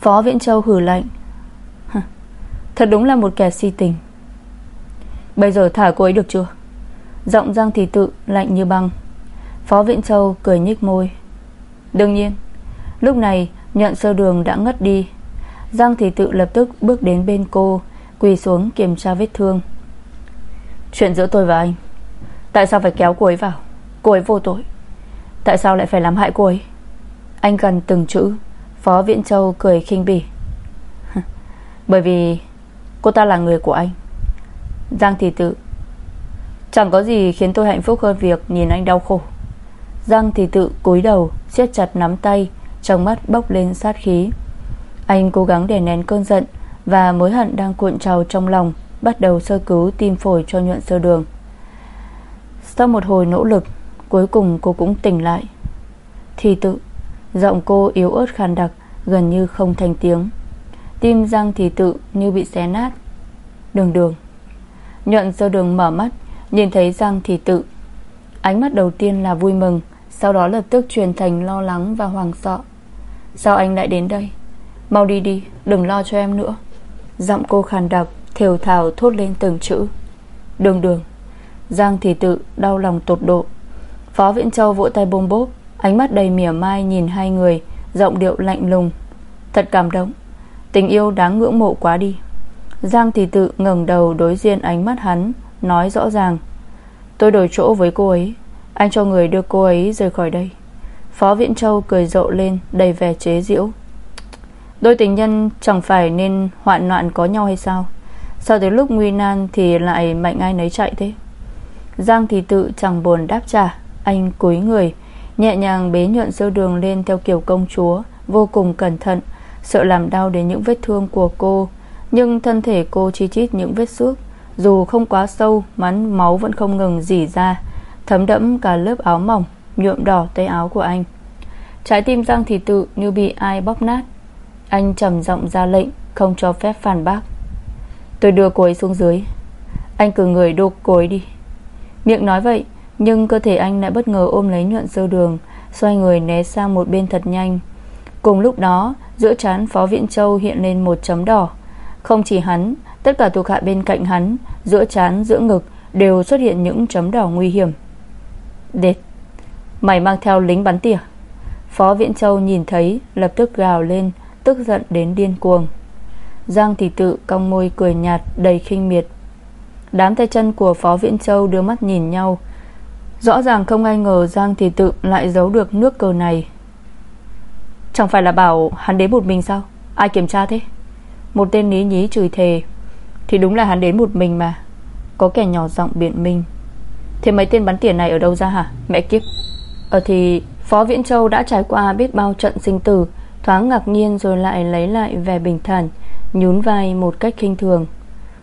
Phó Viễn Châu hử lạnh. Thật đúng là một kẻ si tình. Bây giờ thả cô ấy được chưa? Giọng Giang Thị Tự, lạnh như băng. Phó Viễn Châu cười nhích môi. Đương nhiên, Lúc này nhận sơ đường đã ngất đi. Giang Thị Tự lập tức bước đến bên cô, Quỳ xuống kiểm tra vết thương. Chuyện giữa tôi và anh, Tại sao phải kéo cô ấy vào? Cô ấy vô tội. Tại sao lại phải làm hại cô ấy? Anh gần từng chữ, Phó Viễn Châu cười khinh bỉ. Bởi vì Cô ta là người của anh. Giang Thị Tự, Chẳng có gì khiến tôi hạnh phúc hơn việc nhìn anh đau khổ. Giang Thị Tự cúi đầu, siết chặt nắm tay trong mắt bốc lên sát khí. Anh cố gắng để nén cơn giận Và mối hận đang cuộn trào trong lòng, Bắt đầu sơ cứu tim phổi cho nhuận sơ đường. Sau một hồi nỗ lực, Cuối cùng cô cũng tỉnh lại. Thì tự, Giọng cô yếu ớt khàn đặc, Gần như không thành tiếng. Tim Giang thì tự như bị xé nát. Đường đường. Nhuận sơ đường mở mắt, Nhìn thấy Giang thì tự. Ánh mắt đầu tiên là vui mừng, Sau đó lập tức truyền thành lo lắng và hoàng sợ. Sao anh lại đến đây? Mau đi đi, đừng lo cho em nữa. Giọng cô khàn đặc, Thều thào thốt lên từng chữ. Đường đường. Giang thì tự, đau lòng tột độ. Phó Viễn Châu vỗ tay bôm bốp, Ánh mắt đầy mỉa mai nhìn hai người, Giọng điệu lạnh lùng. Thật cảm động. Tình yêu đáng ngưỡng mộ quá đi. Giang thì tự ngẩng đầu đối diện ánh mắt hắn, Nói rõ ràng. Tôi đổi chỗ với cô ấy. Anh cho người đưa cô ấy rời khỏi đây. Phó Viễn Châu cười rộ lên, Đầy vẻ chế giễu. Đôi tình nhân chẳng phải nên hoạn loạn có nhau hay sao? Sao tới lúc nguy nan Thì lại mạnh ai nấy chạy thế? Giang thì tự chẳng buồn đáp trả. Anh cúi người, Nhẹ nhàng bế nhuận sơ đường lên theo kiểu công chúa, Vô cùng cẩn thận, Sợ làm đau đến những vết thương của cô. Nhưng thân thể cô chi chít những vết xước. Dù không quá sâu, Mắn máu vẫn không ngừng dỉ ra, Thấm đẫm cả lớp áo mỏng. Nhuộm đỏ tay áo của anh. Trái tim Giang Thị tự như bị ai bóp nát. Anh trầm giọng ra lệnh, Không cho phép phản bác. Tôi đưa cô ấy xuống dưới. Anh cử người đục cô ấy đi. Miệng nói vậy, Nhưng cơ thể anh lại bất ngờ ôm lấy nhuận sơ đường, Xoay người né sang một bên thật nhanh. Cùng lúc đó, Giữa trán Phó viện Châu hiện lên một chấm đỏ. Không chỉ hắn, Tất cả thuộc hạ bên cạnh hắn, Giữa trán, giữa ngực Đều xuất hiện những chấm đỏ nguy hiểm. Đệt. Mày mang theo lính bắn tỉa. Phó Viễn Châu nhìn thấy, Lập tức gào lên, Tức giận đến điên cuồng. Giang thị tự cong môi cười nhạt, Đầy khinh miệt. Đám tay chân của Phó Viễn Châu đưa mắt nhìn nhau. Rõ ràng không ai ngờ Giang thị tự lại giấu được nước cờ này. Chẳng phải là bảo hắn đến một mình sao? Ai kiểm tra thế? Một tên ní nhí chửi thề. Thì đúng là hắn đến một mình mà. Có kẻ nhỏ giọng biện minh. Thế mấy tên bắn tiền này ở đâu ra hả? Mẹ kiếp. Ở thì Phó Viễn Châu đã trải qua biết bao trận sinh tử, Thoáng ngạc nhiên rồi lại lấy lại vẻ bình thản, Nhún vai một cách khinh thường.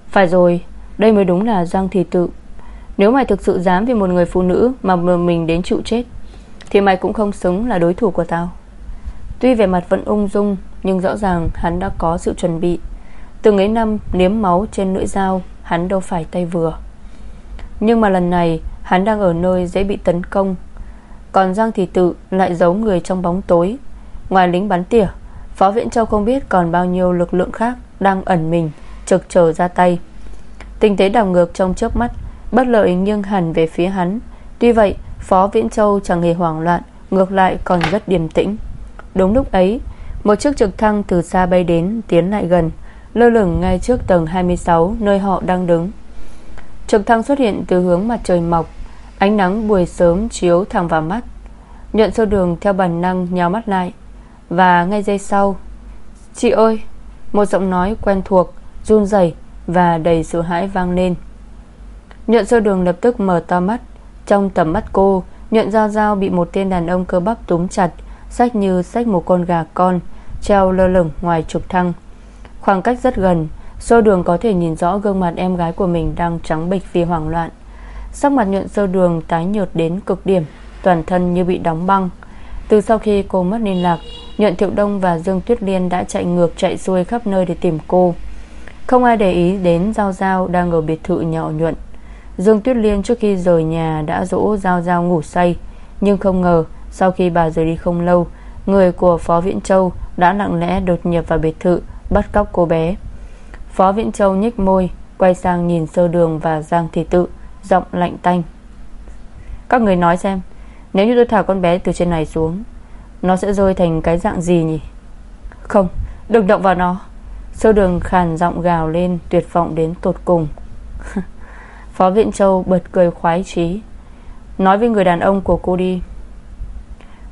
Phải rồi, Đây mới đúng là Giang Thị Tự. Nếu mày thực sự dám vì một người phụ nữ Mà mình đến chịu chết, Thì mày cũng không xứng là đối thủ của tao. Tuy về mặt vẫn ung dung, Nhưng rõ ràng hắn đã có sự chuẩn bị. Từng ấy năm liếm máu trên lưỡi dao, Hắn đâu phải tay vừa. Nhưng mà lần này, Hắn đang ở nơi dễ bị tấn công còn Giang Thị Tự lại giấu người trong bóng tối. Ngoài lính bắn tỉa, Phó Viễn Châu không biết còn bao nhiêu lực lượng khác Đang ẩn mình, Trực chờ ra tay. Tình thế đảo ngược trong chớp mắt, Bất lợi nghiêng hẳn về phía hắn. Tuy vậy, Phó Viễn Châu chẳng hề hoảng loạn, Ngược lại còn rất điềm tĩnh. Đúng lúc ấy, Một chiếc trực thăng từ xa bay đến, Tiến lại gần, Lơ lửng ngay trước tầng 26 Nơi họ đang đứng. Trực thăng xuất hiện từ hướng mặt trời mọc Ánh nắng buổi sớm chiếu thẳng vào mắt. Nhuận sâu đường theo bản năng nhào mắt lại. Và ngay giây sau, Chị ơi! Một giọng nói quen thuộc, run rẩy Và đầy sự hãi vang lên. Nhuận sâu đường lập tức mở to mắt. Trong tầm mắt cô, Nhuận Giao Giao bị một tên đàn ông cơ bắp túm chặt Sách như sách một con gà con, Treo lơ lửng ngoài trục thăng. Khoảng cách rất gần Sô đường có thể nhìn rõ gương mặt em gái của mình Đang trắng bịch vì hoảng loạn. Sắc mặt nhuận sơ đường, tái nhợt đến cực điểm, Toàn thân như bị đóng băng. Từ sau khi cô mất liên lạc, Nhuận Thiệu Đông và Dương Tuyết Liên đã chạy ngược, chạy xuôi khắp nơi để tìm cô. Không ai để ý đến Giao Giao đang ở biệt thự nhỏ nhuận. Dương Tuyết Liên trước khi rời nhà đã dỗ Giao Giao ngủ say. Nhưng không ngờ, sau khi bà rời đi không lâu, Người của Phó Viễn Châu đã lặng lẽ đột nhập vào biệt thự, Bắt cóc cô bé. Phó Viễn Châu nhích môi, Quay sang nhìn sơ đường và Giang Thị Tự. Giọng lạnh tanh. Các người nói xem, Nếu như tôi thả con bé từ trên này xuống, Nó sẽ rơi thành cái dạng gì nhỉ? Không, Đừng động vào nó. Sơ đường khàn giọng gào lên, Tuyệt vọng đến tột cùng. Phó Viện Châu bật cười khoái chí. Nói với người đàn ông của cô đi.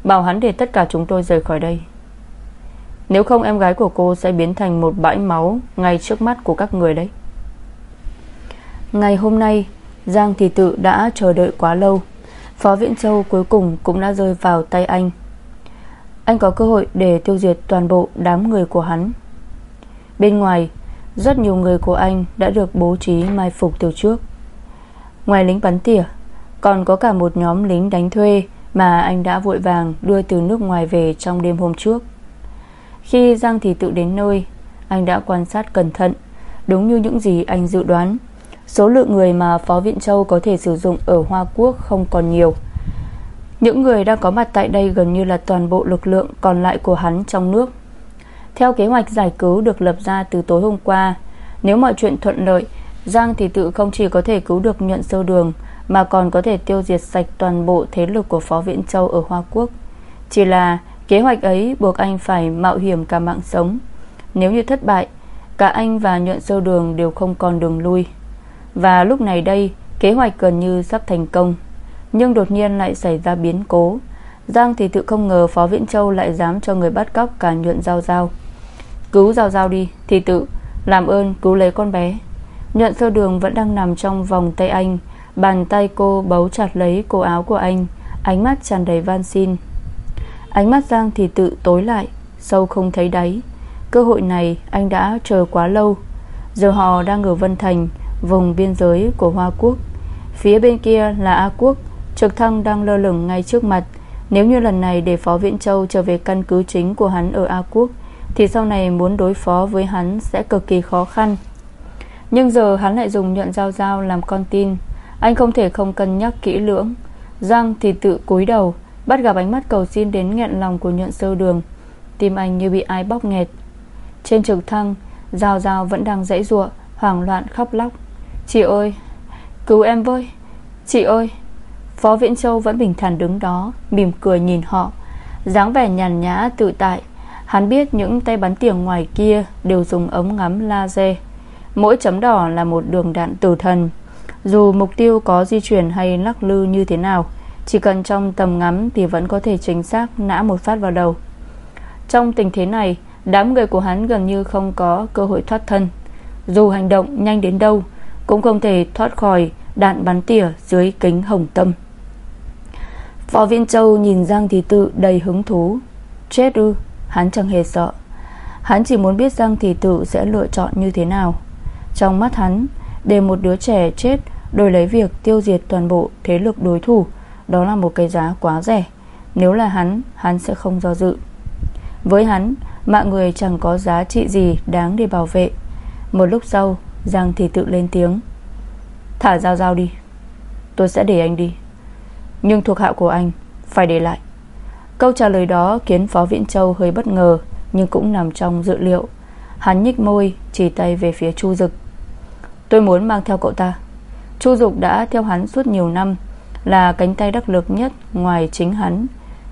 Bảo hắn để tất cả chúng tôi rời khỏi đây. Nếu không, em gái của cô sẽ biến thành một bãi máu Ngay trước mắt của các người đấy. Ngày hôm nay Giang Thị Tự đã chờ đợi quá lâu. Phó Viễn Châu cuối cùng cũng đã rơi vào tay anh. Anh có cơ hội để tiêu diệt toàn bộ đám người của hắn. Bên ngoài, Rất nhiều người của anh đã được bố trí mai phục từ trước. Ngoài lính bắn tỉa, Còn có cả một nhóm lính đánh thuê Mà anh đã vội vàng đưa từ nước ngoài về trong đêm hôm trước. Khi Giang Thị Tự đến nơi, Anh đã quan sát cẩn thận, Đúng như những gì anh dự đoán. Số lượng người mà Phó Viện Châu có thể sử dụng ở Hoa Quốc không còn nhiều. Những người đang có mặt tại đây gần như là toàn bộ lực lượng còn lại của hắn trong nước. Theo kế hoạch giải cứu được lập ra từ tối hôm qua, Nếu mọi chuyện thuận lợi, Giang thì tự không chỉ có thể cứu được nhuận sâu đường, Mà còn có thể tiêu diệt sạch toàn bộ thế lực của Phó Viện Châu ở Hoa Quốc. Chỉ là kế hoạch ấy buộc anh phải mạo hiểm cả mạng sống. Nếu như thất bại, Cả anh và nhuận sâu đường đều không còn đường lui và lúc này đây, Kế hoạch gần như sắp thành công. Nhưng đột nhiên lại xảy ra biến cố. Giang thì tự không ngờ Phó Viễn Châu Lại dám cho người bắt cóc cả nhuận giao giao. Cứu giao giao đi, Thì tự, làm ơn cứu lấy con bé. Nhuận sơ đường vẫn đang nằm trong vòng tay anh. Bàn tay cô bấu chặt lấy cổ áo của anh. Ánh mắt tràn đầy van xin. Ánh mắt Giang thì tự tối lại, Sâu không thấy đáy. Cơ hội này anh đã chờ quá lâu. Giờ họ đang ở Vân Thành Vùng biên giới của Hoa Quốc. Phía bên kia là A Quốc, Trực thăng đang lơ lửng ngay trước mặt. Nếu như lần này để Phó Viễn Châu trở về căn cứ chính của hắn ở A Quốc, Thì sau này muốn đối phó với hắn sẽ cực kỳ khó khăn. Nhưng giờ hắn lại dùng nhuận giao giao làm con tin. Anh không thể không cân nhắc kỹ lưỡng. Giang thì tự cúi đầu, Bắt gặp ánh mắt cầu xin đến nghẹn lòng của nhuận sơ đường. Tim anh như bị ai bóc nghẹt. Trên trực thăng, Giao giao vẫn đang dãy ruộng, Hoảng loạn khóc lóc. Chị ơi, Cứu em với. Chị ơi, Phó Viễn Châu vẫn bình thản đứng đó, Mỉm cười nhìn họ. dáng vẻ nhàn nhã, tự tại. Hắn biết những tay bắn tiền ngoài kia Đều dùng ống ngắm laser. Mỗi chấm đỏ là một đường đạn tử thần. Dù mục tiêu có di chuyển hay lắc lư như thế nào, Chỉ cần trong tầm ngắm Thì vẫn có thể chính xác nã một phát vào đầu. Trong tình thế này, Đám người của hắn gần như không có cơ hội thoát thân. Dù hành động nhanh đến đâu cũng không thể thoát khỏi đạn bắn tỉa dưới kính hồng tâm. Phó Viên Châu nhìn Giang Thị Tự đầy hứng thú. Chết ư, Hắn chẳng hề sợ. Hắn chỉ muốn biết Giang Thị Tự sẽ lựa chọn như thế nào. Trong mắt hắn, Để một đứa trẻ chết Đổi lấy việc tiêu diệt toàn bộ thế lực đối thủ, Đó là một cái giá quá rẻ. Nếu là hắn Hắn sẽ không do dự. Với hắn, Mạng người chẳng có giá trị gì đáng để bảo vệ. Một lúc sau Giang thì tự lên tiếng. Thả Giao Giao đi. Tôi sẽ để anh đi. Nhưng thuộc hạ của anh phải để lại. Câu trả lời đó khiến Phó Viễn Châu hơi bất ngờ Nhưng cũng nằm trong dự liệu. Hắn nhích môi Chỉ tay về phía Chu Dực. Tôi muốn mang theo cậu ta. Chu Dục đã theo hắn suốt nhiều năm Là cánh tay đắc lực nhất ngoài chính hắn.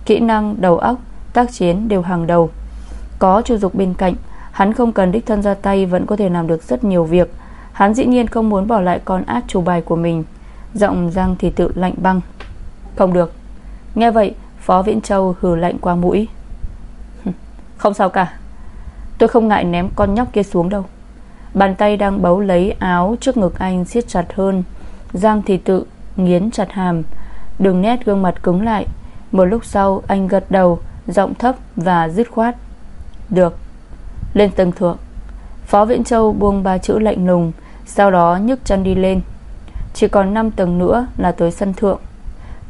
Kỹ năng, đầu óc, tác chiến đều hàng đầu. Có chu dục bên cạnh Hắn không cần đích thân ra tay Vẫn có thể làm được rất nhiều việc. Hắn dĩ nhiên không muốn bỏ lại con át chủ bài của mình. Giọng răng thì tự lạnh băng. Không được. Nghe vậy, Phó Viễn Châu hừ lạnh qua mũi. Không sao cả. Tôi không ngại ném con nhóc kia xuống đâu. Bàn tay đang bấu lấy áo trước ngực anh siết chặt hơn. Giang thì tự nghiến chặt hàm. Đường nét gương mặt cứng lại. Một lúc sau, anh gật đầu, Giọng thấp và dứt khoát. Được. Lên tầng thượng. Phó Viễn Châu buông ba chữ lạnh lùng. Sau đó nhấc chân đi lên. Chỉ còn 5 tầng nữa là tới sân thượng.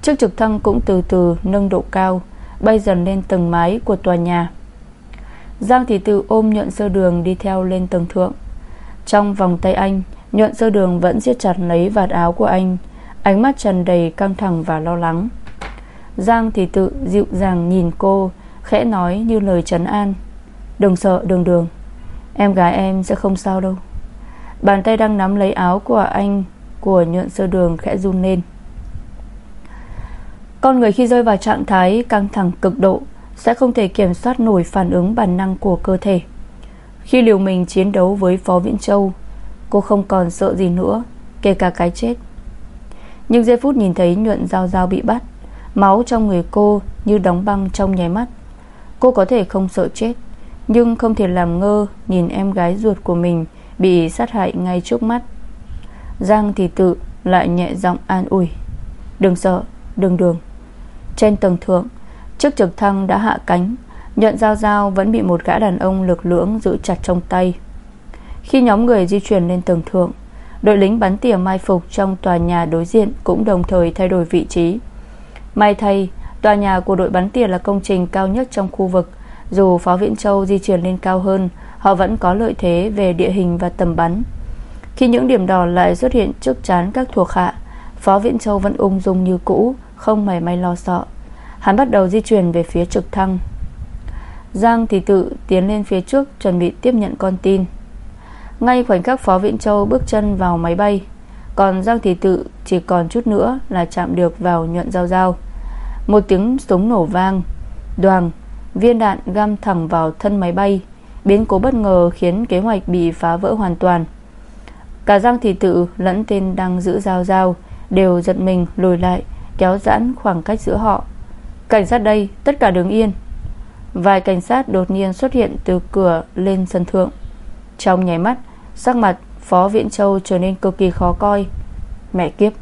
Chiếc trực thăng cũng từ từ nâng độ cao, Bay dần lên tầng mái của tòa nhà. Giang thì Tự ôm nhuận sơ đường đi theo lên tầng thượng. Trong vòng tay anh, Nhuận sơ đường vẫn siết chặt lấy vạt áo của anh, Ánh mắt trần đầy căng thẳng và lo lắng. Giang thì Tự dịu dàng nhìn cô, Khẽ nói như lời trấn an. Đừng sợ, đường đường, Em gái em sẽ không sao đâu. Bàn tay đang nắm lấy áo của anh, Của nhuận sơ đường khẽ run lên. Con người khi rơi vào trạng thái căng thẳng cực độ Sẽ không thể kiểm soát nổi phản ứng bản năng của cơ thể. Khi liều mình chiến đấu với Phó Viễn Châu, Cô không còn sợ gì nữa, Kể cả cái chết. Nhưng giây phút nhìn thấy nhuận dao dao bị bắt, Máu trong người cô như đóng băng trong nháy mắt. Cô có thể không sợ chết, Nhưng không thể làm ngơ Nhìn em gái ruột của mình Bị sát hại ngay trước mắt. Giang thì tự lại nhẹ giọng an ủi. Đừng sợ, đừng đường. Trên tầng thượng Chiếc trực thăng đã hạ cánh. Nhận dao dao vẫn bị một gã đàn ông lực lưỡng giữ chặt trong tay. Khi nhóm người di chuyển lên tầng thượng Đội lính bắn tỉa mai phục trong tòa nhà đối diện Cũng đồng thời thay đổi vị trí. May thay Tòa nhà của đội bắn tỉa là công trình cao nhất trong khu vực Dù Phó Viễn Châu di chuyển lên cao hơn Họ vẫn có lợi thế về địa hình và tầm bắn. Khi những điểm đỏ lại xuất hiện trước chán các thuộc hạ, Phó Viễn Châu vẫn ung dung như cũ, Không mảy may lo sợ. Hắn bắt đầu di chuyển về phía trực thăng. Giang thì tự tiến lên phía trước, Chuẩn bị tiếp nhận con tin. Ngay khoảnh khắc Phó Viễn Châu bước chân vào máy bay, Còn Giang thì tự chỉ còn chút nữa Là chạm được vào nhuận giao giao. Một tiếng súng nổ vang. Đoàn, Viên đạn găm thẳng vào thân máy bay. Biến cố bất ngờ khiến kế hoạch bị phá vỡ hoàn toàn. Cả Giang Thị Tự lẫn tên đang giữ dao dao Đều giật mình lùi lại, Kéo giãn khoảng cách giữa họ. Cảnh sát đây, tất cả đứng yên. Vài cảnh sát đột nhiên xuất hiện Từ cửa lên sân thượng. Trong nháy mắt, Sắc mặt Phó Viện Châu trở nên cực kỳ khó coi. Mẹ kiếp,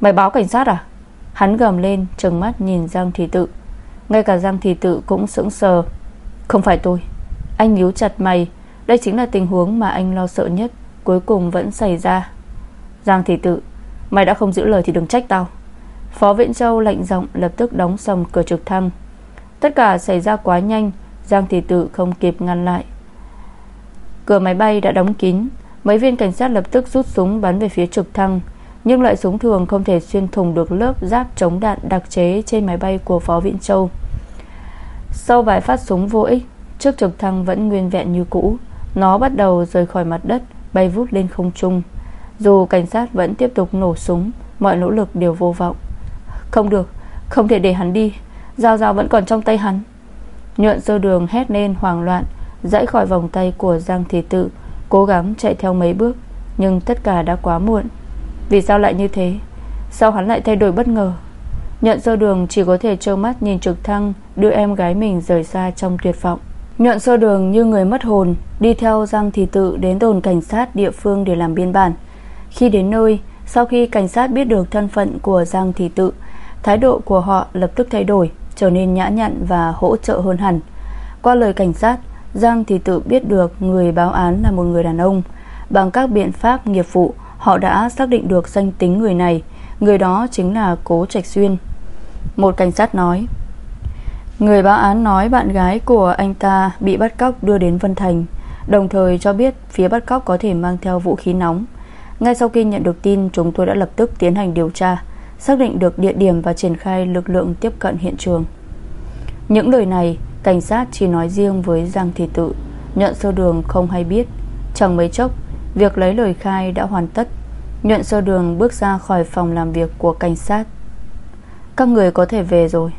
Mày báo cảnh sát à? Hắn gầm lên, trừng mắt nhìn Giang Thị Tự. Ngay cả Giang Thị Tự cũng sững sờ. Không phải tôi anh nhíu chặt mày. Đây chính là tình huống mà anh lo sợ nhất. Cuối cùng vẫn xảy ra. Giang thị tự, Mày đã không giữ lời thì đừng trách tao. Phó Viễn Châu lạnh giọng lập tức đóng sầm cửa trực thăng. Tất cả xảy ra quá nhanh, Giang thị tự không kịp ngăn lại. Cửa máy bay đã đóng kín, Mấy viên cảnh sát lập tức rút súng bắn về phía trực thăng. Nhưng loại súng thường không thể xuyên thủng được lớp giáp chống đạn đặc chế trên máy bay của Phó Viễn Châu. Sau vài phát súng vô ích Chiếc trực thăng vẫn nguyên vẹn như cũ Nó bắt đầu rời khỏi mặt đất Bay vút lên không trung. Dù cảnh sát vẫn tiếp tục nổ súng Mọi nỗ lực đều vô vọng. Không được, không thể để hắn đi Dao dao vẫn còn trong tay hắn. Nhuận sơ đường hét lên hoảng loạn Dãy khỏi vòng tay của Giang Thị Tự Cố gắng chạy theo mấy bước Nhưng tất cả đã quá muộn. Vì sao lại như thế? Sao hắn lại thay đổi bất ngờ? Nhận sơ đường chỉ có thể trơ mắt nhìn trực thăng Đưa em gái mình rời xa trong tuyệt vọng. Nhuận sơ đường như người mất hồn, Đi theo Giang Thị Tự đến đồn cảnh sát địa phương để làm biên bản. Khi đến nơi, Sau khi cảnh sát biết được thân phận của Giang Thị Tự, Thái độ của họ lập tức thay đổi, Trở nên nhã nhặn và hỗ trợ hơn hẳn. Qua lời cảnh sát, Giang Thị Tự biết được người báo án là một người đàn ông. Bằng các biện pháp nghiệp vụ, Họ đã xác định được danh tính người này. Người đó chính là Cố Trạch Xuyên. Một cảnh sát nói Người báo án nói bạn gái của anh ta bị bắt cóc đưa đến Vân Thành, Đồng thời cho biết phía bắt cóc có thể mang theo vũ khí nóng. Ngay sau khi nhận được tin, Chúng tôi đã lập tức tiến hành điều tra, Xác định được địa điểm và triển khai lực lượng tiếp cận hiện trường. Những lời này, Cảnh sát chỉ nói riêng với Giang Thị Tự Nhuận sơ đường không hay biết. Chẳng mấy chốc, Việc lấy lời khai đã hoàn tất. Nhuận sơ đường bước ra khỏi phòng làm việc của cảnh sát. Các người có thể về rồi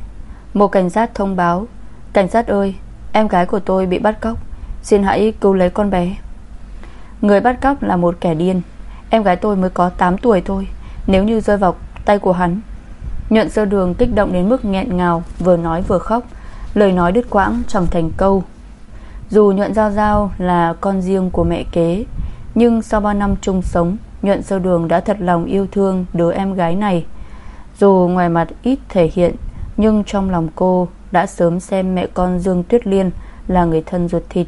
một cảnh sát thông báo, Cảnh sát ơi, Em gái của tôi bị bắt cóc, Xin hãy cứu lấy con bé. Người bắt cóc là một kẻ điên, Em gái tôi mới có 8 tuổi thôi, Nếu như rơi vào tay của hắn. Nhuận sơ đường kích động đến mức nghẹn ngào, Vừa nói vừa khóc, Lời nói đứt quãng chẳng thành câu. Dù nhuận giao giao là con riêng của mẹ kế, Nhưng sau bao năm chung sống, Nhuận sơ đường đã thật lòng yêu thương đứa em gái này. Dù ngoài mặt ít thể hiện nhưng trong lòng cô đã sớm xem mẹ con Dương Tuyết Liên Là người thân ruột thịt.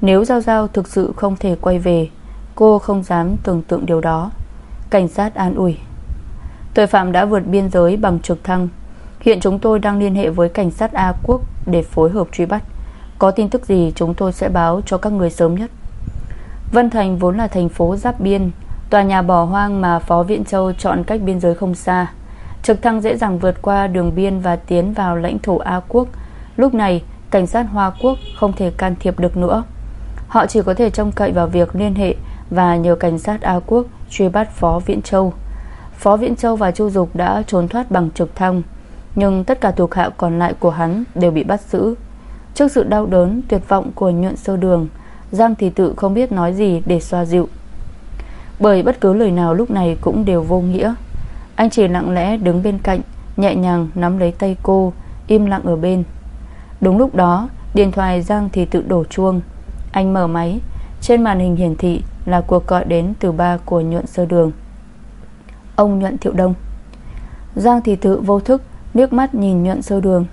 Nếu Giao Giao thực sự không thể quay về, Cô không dám tưởng tượng điều đó. Cảnh sát an ủi. Tội phạm đã vượt biên giới bằng trực thăng. Hiện chúng tôi đang liên hệ với cảnh sát A Quốc Để phối hợp truy bắt. Có tin tức gì chúng tôi sẽ báo cho các người sớm nhất. Vân Thành vốn là thành phố giáp biên, Tòa nhà bỏ hoang mà Phó Viện Châu chọn cách biên giới không xa. Trực thăng dễ dàng vượt qua đường biên Và tiến vào lãnh thổ A Quốc. Lúc này, cảnh sát Hoa Quốc Không thể can thiệp được nữa. Họ chỉ có thể trông cậy vào việc liên hệ Và nhờ cảnh sát A Quốc Truy bắt Phó Viễn Châu. Phó Viễn Châu và Chu Dục đã trốn thoát bằng trực thăng, Nhưng tất cả thuộc hạ còn lại của hắn Đều bị bắt giữ. Trước sự đau đớn, tuyệt vọng của nhuận sơ đường, Giang thì tự không biết nói gì để xoa dịu. Bởi bất cứ lời nào lúc này cũng đều vô nghĩa. Anh chỉ lặng lẽ đứng bên cạnh, Nhẹ nhàng nắm lấy tay cô, Im lặng ở bên. Đúng lúc đó, Điện thoại Giang thì tự đổ chuông. Anh mở máy, Trên màn hình hiển thị là cuộc gọi đến từ ba của nhuận sơ đường. Ông nhuận thiệu đông. Giang thì tự vô thức, Nước mắt nhìn nhuận sơ đường.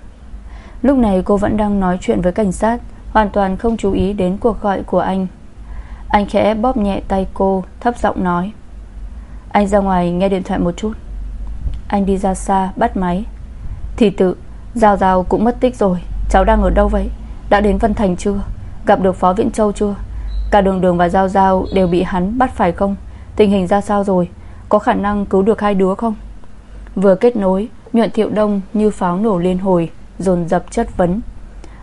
Lúc này cô vẫn đang nói chuyện với cảnh sát, Hoàn toàn không chú ý đến cuộc gọi của anh. Anh khẽ bóp nhẹ tay cô, Thấp giọng nói. Anh ra ngoài nghe điện thoại một chút. Anh đi ra xa, bắt máy. Thì tự, Giao Giao cũng mất tích rồi. Cháu đang ở đâu vậy? Đã đến Vân Thành chưa? Gặp được Phó Viễn Châu chưa? Cả đường đường và Giao Giao đều bị hắn bắt phải không? Tình hình ra sao rồi? Có khả năng cứu được hai đứa không? Vừa kết nối, Nhuận Thiệu Đông như pháo nổ liên hồi, Dồn dập chất vấn.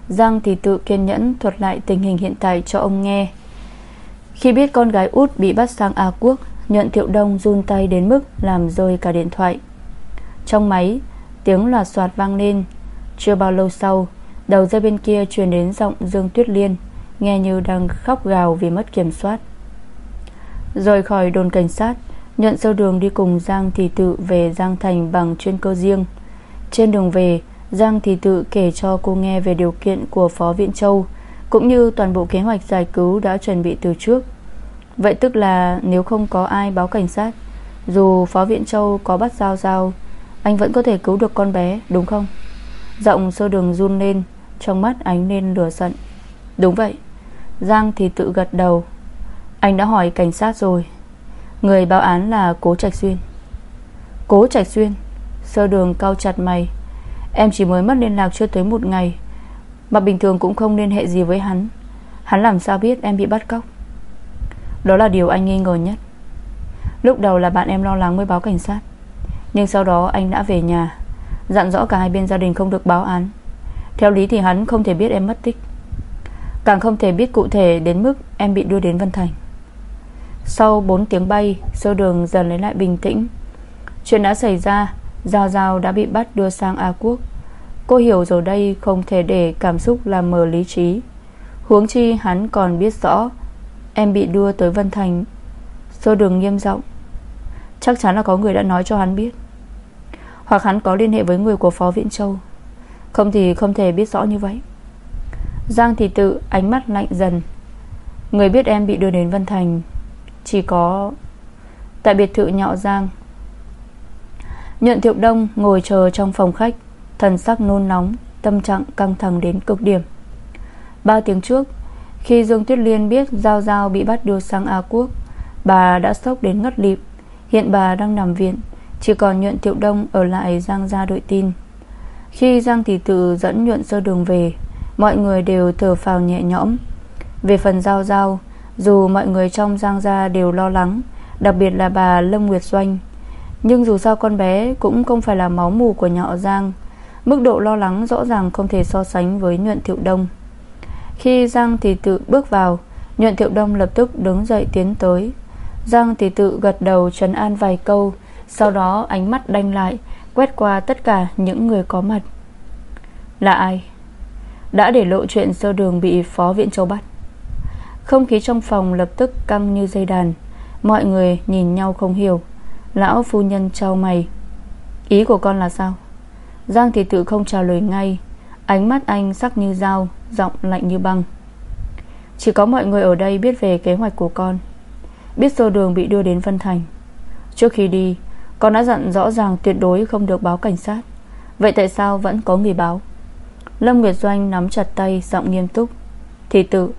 Giang thì tự kiên nhẫn thuật lại tình hình hiện tại cho ông nghe. Khi biết con gái út bị bắt sang A Quốc, Nhuận Thiệu Đông run tay đến mức Làm rơi cả điện thoại. Trong máy, Tiếng loạt soạt vang lên. Chưa bao lâu sau, Đầu dây bên kia truyền đến giọng Dương Tuyết Liên, Nghe như đang khóc gào vì mất kiểm soát. Rời khỏi đồn cảnh sát, Nhận sâu đường đi cùng Giang Thị Tự Về Giang Thành bằng chuyên cơ riêng. Trên đường về, Giang Thị Tự kể cho cô nghe về điều kiện Của Phó Viện Châu, Cũng như toàn bộ kế hoạch giải cứu đã chuẩn bị từ trước. Vậy tức là Nếu không có ai báo cảnh sát, Dù Phó Viện Châu có bắt giao giao anh vẫn có thể cứu được con bé, Đúng không? Giọng sơ đường run lên, Trong mắt ánh lên lửa giận. Đúng vậy. Giang thì tự gật đầu. Anh đã hỏi cảnh sát rồi. Người báo án là Cố Trạch Xuyên. Cố Trạch Xuyên? Sơ đường cao chặt mày. Em chỉ mới mất liên lạc chưa tới một ngày. Mà bình thường cũng không liên hệ gì với hắn. Hắn làm sao biết em bị bắt cóc? Đó là điều anh nghi ngờ nhất. Lúc đầu là bạn em lo lắng mới báo cảnh sát. Nhưng sau đó anh đã về nhà, Dặn rõ cả hai bên gia đình không được báo án. Theo lý thì hắn không thể biết em mất tích, Càng không thể biết cụ thể đến mức em bị đưa đến Vân Thành. Sau 4 tiếng bay, Sơ đường dần lấy lại bình tĩnh. Chuyện đã xảy ra, Giao Giao đã bị bắt đưa sang A Quốc. Cô hiểu rồi đây không thể để cảm xúc làm mờ lý trí. Huống chi hắn còn biết rõ Em bị đưa tới Vân Thành. Sơ đường nghiêm giọng Chắc chắn là có người đã nói cho hắn biết. Hoặc hắn có liên hệ với người của Phó Viễn Châu. Không thì không thể biết rõ như vậy. Giang thì tự ánh mắt lạnh dần. Người biết em bị đưa đến Vân Thành, Chỉ có Tại biệt thự nhọ Giang. Nhuận Thiệu Đông ngồi chờ trong phòng khách, Thần sắc nôn nóng, Tâm trạng căng thẳng đến cực điểm. Ba tiếng trước, Khi Dương Tuyết Liên biết Giao Giao bị bắt đưa sang A Quốc, Bà đã sốc đến ngất lịm. Hiện bà đang nằm viện, Chỉ còn Nhuận Thiệu Đông ở lại Giang gia đội tin. Khi Giang Thị Tự dẫn Nhuận Sơ Đường về, Mọi người đều thở phào nhẹ nhõm. Về phần Giao Giao, Dù mọi người trong Giang gia đều lo lắng, Đặc biệt là bà Lâm Nguyệt Doanh, Nhưng dù sao con bé Cũng không phải là máu mù của nhọ Giang, Mức độ lo lắng rõ ràng không thể so sánh với Nhuận Thiệu Đông. Khi Giang thì tự bước vào, Nhuận Thiệu Đông lập tức đứng dậy tiến tới. Giang thì tự gật đầu trấn an vài câu, Sau đó ánh mắt đanh lại, Quét qua tất cả những người có mặt. Là ai? Đã để lộ chuyện sơ đường bị Phó Viện Châu bắt? Không khí trong phòng lập tức căng như dây đàn, Mọi người nhìn nhau không hiểu. Lão phu nhân trao mày. Ý của con là sao? Giang thì tự không trả lời ngay, Ánh mắt anh sắc như dao, Giọng lạnh như băng. Chỉ có mọi người ở đây biết về kế hoạch của con. Biết sơ đường bị đưa đến Vân Thành. Trước khi đi, Con đã dặn rõ ràng tuyệt đối không được báo cảnh sát. Vậy tại sao vẫn có người báo? Lâm Nguyệt Doanh nắm chặt tay, Giọng nghiêm túc. Thì tự,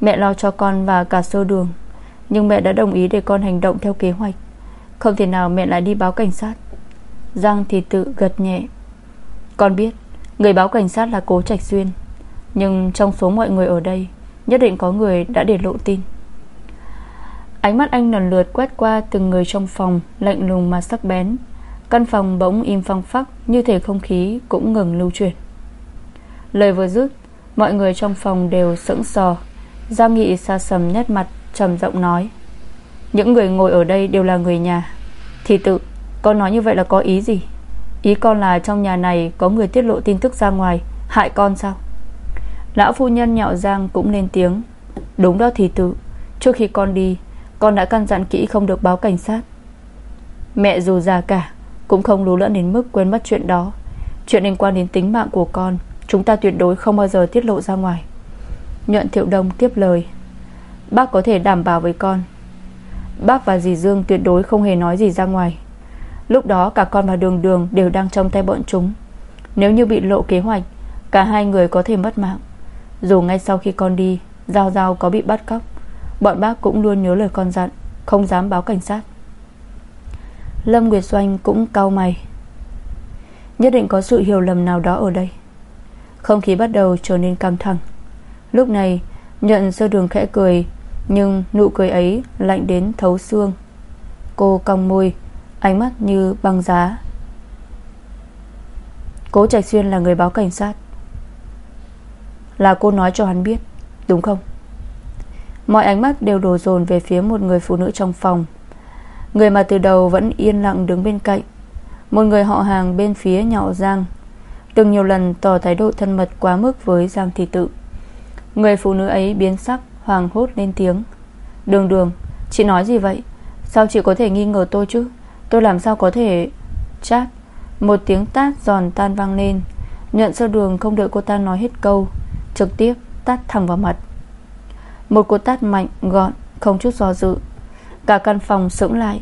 Mẹ lo cho con và cả sơ đường, Nhưng mẹ đã đồng ý để con hành động theo kế hoạch. Không thể nào mẹ lại đi báo cảnh sát. Giang thì tự gật nhẹ. Con biết, Người báo cảnh sát là cố Trạch Xuyên, Nhưng trong số mọi người ở đây, Nhất định có người đã để lộ tin. Ánh mắt anh lần lượt quét qua từng người trong phòng, Lạnh lùng mà sắc bén. Căn phòng bỗng im phăng phắc, Như thể không khí cũng ngừng lưu chuyển. Lời vừa dứt, Mọi người trong phòng đều sững sò Giang Nghị xa sầm nét mặt, trầm giọng nói, Những người ngồi ở đây đều là người nhà. Thì tự Con nói như vậy là có ý gì? Ý con là trong nhà này có người tiết lộ tin tức ra ngoài, Hại con sao? Lão phu nhân nhạo Giang cũng lên tiếng, Đúng đó thì tự, Trước khi con đi con đã căn dặn kỹ không được báo cảnh sát. Mẹ dù già cả, Cũng không lú lẫn đến mức quên mất chuyện đó. Chuyện liên quan đến tính mạng của con, Chúng ta tuyệt đối không bao giờ tiết lộ ra ngoài. Nhuận Thiệu Đông tiếp lời. Bác có thể đảm bảo với con. Bác và dì Dương tuyệt đối không hề nói gì ra ngoài. Lúc đó cả con và đường đường Đều đang trong tay bọn chúng. Nếu như bị lộ kế hoạch, Cả hai người có thể mất mạng. Dù ngay sau khi con đi, Giao Giao có bị bắt cóc. Bọn bác cũng luôn nhớ lời con dặn, Không dám báo cảnh sát. Lâm Nguyệt Doanh cũng cau mày. Nhất định có sự hiểu lầm nào đó ở đây. Không khí bắt đầu trở nên căng thẳng. Lúc này, Nhận sơ đường khẽ cười, Nhưng nụ cười ấy lạnh đến thấu xương. Cô cong môi, Ánh mắt như băng giá. Cố Trạch Xuyên là người báo cảnh sát. Là cô nói cho hắn biết, Đúng không? Mọi ánh mắt đều đổ dồn về phía một người phụ nữ trong phòng. Người mà từ đầu vẫn yên lặng đứng bên cạnh. Một người họ hàng bên phía nhỏ Giang. Từng nhiều lần tỏ thái độ thân mật quá mức với Giang Thị Tự. Người phụ nữ ấy biến sắc Hoàng hốt lên tiếng. Đường đường, chị nói gì vậy? Sao chị có thể nghi ngờ tôi chứ? Tôi làm sao có thể? Chát Một tiếng tát giòn tan vang lên. Nhận sơ đường không đợi cô ta nói hết câu Trực tiếp tát thẳng vào mặt. Một cú tát mạnh, gọn, Không chút do dự. Cả căn phòng sững lại.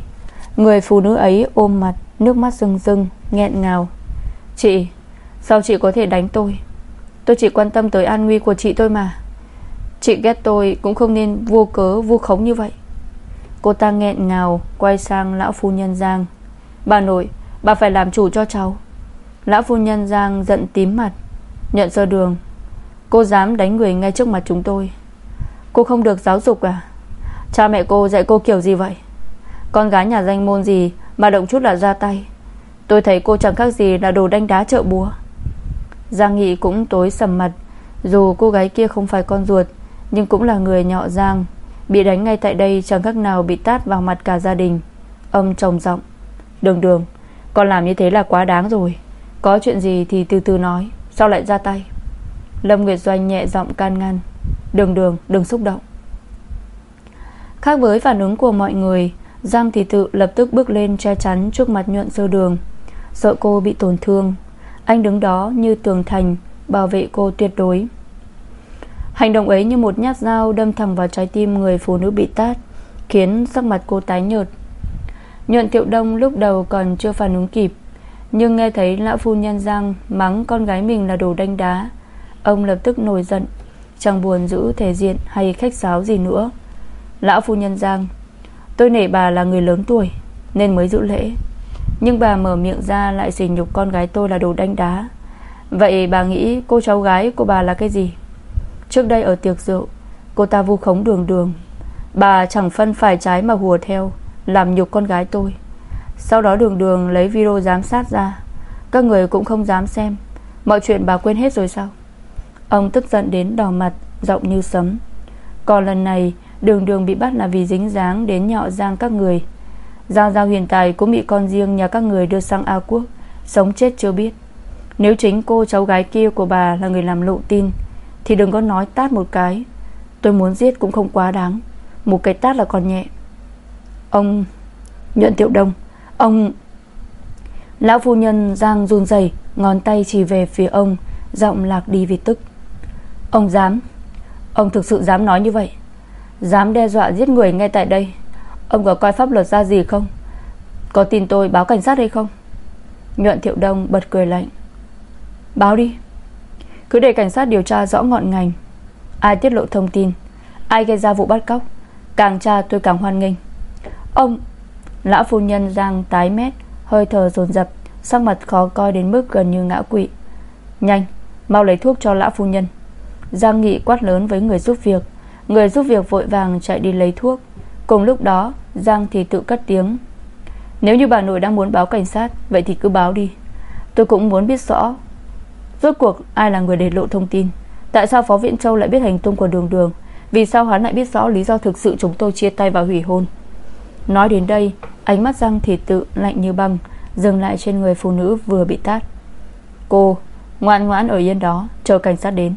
Người phụ nữ ấy ôm mặt, Nước mắt rưng rưng, nghẹn ngào. Chị, Sao chị có thể đánh tôi? Tôi chỉ quan tâm tới an nguy của chị tôi mà. Chị ghét tôi cũng không nên vô cớ, vu khống như vậy. Cô ta nghẹn ngào, Quay sang lão phu nhân Giang. Bà nội, bà phải làm chủ cho cháu. Lão phu nhân Giang giận tím mặt. Nhận sơ đường. Cô dám đánh người ngay trước mặt chúng tôi. Cô không được giáo dục à? Cha mẹ cô dạy cô kiểu gì vậy? Con gái nhà danh môn gì Mà động chút là ra tay? Tôi thấy cô chẳng khác gì là đồ đánh đá chợ búa. Giang Nghị cũng tối sầm mặt. Dù cô gái kia không phải con ruột, Nhưng cũng là người nhọ Giang. Bị đánh ngay tại đây chẳng khác nào bị tát vào mặt cả gia đình. Ông trồng giọng. Đường đường, Con làm như thế là quá đáng rồi. Có chuyện gì thì từ từ nói, Sao lại ra tay? Lâm Nguyệt Doanh nhẹ giọng can ngăn. Đường đường đừng xúc động. Khác với phản ứng của mọi người, Giang thì tự lập tức bước lên che chắn trước mặt nhuận sơ đường. Sợ cô bị tổn thương, Anh đứng đó như tường thành, Bảo vệ cô tuyệt đối. Hành động ấy như một nhát dao Đâm thẳng vào trái tim người phụ nữ bị tát, Khiến sắc mặt cô tái nhợt. Nhuận Tiệu Đông lúc đầu còn chưa phản ứng kịp, Nhưng nghe thấy lão phu nhân Giang Mắng con gái mình là đồ đanh đá, Ông lập tức nổi giận. Chẳng buồn giữ thể diện hay khách sáo gì nữa? Lão phu nhân Giang, Tôi nể bà là người lớn tuổi, Nên mới giữ lễ. Nhưng bà mở miệng ra lại xỉ nhục con gái tôi là đồ đanh đá. Vậy bà nghĩ cô cháu gái của bà là cái gì? Trước đây ở tiệc rượu, Cô ta vu khống đường đường. Bà chẳng phân phải trái mà hùa theo, Làm nhục con gái tôi. Sau đó đường đường lấy video giám sát ra. Các người cũng không dám xem. Mọi chuyện bà quên hết rồi sao? Ông tức giận đến đỏ mặt, Giọng như sấm. Còn lần này, đường đường bị bắt là vì dính dáng Đến nhọ giang các người. Giao Giao hiện tại cũng bị con riêng nhà các người đưa sang A Quốc, Sống chết chưa biết. Nếu chính cô cháu gái kia của bà là người làm lộ tin, Thì đừng có nói tát một cái. Tôi muốn giết cũng không quá đáng, Một cái tát là còn nhẹ. Ông Nhuận Tiểu Đông. Ông, Lão phu nhân Giang run rẩy, Ngón tay chỉ về phía ông, Giọng lạc đi vì tức. Ông dám. Ông thực sự dám nói như vậy? Dám đe dọa giết người ngay tại đây? Ông có coi pháp luật ra gì không? Có tin tôi báo cảnh sát hay không? Nhuận Thiệu Đông bật cười lạnh. Báo đi. Cứ để cảnh sát điều tra rõ ngọn ngành. Ai tiết lộ thông tin? Ai gây ra vụ bắt cóc? Càng tra tôi càng hoan nghênh. Ông Lão phu nhân Giang tái mét, Hơi thở dồn dập, Sắc mặt khó coi đến mức gần như ngã quỵ. Nhanh, Mau lấy thuốc cho lão phu nhân. Giang Nghị quát lớn với người giúp việc. Người giúp việc vội vàng chạy đi lấy thuốc. Cùng lúc đó, Giang thì tự cất tiếng. Nếu như bà nội đang muốn báo cảnh sát, Vậy thì cứ báo đi. Tôi cũng muốn biết rõ, Rốt cuộc ai là người để lộ thông tin? Tại sao Phó viện Châu lại biết hành tung của đường đường? Vì sao hắn lại biết rõ lý do thực sự chúng tôi chia tay và hủy hôn? Nói đến đây, Ánh mắt Giang thì tự lạnh như băng, Dừng lại trên người phụ nữ vừa bị tát. Cô, ngoan ngoãn ở yên đó, Chờ cảnh sát đến.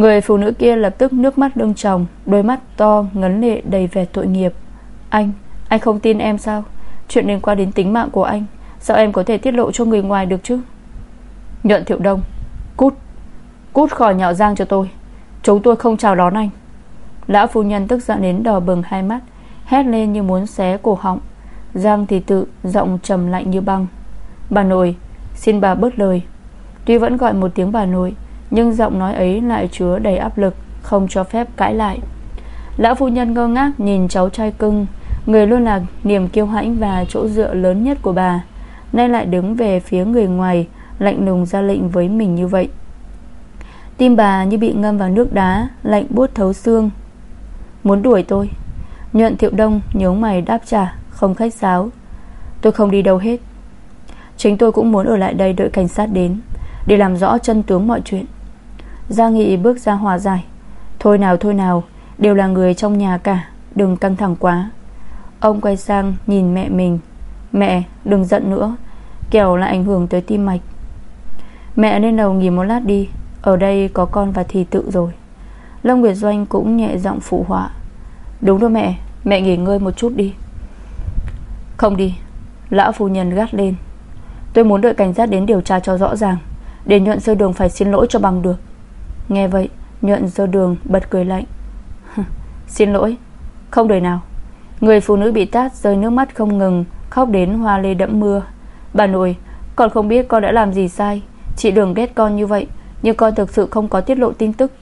Người phụ nữ kia lập tức nước mắt lưng tròng Đôi mắt to ngấn lệ đầy vẻ tội nghiệp. Anh, anh không tin em sao? Chuyện liên quan đến tính mạng của anh Sao em có thể tiết lộ cho người ngoài được chứ? Nhuận Thiệu Đông Cút, cút khỏi nhạo giang cho tôi. Chúng tôi không chào đón anh. Lão phu nhân tức giận đến đỏ bừng hai mắt Hét lên như muốn xé cổ họng. Giang thì tự giọng trầm lạnh như băng. Bà nội Xin bà bớt lời. Tuy vẫn gọi một tiếng bà nội nhưng giọng nói ấy lại chứa đầy áp lực, Không cho phép cãi lại. Lão phu nhân ngơ ngác nhìn cháu trai cưng, Người luôn là niềm kiêu hãnh Và chỗ dựa lớn nhất của bà, Nay lại đứng về phía người ngoài, Lạnh lùng ra lệnh với mình như vậy. Tim bà như bị ngâm vào nước đá, Lạnh buốt thấu xương. Muốn đuổi tôi? Nhuận thiệu đông nhớ mày đáp trả, Không khách sáo. Tôi không đi đâu hết. Chính tôi cũng muốn ở lại đây đợi cảnh sát đến, Để làm rõ chân tướng mọi chuyện. Gia Nghị bước ra hòa giải. Thôi nào thôi nào, Đều là người trong nhà cả, Đừng căng thẳng quá. Ông quay sang nhìn mẹ mình. Mẹ, đừng giận nữa, Kẻo lại ảnh hưởng tới tim mạch. Mẹ nên đầu nghỉ một lát đi, Ở đây có con và thì tự rồi. Lâm Nguyệt Doanh cũng nhẹ giọng phụ họa. Đúng rồi mẹ Mẹ nghỉ ngơi một chút đi. Không đi, Lão phu nhân gắt lên. Tôi muốn đợi cảnh sát đến điều tra cho rõ ràng, Để nhuận sơ đường phải xin lỗi cho bằng được. Nghe vậy Nhuận dơ đường bật cười lạnh. Xin lỗi Không đời nào. Người phụ nữ bị tát rơi nước mắt không ngừng Khóc đến hoa lê đẫm mưa. Bà nội Con không biết con đã làm gì sai. Chị đường ghét con như vậy Nhưng con thực sự không có tiết lộ tin tức.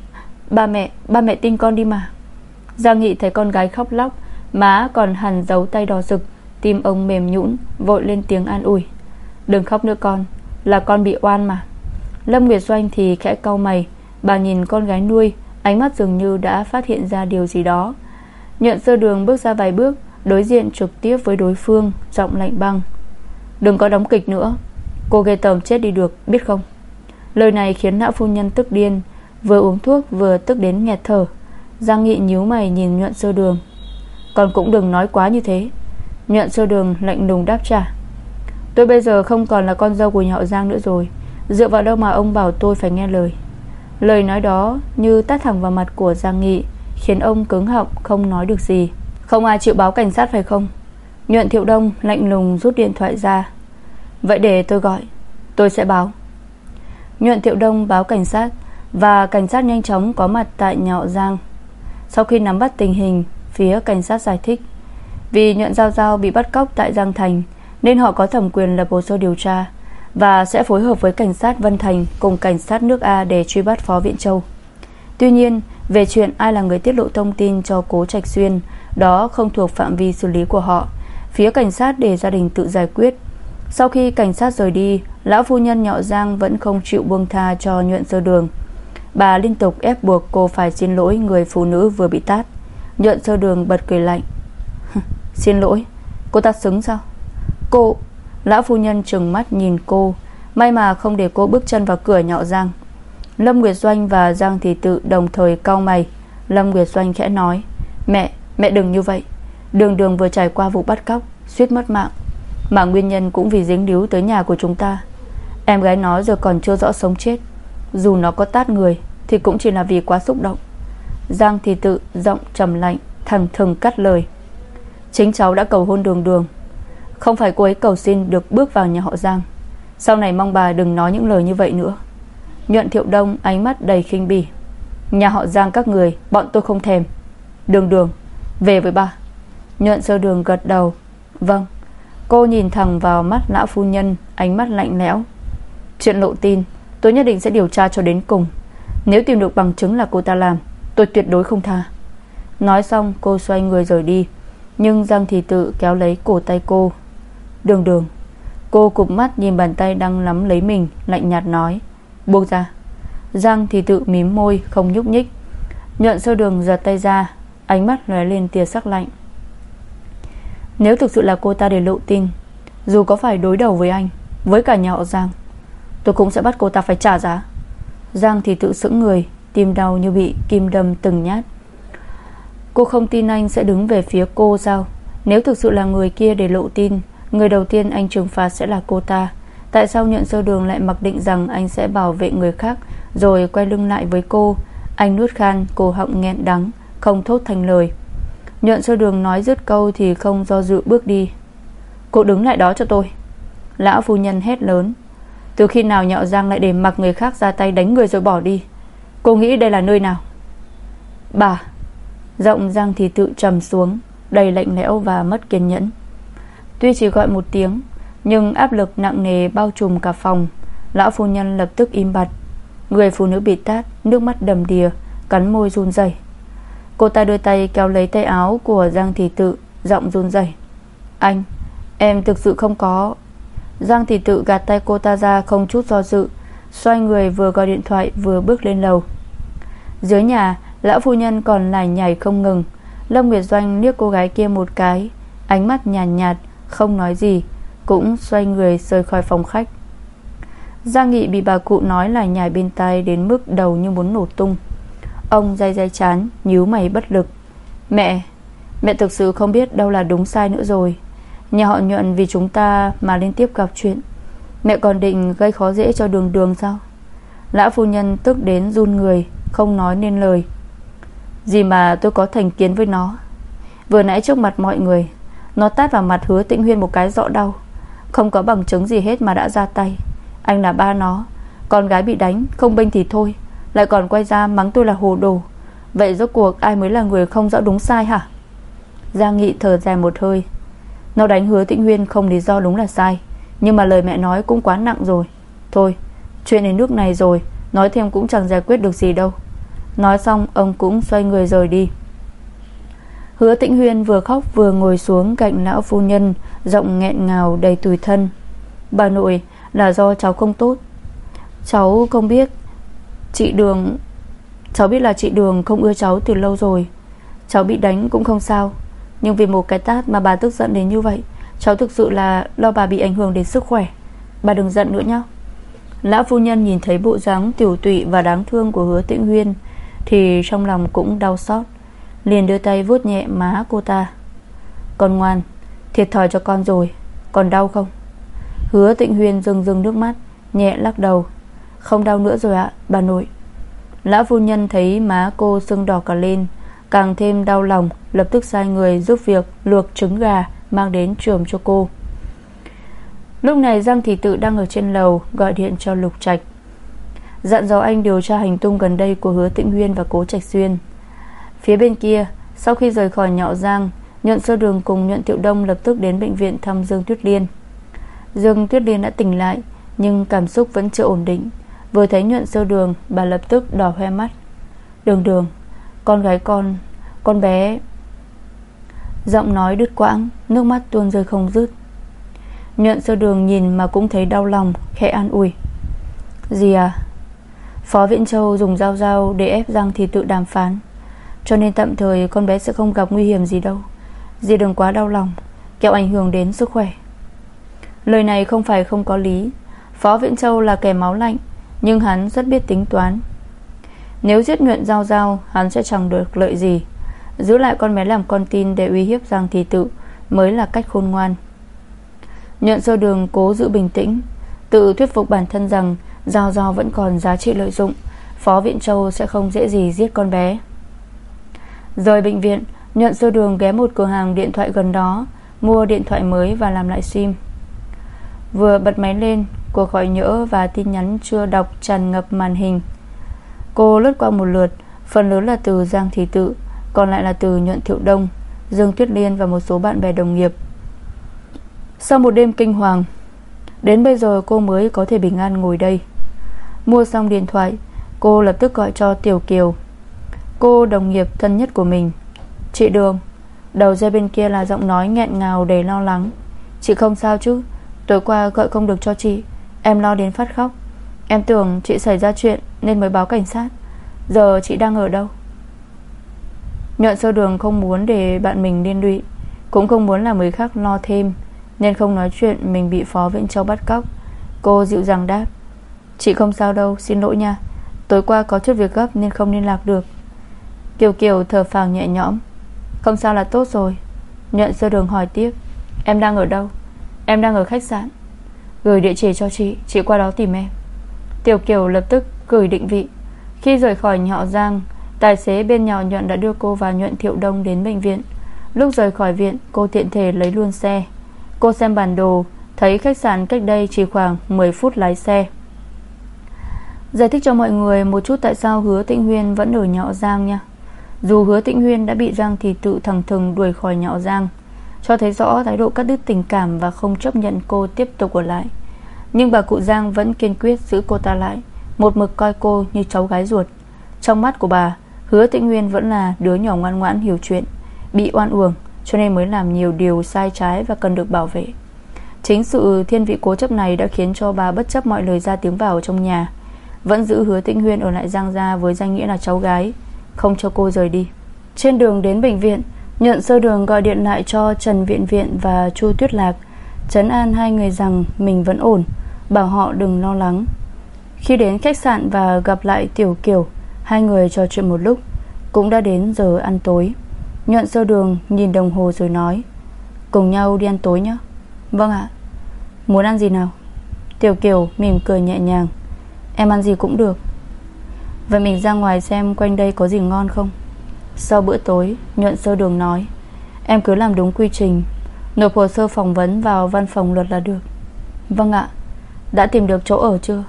Ba mẹ, ba mẹ tin con đi mà. Giang Nghị thấy con gái khóc lóc Má còn hằn dấu tay đỏ rực Tim ông mềm nhũn Vội lên tiếng an ủi. Đừng khóc nữa con Là con bị oan mà. Lâm Nguyệt Doanh thì khẽ cau mày Bà nhìn con gái nuôi, Ánh mắt dường như đã phát hiện ra điều gì đó. Nhuận sơ đường bước ra vài bước, Đối diện trực tiếp với đối phương, Giọng lạnh băng. Đừng có đóng kịch nữa, Cô ghê tởm chết đi được, biết không? Lời này khiến lão phu nhân tức điên, Vừa uống thuốc vừa tức đến nghẹt thở. Giang Nghị nhíu mày nhìn nhuận sơ đường. Còn cũng đừng nói quá như thế. Nhuận sơ đường lạnh lùng đáp trả. Tôi bây giờ không còn là con dâu của nhà họ Giang nữa rồi, Dựa vào đâu mà ông bảo tôi phải nghe lời? Lời nói đó như tát thẳng vào mặt của Giang Nghị, Khiến ông cứng họng, không nói được gì. Không ai chịu báo cảnh sát phải không? Nhuận Thiệu Đông lạnh lùng rút điện thoại ra. Vậy để tôi gọi, Tôi sẽ báo. Nhuận Thiệu Đông báo cảnh sát, Và cảnh sát nhanh chóng có mặt tại nhà họ Giang. Sau khi nắm bắt tình hình, Phía cảnh sát giải thích, Vì Nhuận Giao Giao bị bắt cóc tại Giang Thành, Nên họ có thẩm quyền lập hồ sơ điều tra. Và sẽ phối hợp với cảnh sát Vân Thành Cùng cảnh sát nước A để truy bắt Phó Viện Châu. Tuy nhiên, Về chuyện ai là người tiết lộ thông tin cho Cố Trạch Xuyên, Đó không thuộc phạm vi xử lý của họ. Phía cảnh sát để gia đình tự giải quyết. Sau khi cảnh sát rời đi, Lão phu nhân nhọ Giang vẫn không chịu buông tha cho nhuận sơ đường. Bà liên tục ép buộc cô phải xin lỗi Người phụ nữ vừa bị tát. Nhuận sơ đường bật cười lạnh. Xin lỗi, Cô ta xứng sao? Cô Lão phu nhân trừng mắt nhìn cô May mà không để cô bước chân vào cửa nhọ Giang. Lâm Nguyệt Doanh và Giang Thị Tự đồng thời cau mày. Lâm Nguyệt Doanh khẽ nói Mẹ, mẹ đừng như vậy. Đường đường vừa trải qua vụ bắt cóc Suýt mất mạng. Mà nguyên nhân cũng vì dính líu tới nhà của chúng ta. Em gái nó giờ còn chưa rõ sống chết. Dù nó có tát người Thì cũng chỉ là vì quá xúc động. Giang Thị tự giọng trầm lạnh Thẳng thừng cắt lời Chính cháu đã cầu hôn đường đường không phải cô ấy cầu xin được bước vào nhà họ Giang. Sau này mong bà đừng nói những lời như vậy nữa. Nhuận thiệu đông ánh mắt đầy khinh bỉ. Nhà họ Giang các người, Bọn tôi không thèm. Đường đường, Về với ba Nhuận sơ đường gật đầu. Vâng. Cô nhìn thẳng vào mắt lão phu nhân, Ánh mắt lạnh lẽo. Chuyện lộ tin, Tôi nhất định sẽ điều tra cho đến cùng. Nếu tìm được bằng chứng là cô ta làm, Tôi tuyệt đối không tha. Nói xong, cô xoay người rời đi. Nhưng Giang Thị Tự kéo lấy cổ tay cô. Đường đường. Cô cụp mắt nhìn bàn tay đang nắm lấy mình, Lạnh nhạt nói. Buông ra. Giang thì Tự mím môi, không nhúc nhích. Nhuận sơ đường giật tay ra, Ánh mắt lóe lên tia sắc lạnh. Nếu thực sự là cô ta để lộ tin, Dù có phải đối đầu với anh, Với cả nhà họ Giang, Tôi cũng sẽ bắt cô ta phải trả giá. Giang thì tự sững người, Tim đau như bị kim đâm từng nhát. Cô không tin anh sẽ đứng về phía cô sao? Nếu thực sự là người kia để lộ tin Người đầu tiên anh trừng phạt sẽ là cô ta. Tại sao nhận sơ đường lại mặc định rằng Anh sẽ bảo vệ người khác, Rồi quay lưng lại với cô? Anh nuốt khan, cổ họng nghẹn đắng, Không thốt thành lời. Nhuận sơ đường nói dứt câu thì không do dự bước đi. Cô đứng lại đó cho tôi. Lão phu nhân hét lớn. Từ khi nào nhạo giang lại để mặc người khác ra tay đánh người rồi bỏ đi? Cô nghĩ đây là nơi nào? Bà. Giọng Giang thì tự trầm xuống, Đầy lạnh lẽo và mất kiên nhẫn. Tuy chỉ gọi một tiếng Nhưng áp lực nặng nề bao trùm cả phòng. Lão phu nhân lập tức im bặt. Người phụ nữ bị tát Nước mắt đầm đìa Cắn môi run rẩy. Cô ta đưa tay kéo lấy tay áo của Giang Thị Tự Giọng run rẩy. Anh Em thực sự không có. Giang Thị Tự gạt tay cô ta ra không chút do dự Xoay người vừa gọi điện thoại vừa bước lên lầu. Dưới nhà Lão phu nhân còn lải nhảy không ngừng. Lâm Nguyệt Doanh liếc cô gái kia một cái Ánh mắt nhàn nhạt, nhạt không nói gì, Cũng xoay người rời khỏi phòng khách. Giang Nghị bị bà cụ nói là nhảy bên tai Đến mức đầu như muốn nổ tung. Ông day day chán, nhíu mày bất lực. Mẹ Mẹ thực sự không biết đâu là đúng sai nữa rồi. Nhà họ nhuận vì chúng ta Mà liên tiếp gặp chuyện. Mẹ còn định gây khó dễ cho đường đường sao? Lão phu nhân tức đến run người, Không nói nên lời. Gì mà tôi có thành kiến với nó? Vừa nãy trước mặt mọi người nó tát vào mặt hứa tĩnh huyên một cái rõ đau. Không có bằng chứng gì hết mà đã ra tay. Anh là ba nó. Con gái bị đánh, không bênh thì thôi. Lại còn quay ra mắng tôi là hồ đồ. Vậy rốt cuộc ai mới là người không rõ đúng sai hả? Giang Nghị thở dài một hơi. Nó đánh hứa tĩnh huyên không lý do đúng là sai. Nhưng mà lời mẹ nói cũng quá nặng rồi. Thôi, chuyện đến nước này rồi. Nói thêm cũng chẳng giải quyết được gì đâu. Nói xong, ông cũng xoay người rời đi. Hứa tĩnh huyên vừa khóc vừa ngồi xuống cạnh lão phu nhân, Giọng nghẹn ngào đầy tủi thân. Bà nội, là do cháu không tốt. Cháu không biết Chị Đường, Cháu biết là chị Đường không ưa cháu từ lâu rồi. Cháu bị đánh cũng không sao. Nhưng vì một cái tát mà bà tức giận đến như vậy, Cháu thực sự là lo bà bị ảnh hưởng đến sức khỏe. Bà đừng giận nữa nhé Lão phu nhân nhìn thấy bộ dáng tiểu tụy và đáng thương của hứa tĩnh huyên, Thì trong lòng cũng đau xót. Liền đưa tay vuốt nhẹ má cô ta. Con ngoan, Thiệt thòi cho con rồi, Còn đau không? Hứa Tịnh huyên rừng rừng nước mắt, Nhẹ lắc đầu. Không đau nữa rồi ạ, bà nội. Lão phu nhân thấy má cô sưng đỏ cả lên, Càng thêm đau lòng, Lập tức sai người giúp việc luộc trứng gà Mang đến trường cho cô. Lúc này Giang Thị Tự đang ở trên lầu, Gọi điện cho Lục Trạch. Dặn dò anh điều tra hành tung gần đây Của hứa Tịnh Huyên và Cố Trạch Xuyên. Phía bên kia, Sau khi rời khỏi nhạo Giang, Nhuận Sơ Đường cùng Nhuận Tiệu Đông lập tức đến bệnh viện thăm Dương Tuyết Liên. Dương Tuyết Liên đã tỉnh lại, Nhưng cảm xúc vẫn chưa ổn định. Vừa thấy Nhuận Sơ Đường, Bà lập tức đỏ hoe mắt. Đường đường, Con gái con Con bé. Giọng nói đứt quãng, Nước mắt tuôn rơi không dứt. Nhuận sơ đường nhìn mà cũng thấy đau lòng, Khẽ an ủi. Gì à? Phó Viễn Châu dùng dao dao để ép Giang thì tự đàm phán. Cho nên tạm thời con bé sẽ không gặp nguy hiểm gì đâu. Dì đừng quá đau lòng, Kẹo ảnh hưởng đến sức khỏe. Lời này không phải không có lý. Phó Viễn Châu là kẻ máu lạnh, Nhưng hắn rất biết tính toán. Nếu giết nhuận giao giao, Hắn sẽ chẳng được lợi gì. Giữ lại con bé làm con tin để uy hiếp Giang Thị Tự Mới là cách khôn ngoan. Nhận sơ đường cố giữ bình tĩnh, Tự thuyết phục bản thân rằng Giao Giao vẫn còn giá trị lợi dụng, Phó Viện Châu sẽ không dễ gì giết con bé. Rời bệnh viện, Nhuận sơ đường ghé một cửa hàng điện thoại gần đó, Mua điện thoại mới và làm lại sim. Vừa bật máy lên, Cuộc gọi nhỡ và tin nhắn chưa đọc tràn ngập màn hình. Cô lướt qua một lượt, Phần lớn là từ Giang Thị Tự, Còn lại là từ Nhuận Thiệu Đông, Dương Tuyết Liên và một số bạn bè đồng nghiệp. Sau một đêm kinh hoàng, Đến bây giờ cô mới có thể bình an ngồi đây. Mua xong điện thoại, Cô lập tức gọi cho Tiểu Kiều. Cô đồng nghiệp thân nhất của mình. Chị Đường, Đầu dây bên kia là giọng nói nghẹn ngào đầy lo lắng. Chị không sao chứ? Tối qua gọi không được cho chị. Em lo đến phát khóc. Em tưởng chị xảy ra chuyện nên mới báo cảnh sát. Giờ chị đang ở đâu? Nhuận sơ đường không muốn để bạn mình liên lụy. Cũng không muốn làm người khác lo thêm, Nên không nói chuyện mình bị Phó Vĩnh Châu bắt cóc. Cô dịu dàng đáp. Chị không sao đâu, xin lỗi nha. Tối qua có chút việc gấp nên không liên lạc được. Kiều Kiều thở phào nhẹ nhõm. Không sao là tốt rồi. Nhuận sơ đường hỏi tiếp. Em đang ở đâu? Em đang ở khách sạn. Gửi địa chỉ cho chị. Chị qua đó tìm em. Tiểu Kiều lập tức gửi định vị. Khi rời khỏi nhọ Giang, Tài xế bên nhỏ nhuận đã đưa cô và nhuận thiệu đông đến bệnh viện. Lúc rời khỏi viện, Cô tiện thể lấy luôn xe. Cô xem bản đồ, Thấy khách sạn cách đây chỉ khoảng 10 phút lái xe. Giải thích cho mọi người một chút tại sao hứa tịnh Huyên vẫn ở nhọ Giang nha. Dù hứa Tĩnh Huyên đã bị Giang thì tự thẳng thừng đuổi khỏi nhọ Giang, Cho thấy rõ thái độ cắt đứt tình cảm Và không chấp nhận cô tiếp tục ở lại. Nhưng bà cụ Giang vẫn kiên quyết giữ cô ta lại, Một mực coi cô như cháu gái ruột. Trong mắt của bà, Hứa Tĩnh Huyên vẫn là đứa nhỏ ngoan ngoãn hiểu chuyện, Bị oan uổng, Cho nên mới làm nhiều điều sai trái và cần được bảo vệ. Chính sự thiên vị cố chấp này Đã khiến cho bà bất chấp mọi lời ra tiếng vào trong nhà. Vẫn giữ hứa Tĩnh Huyên ở lại Giang Gia Với danh nghĩa là cháu gái không cho cô rời đi. Trên đường đến bệnh viện Nhận sơ đường gọi điện lại cho Trần Viện Viện và Chu Tuyết Lạc, Trấn an hai người rằng mình vẫn ổn, Bảo họ đừng lo lắng. Khi đến khách sạn và gặp lại Tiểu Kiều, Hai người trò chuyện một lúc, Cũng đã đến giờ ăn tối. Nhuận sơ đường nhìn đồng hồ rồi nói, Cùng nhau đi ăn tối nhé. Vâng ạ. Muốn ăn gì nào? Tiểu Kiều mỉm cười nhẹ nhàng, Em ăn gì cũng được. Vậy mình ra ngoài xem quanh đây có gì ngon không? Sau bữa tối, Nhuận sơ đường nói, Em cứ làm đúng quy trình, Nộp hồ sơ phỏng vấn vào văn phòng luật là được. Vâng ạ, Đã tìm được chỗ ở chưa?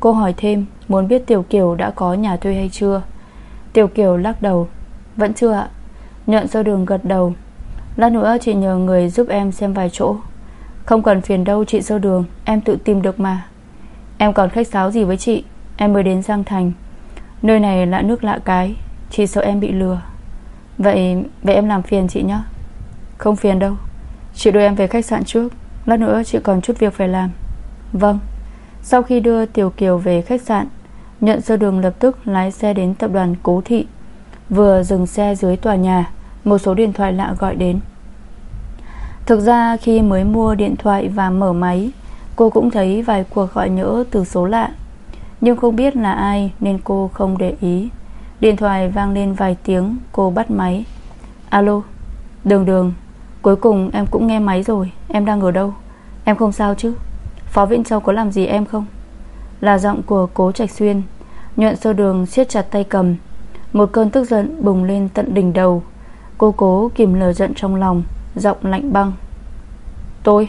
Cô hỏi thêm, Muốn biết Tiểu Kiều đã có nhà thuê hay chưa? Tiểu Kiều lắc đầu, Vẫn chưa ạ. Nhuận sơ đường gật đầu, Lát nữa chị nhờ người giúp em xem vài chỗ. Không cần phiền đâu chị sơ đường, Em tự tìm được mà. Em còn khách sáo gì với chị? Em mới đến Giang Thành. Nơi này lạ nước lạ cái Chị sợ em bị lừa. Vậy vậy em làm phiền chị nhé Không phiền đâu. Chị đưa em về khách sạn trước, Lát nữa chị còn chút việc phải làm. Vâng. Sau khi đưa Tiểu Kiều về khách sạn, Nhận sơ đường lập tức lái xe đến tập đoàn Cố Thị. Vừa dừng xe dưới tòa nhà, Một số điện thoại lạ gọi đến. Thực ra khi mới mua điện thoại và mở máy, Cô cũng thấy vài cuộc gọi nhỡ từ số lạ. Nhưng không biết là ai Nên cô không để ý. Điện thoại vang lên vài tiếng, Cô bắt máy. Alo, Đường đường, Cuối cùng em cũng nghe máy rồi, Em đang ở đâu? Em không sao chứ? Phó Viễn Châu có làm gì em không? Là giọng của cố Trạch Xuyên, Nhuận sơ đường siết chặt tay cầm. Một cơn tức giận bùng lên tận đỉnh đầu. Cô cố kìm lờ giận trong lòng, Giọng lạnh băng. Tôi,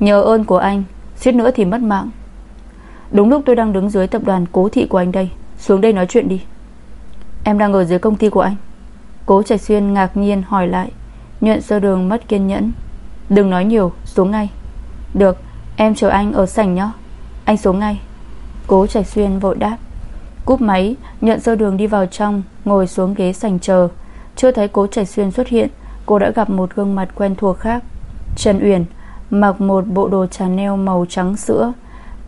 Nhờ ơn của anh, Suýt nữa thì mất mạng. Đúng lúc tôi đang đứng dưới tập đoàn cố thị của anh đây, Xuống đây nói chuyện đi. Em đang ở dưới công ty của anh. Cố Trạch Xuyên ngạc nhiên hỏi lại, Nhuận sơ đường mất kiên nhẫn. Đừng nói nhiều, xuống ngay. Được, em chờ anh ở sảnh nhé Anh xuống ngay. Cố Trạch Xuyên vội đáp. Cúp máy nhận sơ đường đi vào trong, Ngồi xuống ghế sảnh chờ. Chưa thấy cố Trạch Xuyên xuất hiện, Cô đã gặp một gương mặt quen thuộc khác. Trần Uyển, Mặc một bộ đồ Chanel màu trắng sữa.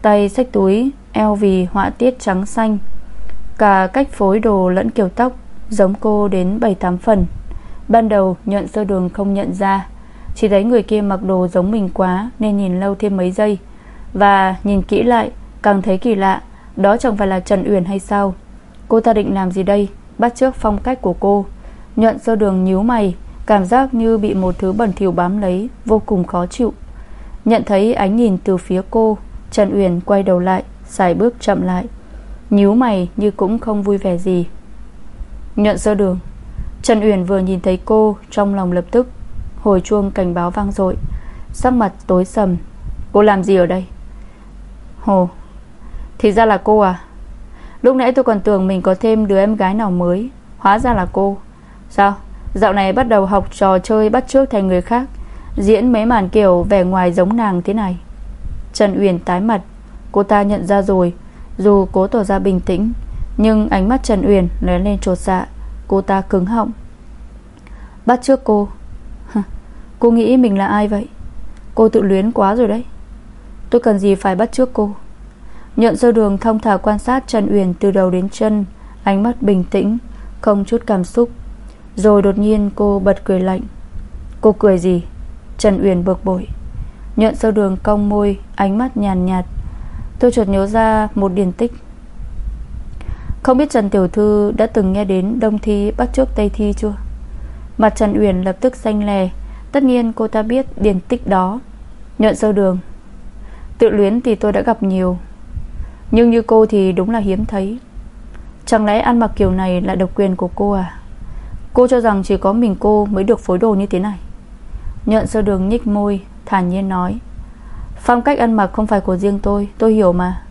Tay xách túi, Eo vì họa tiết trắng xanh. Cả cách phối đồ lẫn kiểu tóc, Giống cô đến 7-8 phần. Ban đầu, nhuận sơ đường không nhận ra. Chỉ thấy người kia mặc đồ giống mình quá, Nên nhìn lâu thêm mấy giây. Và nhìn kỹ lại, Càng thấy kỳ lạ, Đó chẳng phải là Trần Uyển hay sao? Cô ta định làm gì đây? Bắt trước phong cách của cô. Nhuận sơ đường nhíu mày, Cảm giác như bị một thứ bẩn thỉu bám lấy, Vô cùng khó chịu. Nhận thấy ánh nhìn từ phía cô Trần Uyển quay đầu lại Xài bước chậm lại, nhíu mày như cũng không vui vẻ gì. Nhận sơ đường Trần Uyển vừa nhìn thấy cô Trong lòng lập tức, Hồi chuông cảnh báo vang dội, Sắc mặt tối sầm. Cô làm gì ở đây? Hồ, Thì ra là cô à? Lúc nãy tôi còn tưởng mình có thêm đứa em gái nào mới, Hóa ra là cô. Sao? Dạo này bắt đầu học trò chơi bắt trước thành người khác, Diễn mấy màn kiểu vẻ ngoài giống nàng thế này. Trần Uyển tái mặt. Cô ta nhận ra rồi. Dù cố tỏ ra bình tĩnh, Nhưng ánh mắt Trần Uyển lóe lên trột dạ. Cô ta cứng họng. Bắt trước cô. Cô nghĩ mình là ai vậy? Cô tự luyến quá rồi đấy. Tôi cần gì phải bắt trước cô? Nhận sơ đường thông thả quan sát Trần Uyển từ đầu đến chân, Ánh mắt bình tĩnh, Không chút cảm xúc. Rồi đột nhiên cô bật cười lạnh. Cô cười gì? Trần Uyển bực bội. Nhận sơ đường cong môi Ánh mắt nhàn nhạt, Tôi chợt nhớ ra một điển tích. Không biết Trần Tiểu Thư Đã từng nghe đến Đông Thi bắt trước Tây Thi chưa? Mặt Trần Uyển lập tức xanh lè. Tất nhiên cô ta biết điển tích đó. Nhận sơ đường. Tự luyến thì tôi đã gặp nhiều. Nhưng như cô thì đúng là hiếm thấy. Chẳng lẽ ăn mặc kiểu này là độc quyền của cô à? Cô cho rằng chỉ có mình cô mới được phối đồ như thế này. Nhận sơ đường nhích môi. Thản nhiên nói. Phong cách ăn mặc không phải của riêng tôi Tôi hiểu mà.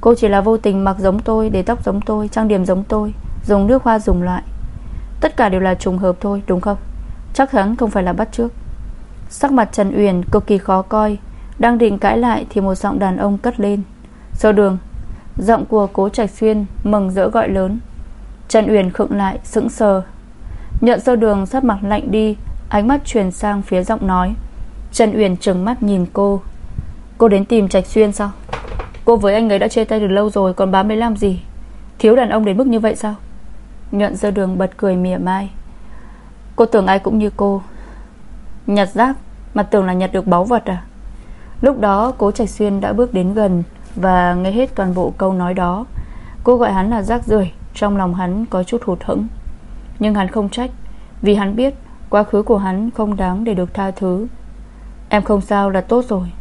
Cô chỉ là vô tình mặc giống tôi, Để tóc giống tôi, Trang điểm giống tôi, Dùng nước hoa dùng loại. Tất cả đều là trùng hợp thôi, đúng không? Chắc chắn không phải là bắt trước Sắc mặt Trần Uyển cực kỳ khó coi. Đang định cãi lại thì một giọng đàn ông cất lên. Sơ đường. Giọng của cố trạch xuyên mừng rỡ gọi lớn. Trần Uyển khựng lại, sững sờ. Nhận sơ đường sát mặt lạnh đi, Ánh mắt chuyển sang phía giọng nói. Trần Uyển trừng mắt nhìn cô. Cô đến tìm Trạch Xuyên sao? Cô với anh ấy đã chia tay từ lâu rồi, Còn bám mới làm gì? Thiếu đàn ông đến mức như vậy sao? Nhuận dơ đường bật cười mỉa mai. Cô tưởng ai cũng như cô. Nhặt rác, Mà tưởng là nhặt được báu vật à? Lúc đó, cố Trạch Xuyên đã bước đến gần Và nghe hết toàn bộ câu nói đó. Cô gọi hắn là rác rưởi, Trong lòng hắn có chút hụt hẫng. Nhưng hắn không trách, Vì hắn biết quá khứ của hắn không đáng để được tha thứ. Em không sao là tốt rồi.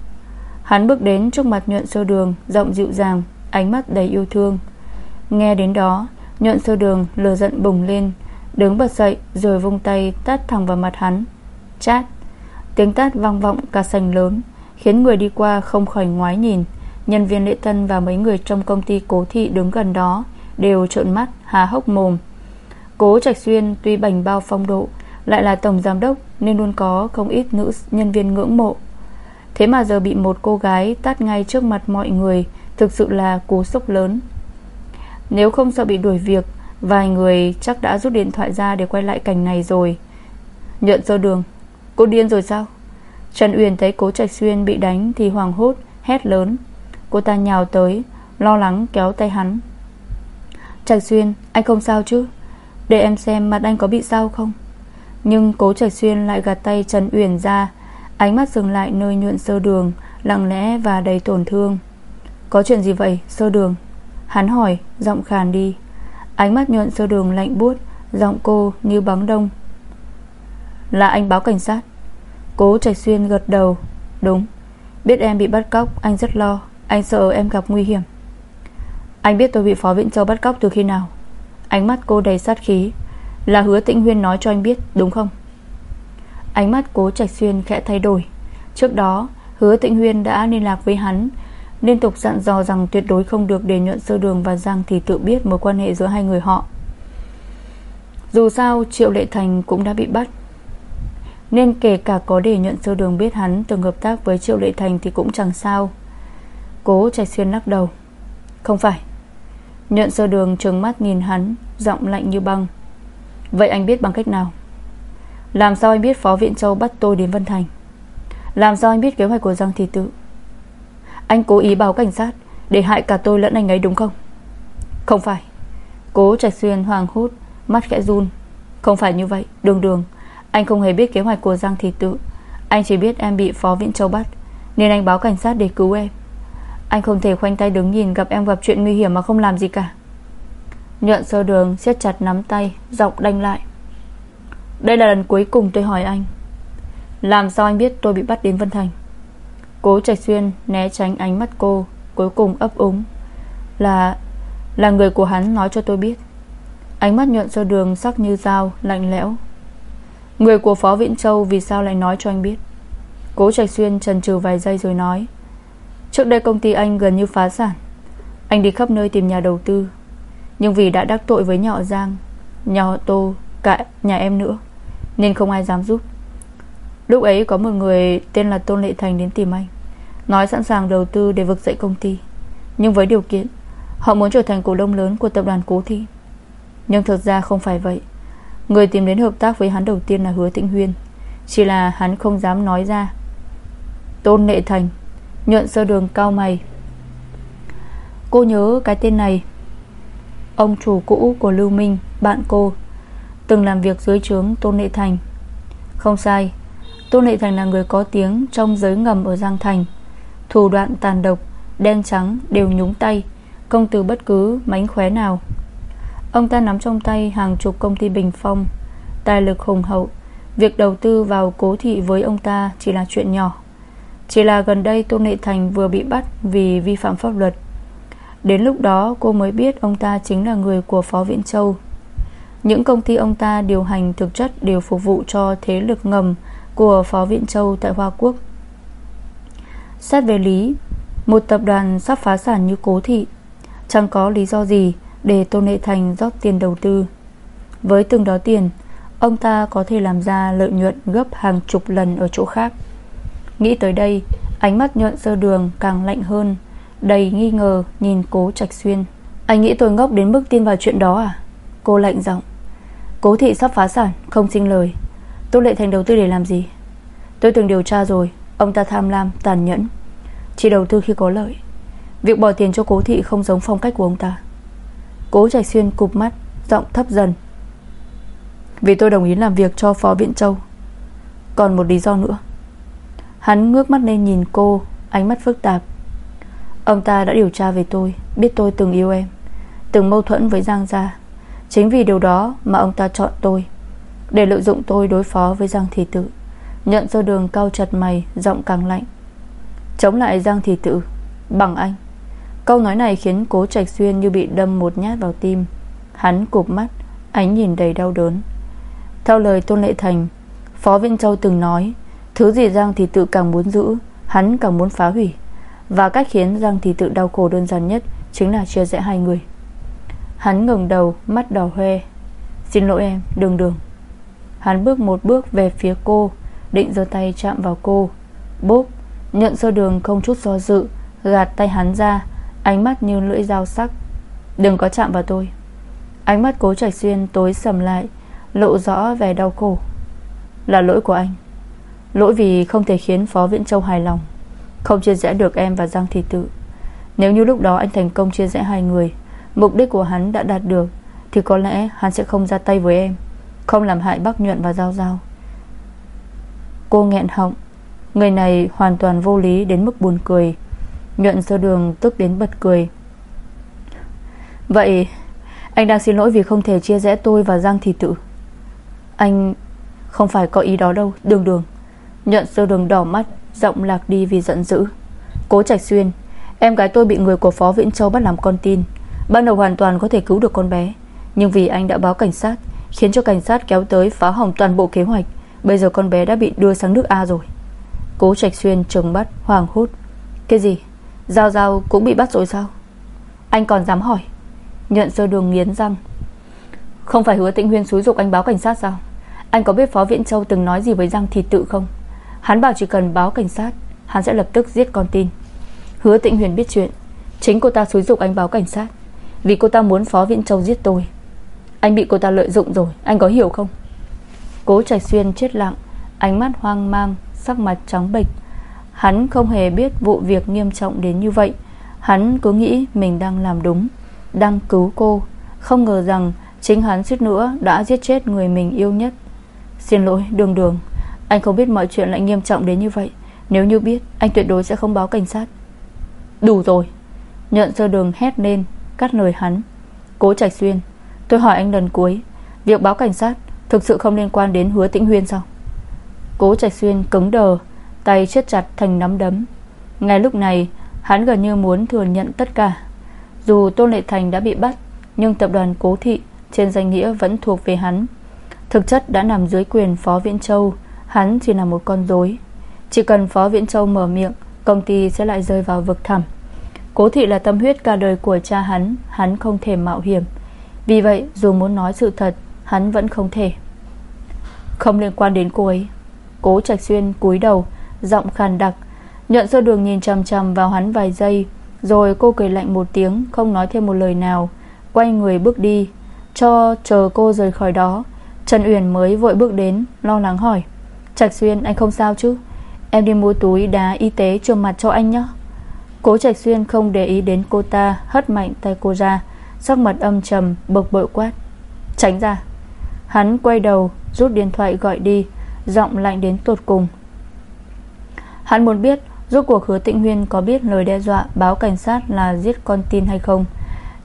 Hắn bước đến trước mặt nhuận sơ đường, Giọng dịu dàng, Ánh mắt đầy yêu thương. Nghe đến đó, Nhuận sơ đường lừa giận bùng lên, Đứng bật dậy, rồi vung tay tát thẳng vào mặt hắn. Chát! Tiếng tát vang vọng cả sành lớn, Khiến người đi qua không khỏi ngoái nhìn. Nhân viên lễ tân và mấy người trong công ty cố thị đứng gần đó, Đều trợn mắt, há hốc mồm. Cố Trạch Xuyên tuy bành bao phong độ lại là tổng giám đốc, Nên luôn có không ít nữ nhân viên ngưỡng mộ. Thế mà giờ bị một cô gái Tát ngay trước mặt mọi người, Thực sự là cú sốc lớn. Nếu không sợ bị đuổi việc, Vài người chắc đã rút điện thoại ra Để quay lại cảnh này rồi. Nhận sơ đường. Cô điên rồi sao? Trần Uyển thấy cố Trạch Xuyên bị đánh Thì hoàng hốt, hét lớn. Cô ta nhào tới, Lo lắng kéo tay hắn. Trạch Xuyên, anh không sao chứ? Để em xem mặt anh có bị sao không? Nhưng cố Trạch Xuyên lại gạt tay Trần Uyển ra. Ánh mắt dừng lại nơi nhuận sơ đường, Lặng lẽ và đầy tổn thương. Có chuyện gì vậy, sơ đường? Hắn hỏi, giọng khàn đi. Ánh mắt nhuận sơ đường lạnh buốt, Giọng cô như bóng đông. Là anh báo cảnh sát. Cố Trạch Xuyên gật đầu. Đúng. Biết em bị bắt cóc, Anh rất lo. Anh sợ em gặp nguy hiểm. Anh biết tôi bị Phó viện Châu bắt cóc từ khi nào. Ánh mắt cô đầy sát khí. Là hứa tĩnh huyên nói cho anh biết, đúng không? Ánh mắt cố Trạch Xuyên khẽ thay đổi. Trước đó, Hứa tĩnh huyên đã liên lạc với hắn, Liên tục dặn dò rằng tuyệt đối không được để nhuận sơ đường và Giang thì tự biết mối quan hệ giữa hai người họ. Dù sao, Triệu Lệ Thành cũng đã bị bắt. Nên kể cả có để nhuận sơ đường biết hắn từng hợp tác với Triệu Lệ Thành thì cũng chẳng sao. Cố Trạch Xuyên lắc đầu. Không phải. Nhuận sơ đường trừng mắt nhìn hắn, Giọng lạnh như băng. Vậy anh biết bằng cách nào? Làm sao anh biết Phó Viện Châu bắt tôi đến Vân Thành? Làm sao anh biết kế hoạch của Giang Thị Tự? Anh cố ý báo cảnh sát Để hại cả tôi lẫn anh ấy đúng không? Không phải. Cố Trạch Xuyên hoàng hốt, Mắt khẽ run. Không phải như vậy, Đường đường. Anh không hề biết kế hoạch của Giang Thị Tự. Anh chỉ biết em bị Phó Viện Châu bắt, Nên anh báo cảnh sát để cứu em. Anh không thể khoanh tay đứng nhìn gặp em gặp chuyện nguy hiểm mà không làm gì cả. Nhuận sơ đường, siết chặt nắm tay, Giọng đanh lại. Đây là lần cuối cùng tôi hỏi anh. Làm sao anh biết tôi bị bắt đến Vân Thành? Cố Trạch Xuyên né tránh ánh mắt cô, Cuối cùng ấp úng. Là Là người của hắn nói cho tôi biết. Ánh mắt nhuận sơ đường sắc như dao, Lạnh lẽo. Người của Phó Viễn Châu vì sao lại nói cho anh biết? Cố Trạch Xuyên trần trừ vài giây rồi nói. Trước đây công ty anh gần như phá sản. Anh đi khắp nơi tìm nhà đầu tư. Nhưng vì đã đắc tội với nhà họ Giang Nhà họ Tô, Cả nhà em nữa, Nên không ai dám giúp. Lúc ấy có một người tên là Tôn Lệ Thành đến tìm anh, Nói sẵn sàng đầu tư để vực dậy công ty. Nhưng với điều kiện, Họ muốn trở thành cổ đông lớn của tập đoàn Cố Thị. Nhưng thực ra không phải vậy. Người tìm đến hợp tác với hắn đầu tiên là Hứa Tĩnh Huyên. Chỉ là hắn không dám nói ra. Tôn Lệ Thành, Nhuận sơ đường cao mày. Cô nhớ cái tên này Ông chủ cũ của Lưu Minh, Bạn cô, Từng làm việc dưới trướng Tôn Nệ Thành. Không sai, Tôn Nệ Thành là người có tiếng Trong giới ngầm ở Giang Thành. Thủ đoạn tàn độc, Đen trắng đều nhúng tay, Công từ bất cứ mánh khóe nào. Ông ta nắm trong tay hàng chục công ty bình phong, Tài lực hùng hậu. Việc đầu tư vào cố thị với ông ta Chỉ là chuyện nhỏ. Chỉ là gần đây Tôn Nệ Thành vừa bị bắt Vì vi phạm pháp luật. Đến lúc đó, cô mới biết ông ta chính là người của Phó Viễn Châu. Những công ty ông ta điều hành thực chất Đều phục vụ cho thế lực ngầm Của Phó Viễn Châu tại Hoa Quốc. Xét về lý, Một tập đoàn sắp phá sản như cố thị, Chẳng có lý do gì Để Tôn Lệ Thành rót tiền đầu tư. Với từng đó tiền, Ông ta có thể làm ra lợi nhuận Gấp hàng chục lần ở chỗ khác. Nghĩ tới đây, Ánh mắt nhuận sơ đường càng lạnh hơn. Đầy nghi ngờ nhìn cố trạch xuyên. Anh nghĩ tôi ngốc đến mức tin vào chuyện đó à? Cô lạnh giọng. Cố thị sắp phá sản không sinh lời. Tôi Lệ Thành đầu tư để làm gì? Tôi từng điều tra rồi Ông ta tham lam, tàn nhẫn. Chỉ đầu tư khi có lợi. Việc bỏ tiền cho cố thị không giống phong cách của ông ta. Cố Trạch Xuyên cụp mắt Giọng thấp dần. Vì tôi đồng ý làm việc cho Phó Viện Châu. Còn một lý do nữa. Hắn ngước mắt lên nhìn cô Ánh mắt phức tạp. Ông ta đã điều tra về tôi, Biết tôi từng yêu em, Từng mâu thuẫn với Giang Gia. Chính vì điều đó mà ông ta chọn tôi, Để lợi dụng tôi đối phó với Giang Thị Tự Nhận sơ đường cao chặt mày, Giọng càng lạnh. Chống lại Giang Thị Tự Bằng anh. Câu nói này khiến cố trạch xuyên như bị đâm một nhát vào tim. Hắn cụp mắt, Ánh nhìn đầy đau đớn. Theo lời Tôn Lệ Thành, Phó Viễn Châu từng nói, Thứ gì Giang Thị Tự càng muốn giữ, Hắn càng muốn phá hủy. Và cách khiến Giang Thị Tự đau khổ đơn giản nhất Chính là chia rẽ hai người. Hắn ngừng đầu, mắt đỏ hoe. Xin lỗi em, đường đường. Hắn bước một bước về phía cô, Định giơ tay chạm vào cô. Bốp, Nhận sơ đường không chút do dự, Gạt tay hắn ra, Ánh mắt như lưỡi dao sắc. Đừng có chạm vào tôi. Ánh mắt cố trạch xuyên tối sầm lại, Lộ rõ vẻ đau khổ. Là lỗi của anh. Lỗi vì không thể khiến Phó Viễn Châu hài lòng. Không chia rẽ được em và Giang Thị Tự. Nếu như lúc đó anh thành công chia rẽ hai người, Mục đích của hắn đã đạt được, Thì có lẽ hắn sẽ không ra tay với em, Không làm hại Bắc Nhuận và Giao Giao. Cô nghẹn họng, Người này hoàn toàn vô lý đến mức buồn cười. Nhuận sơ đường tức đến bật cười. Vậy, Anh đang xin lỗi vì không thể chia rẽ tôi và Giang Thị Tự. Anh Không phải có ý đó đâu, Đường đường. Nhuận sơ đường đỏ mắt Giọng lạc đi vì giận dữ. Cố Trạch Xuyên, Em gái tôi bị người của Phó Viễn Châu bắt làm con tin. Ban đầu hoàn toàn có thể cứu được con bé, Nhưng vì anh đã báo cảnh sát, Khiến cho cảnh sát kéo tới phá hỏng toàn bộ kế hoạch. Bây giờ con bé đã bị đưa sang nước A rồi. Cố Trạch Xuyên trừng bắt Hoàng hút Cái gì? Giao Giao cũng bị bắt rồi sao? Anh còn dám hỏi? Nhận sơ đường nghiến răng. Không phải hứa tĩnh huyên xúi dục anh báo cảnh sát sao? Anh có biết Phó Viễn Châu từng nói gì với Giang Thị Tự không? Hắn bảo chỉ cần báo cảnh sát, Hắn sẽ lập tức giết con tin. Hứa Tịnh huyền biết chuyện. Chính cô ta xúi dục anh báo cảnh sát. Vì cô ta muốn Phó Viễn Châu giết tôi. Anh bị cô ta lợi dụng rồi. Anh có hiểu không? Cố Trạch Xuyên chết lặng. Ánh mắt hoang mang, Sắc mặt trắng bệch. Hắn không hề biết vụ việc nghiêm trọng đến như vậy. Hắn cứ nghĩ mình đang làm đúng, Đang cứu cô. Không ngờ rằng chính hắn suýt nữa Đã giết chết người mình yêu nhất. Xin lỗi, đường đường. Anh không biết mọi chuyện lại nghiêm trọng đến như vậy. Nếu như biết, anh tuyệt đối sẽ không báo cảnh sát. Đủ rồi. Nhận sơ đường hét lên, Cắt lời hắn. Cố Trạch Xuyên, Tôi hỏi anh lần cuối, Việc báo cảnh sát Thực sự không liên quan đến hứa tĩnh huyên sao? Cố Trạch Xuyên cứng đờ, Tay siết chặt thành nắm đấm. Ngay lúc này, hắn gần như muốn thừa nhận tất cả. Dù Tôn Lệ Thành đã bị bắt, Nhưng tập đoàn Cố Thị Trên danh nghĩa vẫn thuộc về hắn. Thực chất đã nằm dưới quyền Phó Viễn Châu Hắn chỉ là một con rối. Chỉ cần Phó Viễn Châu mở miệng, Công ty sẽ lại rơi vào vực thẳm. Cố thị là tâm huyết cả đời của cha hắn Hắn không thể mạo hiểm. Vì vậy, dù muốn nói sự thật, Hắn vẫn không thể. Không liên quan đến cô ấy. Cố Trạch Xuyên cúi đầu, Giọng khàn đặc Nhận sơ đường nhìn chằm chằm vào hắn vài giây, Rồi cô cười lạnh một tiếng, Không nói thêm một lời nào, Quay người bước đi, Cho chờ cô rời khỏi đó. Trần Uyển mới vội bước đến, Lo lắng hỏi. Trạch Xuyên, anh không sao chứ? Em đi mua túi đá y tế trường mặt cho anh nhé. Cố Trạch Xuyên không để ý đến cô ta, Hất mạnh tay cô ra. Sắc mặt âm trầm, bực bội quát. Tránh ra. Hắn quay đầu, rút điện thoại gọi đi, Giọng lạnh đến tột cùng. Hắn muốn biết, Rốt cuộc hứa tịnh huyên có biết lời đe dọa Báo cảnh sát là giết con tin hay không?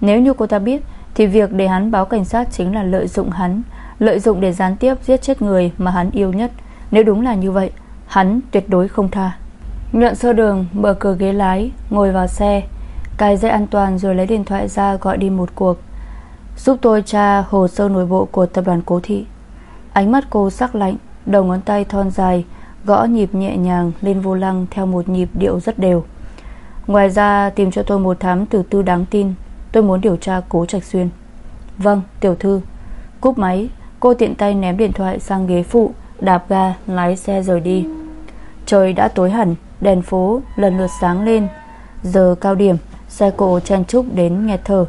Nếu như cô ta biết, Thì việc để hắn báo cảnh sát chính là lợi dụng hắn, Lợi dụng để gián tiếp giết chết người Mà hắn yêu nhất. Nếu đúng là như vậy, Hắn tuyệt đối không tha. Nhuận sơ đường, mở cửa ghế lái, Ngồi vào xe. Cài dây an toàn rồi lấy điện thoại ra gọi đi một cuộc. Giúp tôi tra hồ sơ nội bộ của tập đoàn cố thị. Ánh mắt cô sắc lạnh, Đầu ngón tay thon dài, Gõ nhịp nhẹ nhàng lên vô lăng Theo một nhịp điệu rất đều. Ngoài ra, tìm cho tôi một thám tử tư đáng tin. Tôi muốn điều tra cố trạch xuyên. Vâng tiểu thư. Cúp máy, Cô tiện tay ném điện thoại sang ghế phụ. Đạp ga, lái xe rời đi. Trời đã tối hẳn, Đèn phố lần lượt sáng lên. Giờ cao điểm, Xe cộ chen chúc đến nghẹt thở.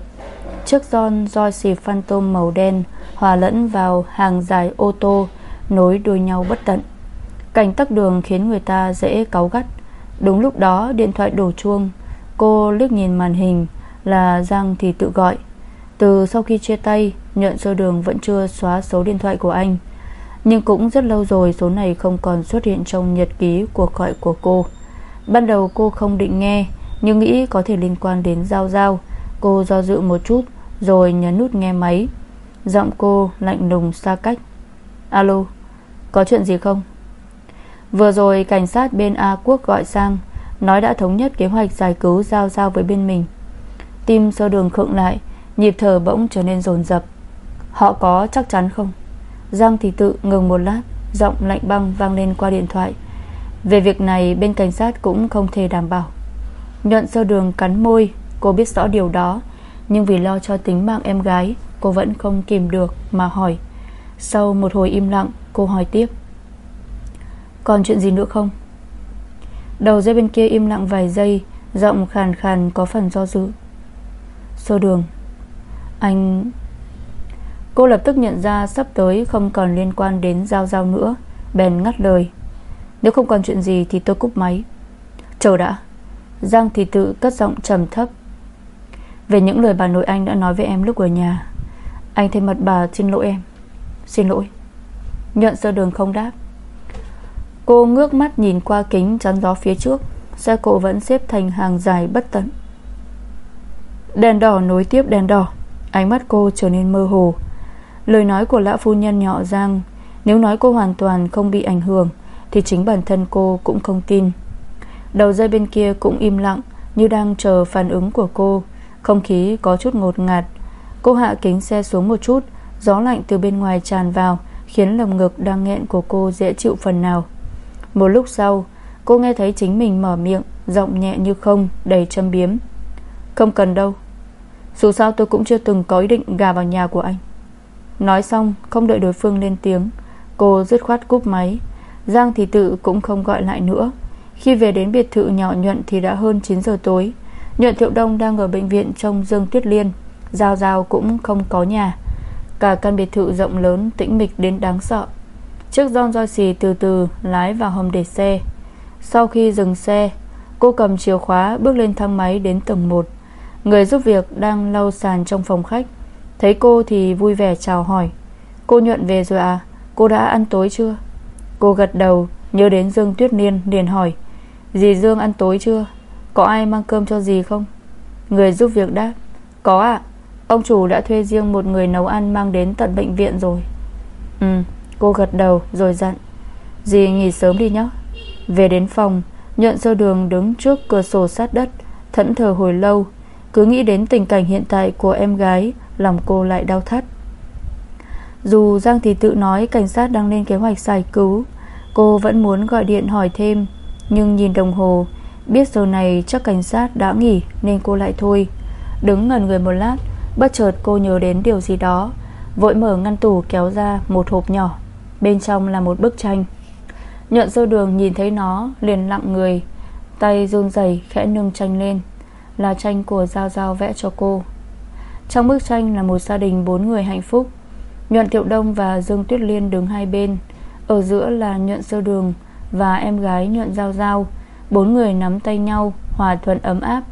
Chiếc giòn roi xì phantom màu đen Hòa lẫn vào hàng dài ô tô, Nối đuôi nhau bất tận. Cảnh tắc đường khiến người ta dễ cáu gắt. Đúng lúc đó, điện thoại đổ chuông. Cô liếc nhìn màn hình Là Giang thì tự gọi. Từ sau khi chia tay, Nhận sơ đường vẫn chưa xóa số điện thoại của anh. Nhưng cũng rất lâu rồi Số này không còn xuất hiện trong nhật ký Cuộc gọi của cô. Ban đầu cô không định nghe, Nhưng nghĩ có thể liên quan đến Giao Giao. Cô do dự một chút, Rồi nhấn nút nghe máy. Giọng cô lạnh lùng xa cách. Alo, Có chuyện gì không? Vừa rồi cảnh sát bên A Quốc gọi sang, Nói đã thống nhất kế hoạch giải cứu Giao Giao với bên mình. Tim sơ đường khựng lại, Nhịp thở bỗng trở nên dồn dập Họ có chắc chắn không? Giang thì tự ngừng một lát, Giọng lạnh băng vang lên qua điện thoại. Về việc này, bên cảnh sát cũng không thể đảm bảo. Nhuận sơ đường cắn môi, Cô biết rõ điều đó, Nhưng vì lo cho tính mạng em gái, Cô vẫn không kìm được mà hỏi. Sau một hồi im lặng, Cô hỏi tiếp. Còn chuyện gì nữa không? Đầu dây bên kia im lặng vài giây, Giọng khàn khàn có phần do dự. Sơ đường. Anh Cô lập tức nhận ra sắp tới Không còn liên quan đến Giao Giao nữa. Bèn ngắt lời. Nếu không còn chuyện gì thì tôi cúp máy. Chờ đã. Giang thì tự cất giọng trầm thấp. Về những lời bà nội anh đã nói với em lúc ở nhà, Anh thay mặt bà xin lỗi em. Xin lỗi. Nhận sơ đường không đáp. Cô ngước mắt nhìn qua kính chắn gió phía trước. Xe cộ vẫn xếp thành hàng dài bất tận. Đèn đỏ nối tiếp đèn đỏ. Ánh mắt cô trở nên mơ hồ. Lời nói của lão phu nhân nhỏ rằng Nếu nói cô hoàn toàn không bị ảnh hưởng, Thì chính bản thân cô cũng không tin. Đầu dây bên kia cũng im lặng, Như đang chờ phản ứng của cô. Không khí có chút ngột ngạt. Cô hạ kính xe xuống một chút, Gió lạnh từ bên ngoài tràn vào, Khiến lồng ngực đang nghẹn của cô dễ chịu phần nào. Một lúc sau, Cô nghe thấy chính mình mở miệng, Giọng nhẹ như không, đầy châm biếm. Không cần đâu. Dù sao tôi cũng chưa từng có ý định gà vào nhà của anh. Nói xong, không đợi đối phương lên tiếng, Cô dứt khoát cúp máy. Giang thì tự cũng không gọi lại nữa. Khi về đến biệt thự nhỏ nhuận Thì đã hơn 9 giờ tối. Nhuận Thiệu Đông đang ở bệnh viện trong Dương Tuyết Liên. Giao Giao cũng không có nhà. Cả căn biệt thự rộng lớn, Tĩnh mịch đến đáng sợ. Chiếc John roi xì từ từ lái vào hầm để xe. Sau khi dừng xe, Cô cầm chìa khóa bước lên thang máy đến tầng 1 Người giúp việc đang lau sàn trong phòng khách. Thấy cô thì vui vẻ chào hỏi. Cô nhuận về rồi à? Cô đã ăn tối chưa? Cô gật đầu, nhớ đến Dương Tuyết Niên, liền hỏi. Dì Dương ăn tối chưa? Có ai mang cơm cho dì không? Người giúp việc đáp. Có ạ. Ông chủ đã thuê riêng một người nấu ăn Mang đến tận bệnh viện rồi. Ừ cô gật đầu rồi dặn. Dì nghỉ sớm đi nhé Về đến phòng, nhuận sơ đường đứng trước cửa sổ sát đất, Thẫn thờ hồi lâu. Cứ nghĩ đến tình cảnh hiện tại của em gái Lòng cô lại đau thắt. Dù Giang Thị tự nói Cảnh sát đang lên kế hoạch giải cứu, Cô vẫn muốn gọi điện hỏi thêm. Nhưng nhìn đồng hồ, Biết giờ này chắc cảnh sát đã nghỉ Nên cô lại thôi. Đứng ngần người một lát, Bất chợt cô nhớ đến điều gì đó. Vội mở ngăn tủ kéo ra một hộp nhỏ, Bên trong là một bức tranh. Nhuận sơ đường nhìn thấy nó, Liền lặng người, Tay run rẩy khẽ nâng tranh lên. Là tranh của Giao Giao vẽ cho cô. Trong bức tranh là một gia đình bốn người hạnh phúc. Nhuận Thiệu Đông và Dương Tuyết Liên đứng hai bên. Ở giữa là Nhuận Sơ Đường Và em gái Nhuận Giao Giao. Bốn người nắm tay nhau, Hòa thuận ấm áp.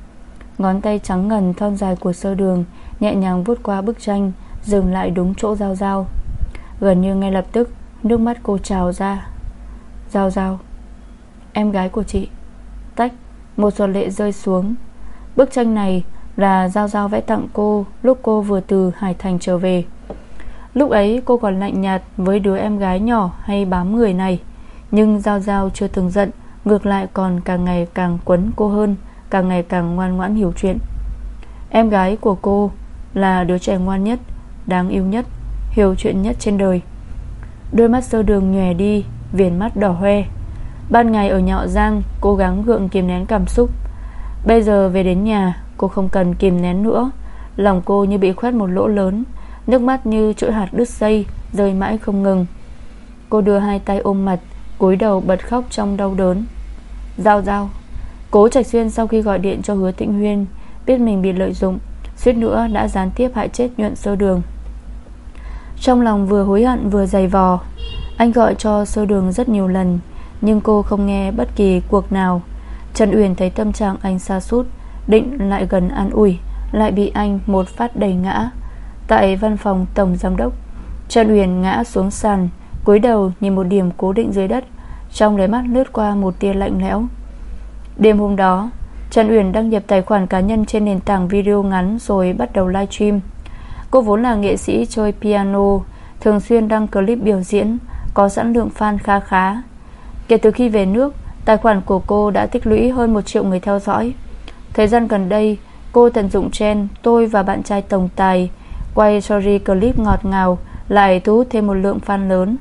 Ngón tay trắng ngần thon dài của Sơ Đường Nhẹ nhàng vuốt qua bức tranh, Dừng lại đúng chỗ Giao Giao. Gần như ngay lập tức, Nước mắt cô trào ra. Giao Giao, Em gái của chị. Tách, Một giọt lệ rơi xuống. Bức tranh này là Giao Giao vẽ tặng cô Lúc cô vừa từ Hải Thành trở về. Lúc ấy, cô còn lạnh nhạt Với đứa em gái nhỏ hay bám người này. Nhưng Giao Giao chưa từng giận, Ngược lại còn càng ngày càng quấn cô hơn, Càng ngày càng ngoan ngoãn hiểu chuyện. Em gái của cô Là đứa trẻ ngoan nhất, Đáng yêu nhất, Hiểu chuyện nhất trên đời. Đôi mắt sơ đường nhòe đi, Viền mắt đỏ hoe. Ban ngày ở nhọ giang, Cố gắng gượng kiềm nén cảm xúc. Bây giờ về đến nhà Cô không cần kìm nén nữa. Lòng cô như bị khoét một lỗ lớn. Nước mắt như chuỗi hạt đứt dây, Rơi mãi không ngừng. Cô đưa hai tay ôm mặt, cúi đầu bật khóc trong đau đớn. Giao giao. Cố Trạch Xuyên sau khi gọi điện cho hứa Tịnh Huyên, Biết mình bị lợi dụng, Suýt nữa đã gián tiếp hại chết nhuận sơ đường. Trong lòng vừa hối hận vừa dày vò, Anh gọi cho sơ đường rất nhiều lần, Nhưng cô không nghe bất kỳ cuộc nào. Trần Uyển thấy tâm trạng anh xa sút Định lại gần an ủi, Lại bị anh một phát đầy ngã. Tại văn phòng tổng giám đốc, Trần Uyển ngã xuống sàn, cúi đầu nhìn một điểm cố định dưới đất, Trong đáy mắt lướt qua một tia lạnh lẽo. Đêm hôm đó, Trần Uyển đăng nhập tài khoản cá nhân Trên nền tảng video ngắn rồi bắt đầu live stream Cô vốn là nghệ sĩ chơi piano, Thường xuyên đăng clip biểu diễn, Có sẵn lượng fan khá khá. Kể từ khi về nước, Tài khoản của cô đã tích lũy hơn 1 triệu người theo dõi. Thời gian gần đây, Cô tận dụng trend Tôi và bạn trai tổng tài Quay story clip ngọt ngào Lại thu hút thêm một lượng fan lớn.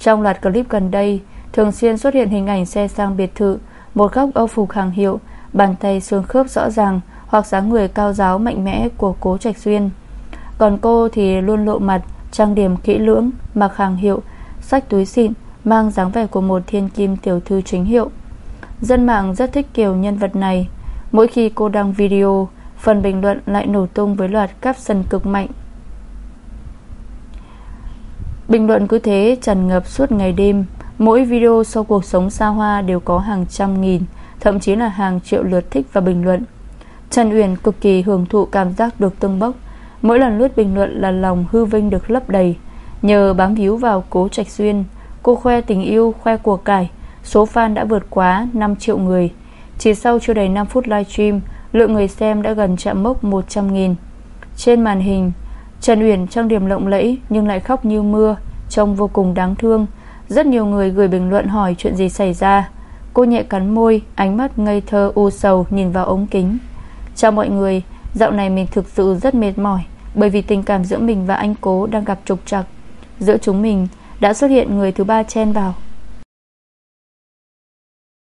Trong loạt clip gần đây, Thường xuyên xuất hiện hình ảnh xe sang biệt thự, Một góc âu phục hàng hiệu, Bàn tay xương khớp rõ ràng Hoặc dáng người cao giáo mạnh mẽ của cố Trạch Xuyên Còn cô thì luôn lộ mặt, Trang điểm kỹ lưỡng, Mặc hàng hiệu, Sách túi xịn, Mang dáng vẻ của một thiên kim tiểu thư chính hiệu. Dân mạng rất thích kiểu nhân vật này. Mỗi khi cô đăng video Phần bình luận lại nổ tung với loạt caption cực mạnh. Bình luận cứ thế tràn ngập suốt ngày đêm. Mỗi video sau cuộc sống xa hoa đều có hàng trăm nghìn Thậm chí là hàng triệu lượt thích và bình luận. Trần Uyển cực kỳ hưởng thụ cảm giác được tương bốc. Mỗi lần lướt bình luận là lòng hư vinh được lấp đầy. Nhờ bám víu vào cố trạch xuyên Cô khoe tình yêu, khoe của cải Số fan đã vượt quá 5 triệu người. Chỉ sau chưa đầy 5 phút livestream Lượng người xem đã gần chạm mốc 100.000 Trên màn hình, Trần Uyển trang điểm lộng lẫy Nhưng lại khóc như mưa, Trông vô cùng đáng thương. Rất nhiều người gửi bình luận hỏi chuyện gì xảy ra. Cô nhẹ cắn môi, Ánh mắt ngây thơ u sầu nhìn vào ống kính. Chào mọi người, Dạo này mình thực sự rất mệt mỏi, Bởi vì tình cảm giữa mình và anh cố đang gặp trục trặc. Giữa chúng mình, đã xuất hiện người thứ ba chen vào.